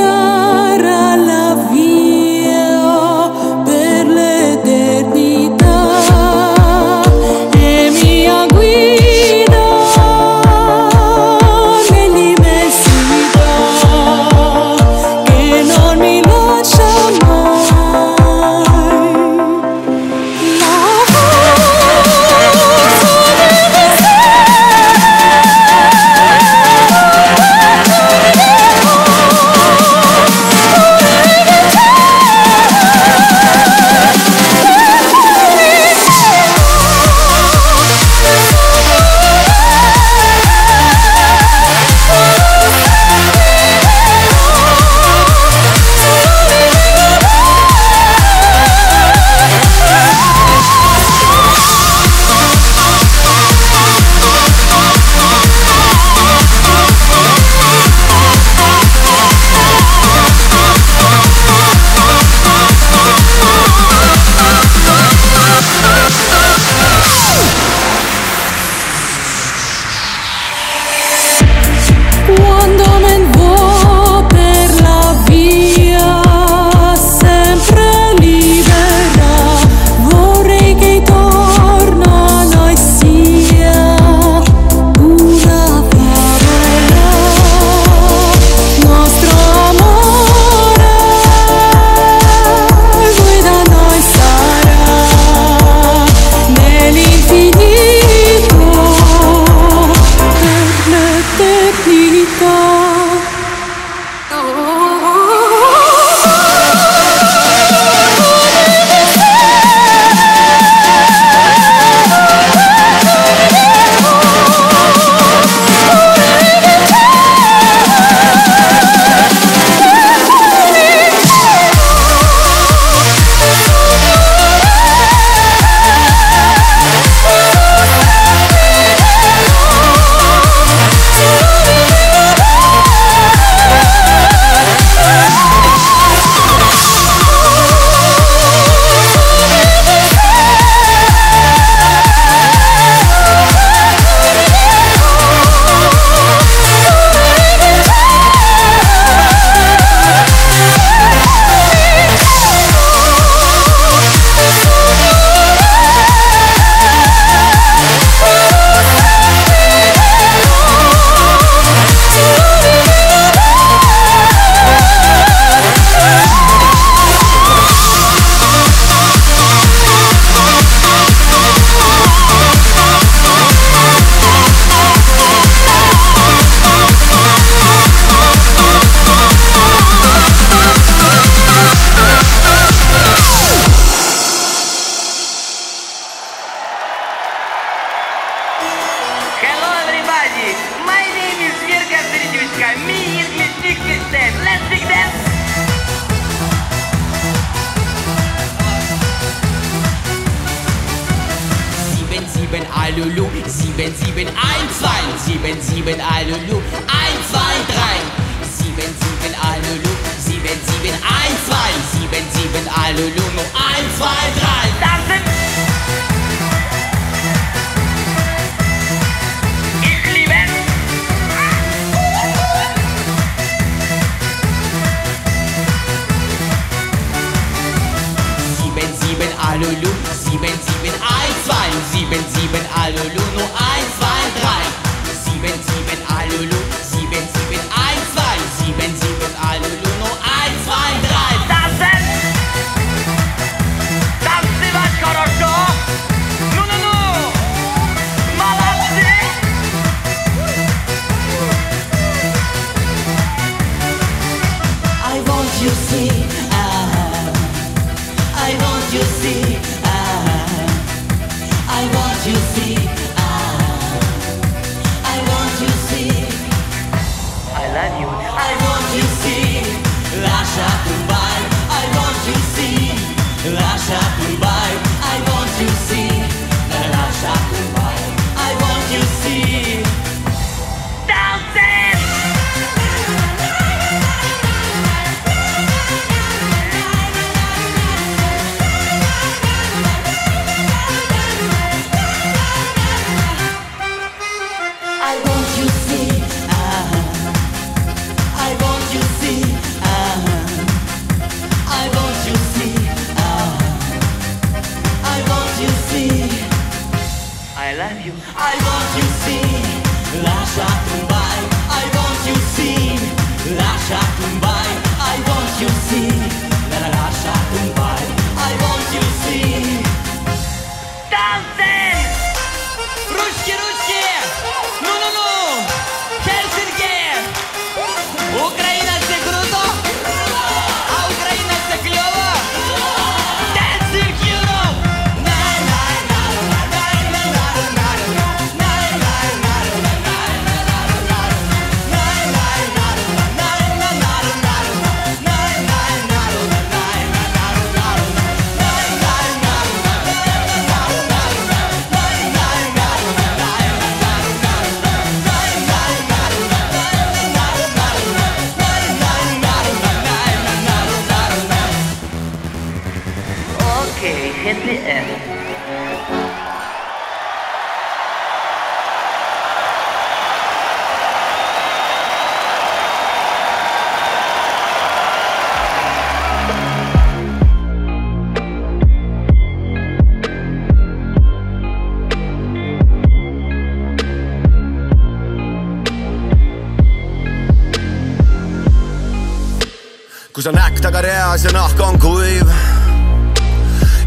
näkk taga reas ja nahk on kuiv.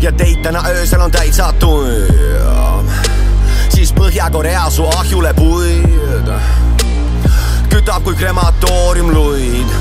Ja teid täna öösel on täitsa tuim, siis Põhja-Korea su ahjule puid. Kütab kui krematooriumluid oh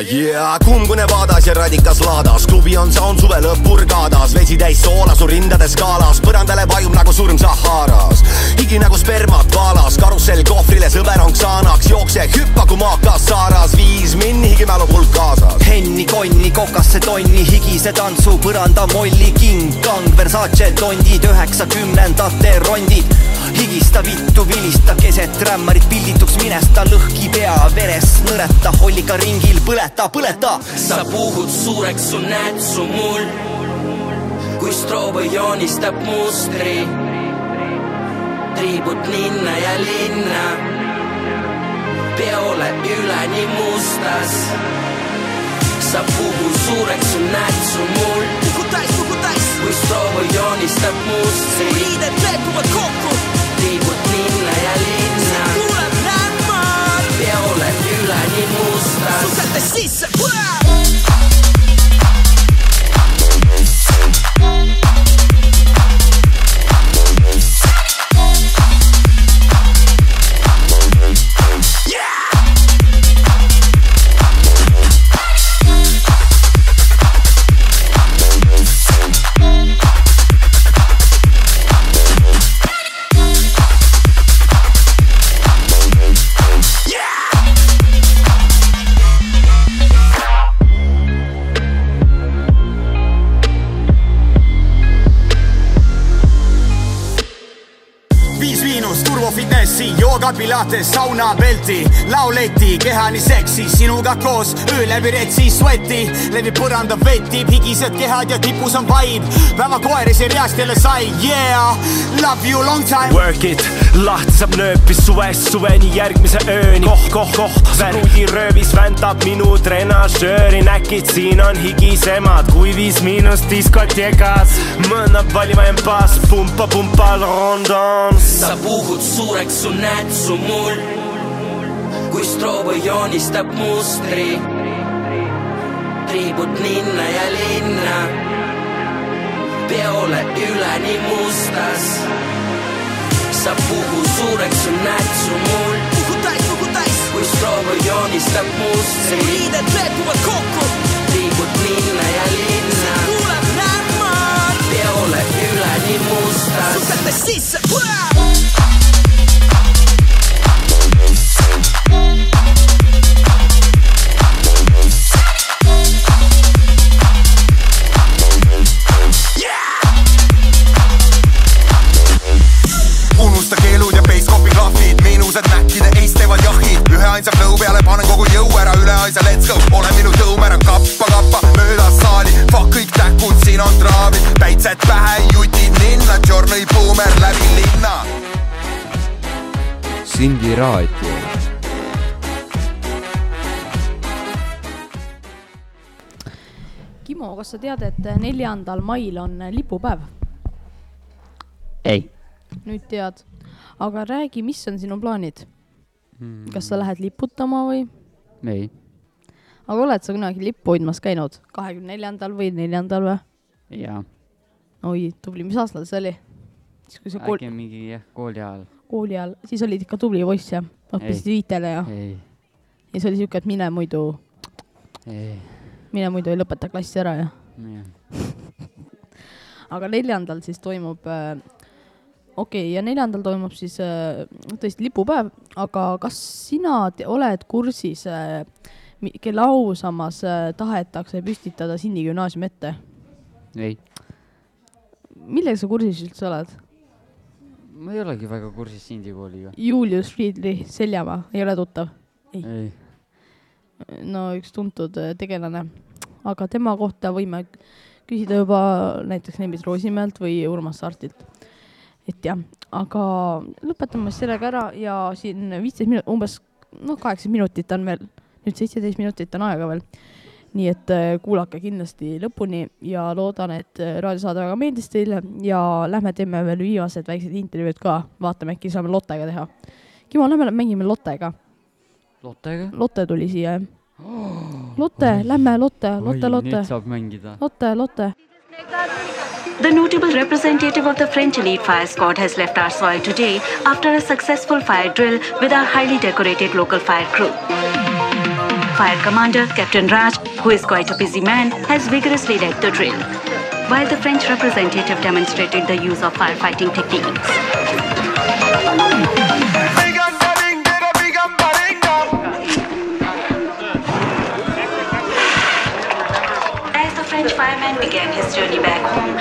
yeah. kumbune vaadas ja radikas laadas, klubi on sound suve lõpp purgadas, vesi täis soola su rindade skaalas, põrandale vajub nagu surm Saharas. higi nagu spermat vaalas, karussell kohvrile, sõber on Xanax, jookse hüppa kui maakas saaras, viis minni higimälu pulk kaasas. Henni, konni, kokasse tonni, higise tantsu, põranda molli, king, kang, Versace tondid, üheksakümnendate rondid. Higista vittu, vilista keset rämmarit, pildituks minesta, lõhki pea veres, nõreta, hollika ringil, põleta, põleta. sa puhud suureks su nätsu mul, kui stroobo joonistab mustri. triibud linna ja linna, peole üleni mustas. sa puhud suureks su nätsu mul, pukutais, pukutais, kui stroobo joonistab mustri. riided leepuvad kokku, triibud linna ja linna, tuleb nämmal, peole üleni mustas. su sätes sisse, viis pilates, sauna belti, lauleti, keha nii seksi, sinuga koos öö läbi retsi, sweati, levib põranda vetib, higised kehad ja tipus on vibe, päevakoer esi reast jälle sai, yeah, love you long time. Work it, lahti saab nööpis suvest suveni järgmise ööni. koh, koh, koh, ruudiröövis vändab minu trenažööri, näkid, siin on higisemad kui Viis Miinus diskoteekas. mõõnab valima embaas, pumpa, pumpa, rondon. sa puhud suureks su nätsu mul, kui stroobo joonistab mustri. triibud linna ja linna, peole üleni mustas. Sa puhud suureks su nätsu mul, pukutais, pukutais, kui stroobo joonistab mustri. riided leepuvad kokku, triibud linna ja linna, tuleb nämmal, peole üleni su mustas. sätes sisse, unusta raadio. Kimo, kas sa tead, et neljandal mail on lipupäev? ei, nüüd tead, aga räägi, mis on sinu plaanid? Mm. kas sa lähed liputama või? ei, aga oled sa kunagi lippu hoidmas käinud, kahekümne neljandal või neljandal või? jaa, oi, tubli, mis aastal see oli? siis kui sa kool, äkki mingi jah, kooli ajal. Kooli ajal, siis olid ikka tubli poiss jah? õppisid viitele ja, ja see oli siuke, et mine muidu, ei, mine muidu ei lõpeta klassi ära ja. jah, *laughs* aga neljandal siis toimub äh,, okei okay,, ja neljandal toimub siis äh, tõesti lipupäev, aga kas sina oled kursis äh,, kelle ausammas äh, tahetakse püstitada Sindi gümnaasiumi ette? ei, millega sa kursis üldse oled? Ma ei olegi väga kursis Sindi kooliga. Julius Friedrich Seljamaa, ei ole tuttav? ei, no üks tuntud äh, tegelane, aga tema kohta võime küsida juba näiteks Neemis Roosimäelt või Urmas Saartilt. et jah, aga lõpetame sellega ära ja siin viisteist minut, umbes noh, kaheksa minutit on veel, nüüd seitseteist minutit on aega veel. Nii et äh, kuulake kindlasti lõpuni ja loodan, et äh, raadiosaade väga meeldis teile ja lähme teeme veel viimased väiksed intervjuud ka, vaatame, äkki saame Lottega teha. Kimo, lähme mängime Lottega. Lottega? Lotte tuli siia, jah. Lotte, lähme Lotte, Lotte, Oi, Lotte nüüd. saab mängida. Lotte, Lotte. The notable representative of the French elite fire squad has left our soil today after a successful fire drill with our highly decorated local fire crew. Fire commander Captain Raj, who is quite a busy man, has vigorously led the drill, while the French representative demonstrated the use of firefighting techniques. As the French fireman began his journey back home,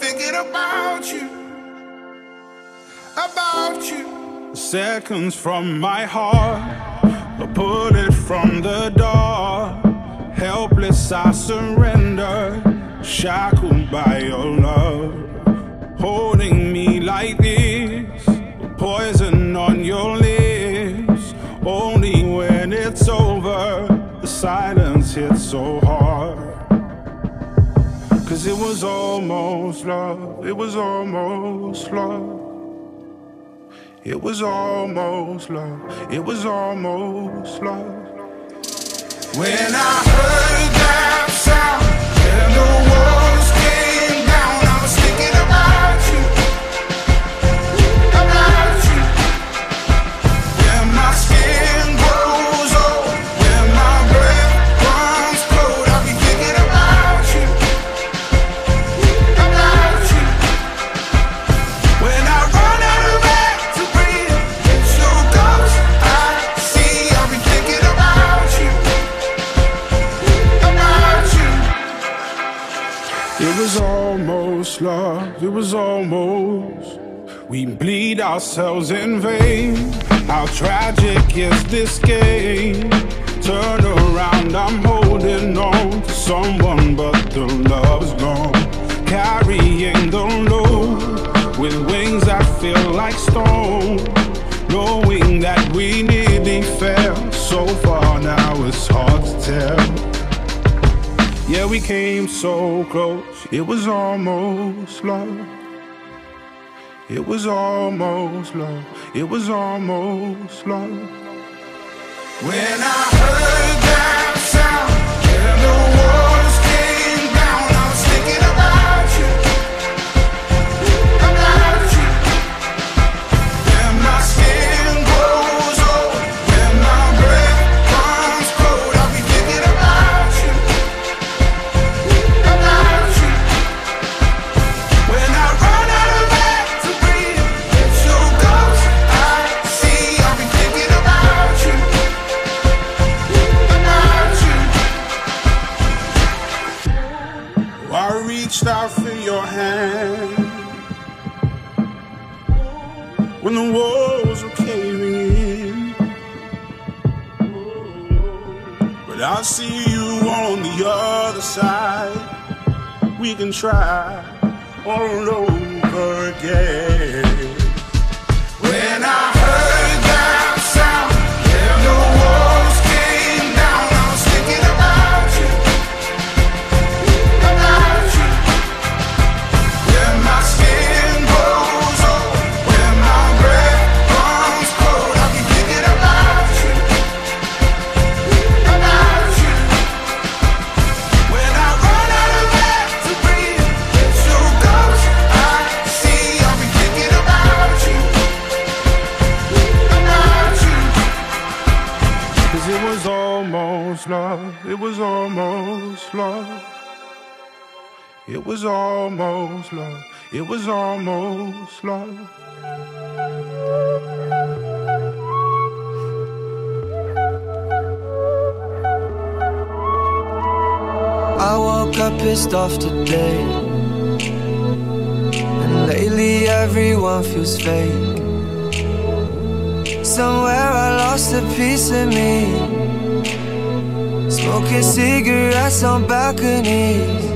thinking about you, about you. Seconds from my heart, a bullet from the dark. Helpless, I surrender, shackled by your love. Holding me like this, poison on your lips. Only when it's over, the silence hits so hard. Cause it was almost love, it was almost love. It was almost love, it was almost love. When I heard that sound, the walls was almost. We bleed ourselves in vain. How tragic is this game? Turn around, I'm holding on to someone, but the love's gone. Carrying the load with wings that feel like stone. Knowing that we nearly fell so far now, it's hard to tell. Yeah, we came so close, it was almost love. It was almost love, it was almost love. When I heard But I'll see you on the other side. We can try all over again. Was almost love. It was almost love, it was almost love. I woke up pissed off today. And lately everyone feels fake. Somewhere I lost a piece of me. Smoking cigarettes on balconies.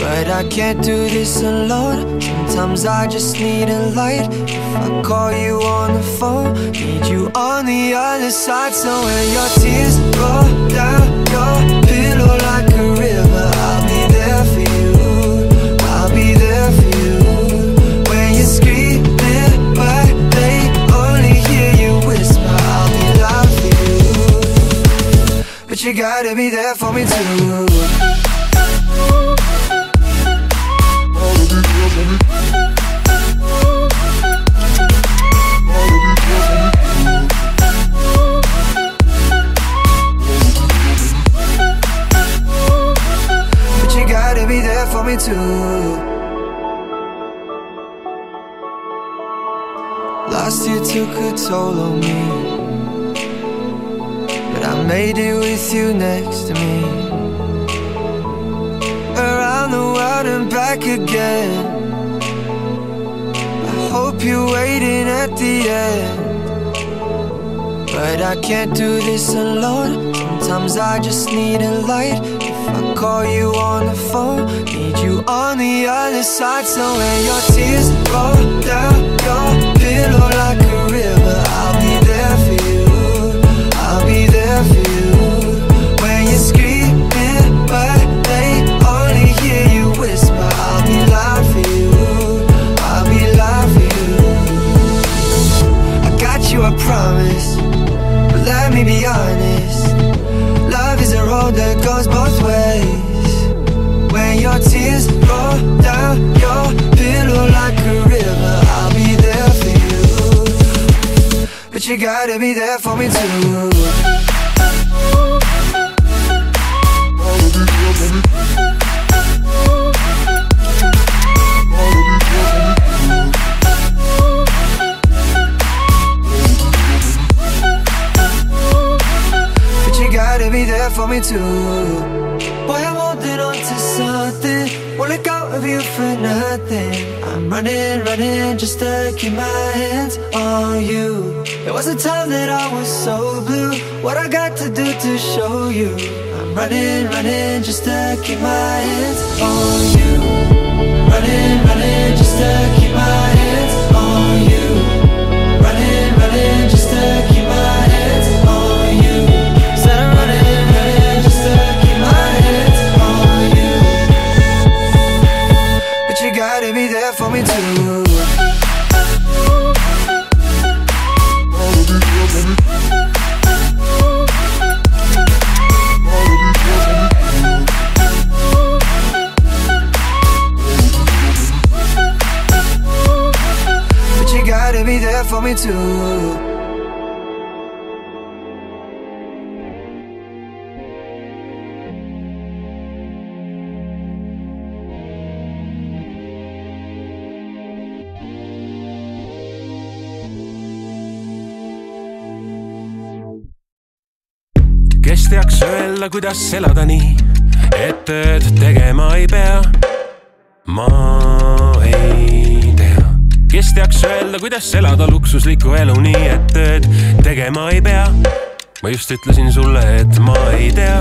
But I can't do this alone. Sometimes I just need a light. If I call you on the phone, need you on the other side. So when your tears roll down your pillow like a river, you gotta be there for me too. But you gotta be there for me too. Last year took a toll on me. Made it with you next to me. Around the world and back again. I hope you're waiting at the end. But I can't do this alone. Sometimes I just need a light. If I call you on the phone, need you on the other side. So when your tears roll down your pillow like a river, I'll road that goes both ways. When your tears roll down your pillow like a river, I'll be there for you. But you gotta be there for me too. Too. Boy, I'm holding on to something. Won't let go of you for nothing. I'm running, running just to keep my hands on you. There was a time that I was so blue. What I got to do to show you? I'm running, running just to keep my hands on you. Running, running just to keep my hands too. kes teaks öelda, kuidas elada nii, et tööd tegema ei pea. ma kes teaks öelda, kuidas elada luksuslikku elu nii, et tööd tegema ei pea. ma just ütlesin sulle, et ma ei tea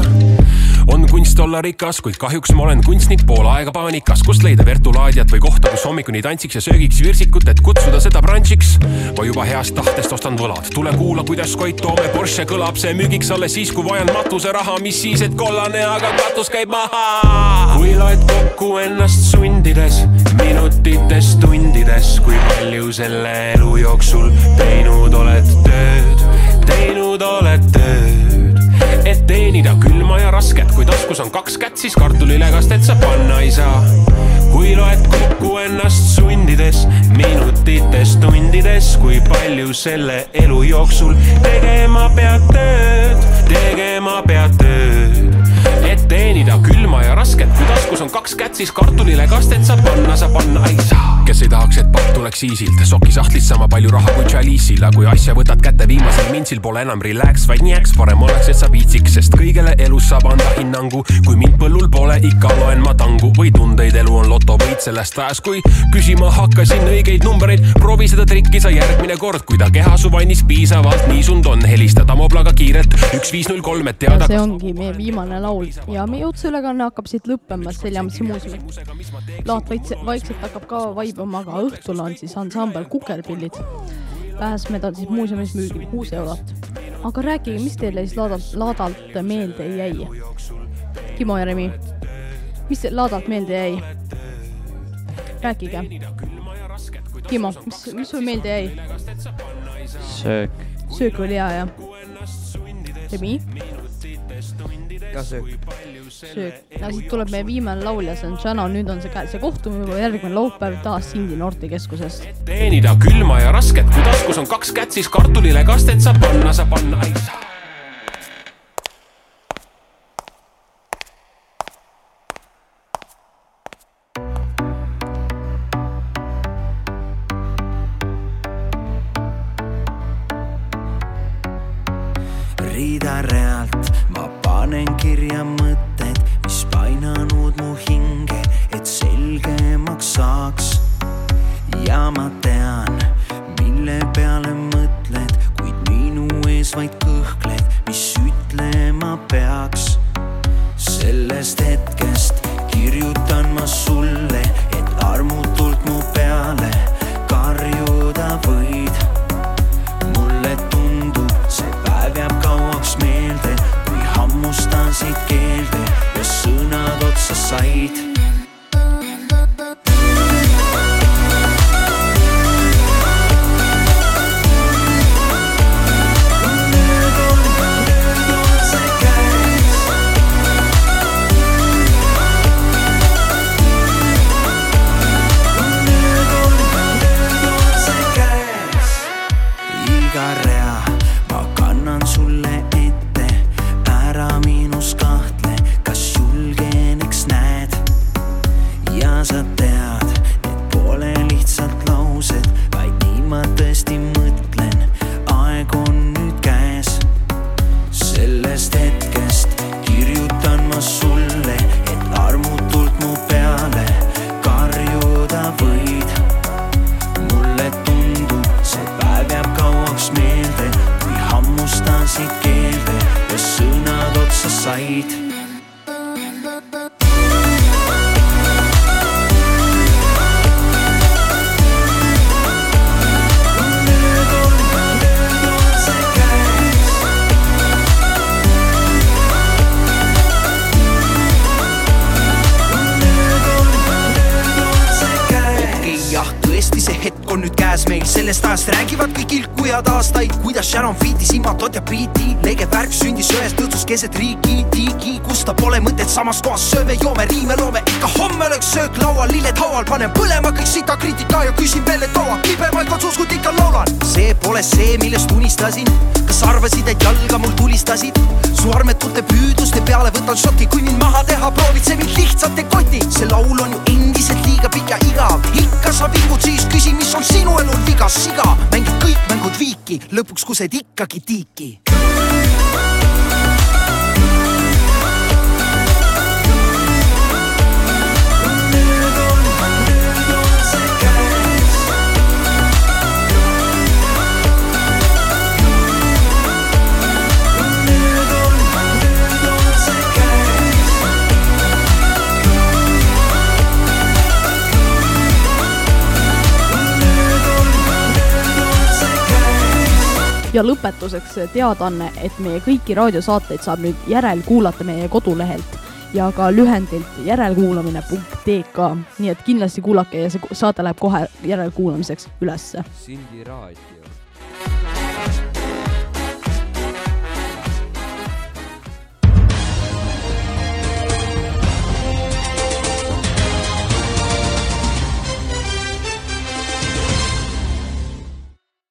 on kunst olla rikas, kuid kahjuks ma olen kunstnik pool aega paanikas, kust leida virtulaadiat või kohta, kus hommikuni tantsiks ja söögiks virsikut, et kutsuda seda brunchiks. ma juba heast tahtest ostan võlad, tule kuula, kuidas Koit Toome Porsche kõlab, see müügiks alles siis, kui vajan matuseraha, mis siis, et kollane, aga katus käib maha. kui loed kokku ennast sundides, minutites, tundides, kui palju selle elu jooksul teinud oled tööd, teinud oled tööd et teenida külma ja rasket, kui taskus on kaks kätt, siis kartulilegastet sa panna ei saa. kui loed kokku ennast sundides, minutites, tundides, kui palju selle elu jooksul tegema pead tööd, tegema pead tööd, et teenida külma ja rasket, kui taskus on kaks kätt, siis kartulilegastet sa panna, sa panna ei saa. kes ei tahaks, et papp tuleks Easylt, sokisahtlist sama palju raha kui Chalice'il, aga kui asja võtad kätte viimasel mintsil, pole enam relax, vaid niaks, parem oleks, et sa viitsiks, sest kõigele elus saab anda hinnangu. kui mind põllul pole, ikka loen ma tangu. Või tundeid, elu on lotovõit sellest ajast, kui küsima hakkasin õigeid numbreid, proovi seda trikki sa järgmine kord, kui ta keha su vannis piisavalt niisunud on, helista Tamoplaga kiirelt üks viis null kolm, et teada. see ongi meie viimane laul ja meie otseülekanne hakkab siit lõppema Seljametsa muuseumis. laat vaikselt, vaikselt hakkab ka vaibama, aga õhtul on siis ansambel Kukerpillid. pääsmed on siis muuseumis müügil kuus eurot. aga rääkige, mis teile siis laadalt, laadalt meelde jäi? Kimo ja Remi, mis laadalt meelde jäi? rääkige. Kimo, mis, mis sul meelde jäi? söök. söök oli hea, jah? Remi? Ka söök. söök. no siit tuleb meie viimane laul ja see on Jana, nüüd on see käes ja kohtume juba järgmine laupäev taas Sindi noortekeskuses. teenida külma ja rasket, kui taskus on kaks kätt, siis kartulilegastet sa panna, sa panna ei saa. di üks teadaanne, et meie kõiki raadiosaateid saab nüüd järelkuulata meie kodulehelt ja ka lühendilt järelkuulamine.tk, nii et kindlasti kuulake ja see saade läheb kohe järelkuulamiseks ülesse. Sindi raadio.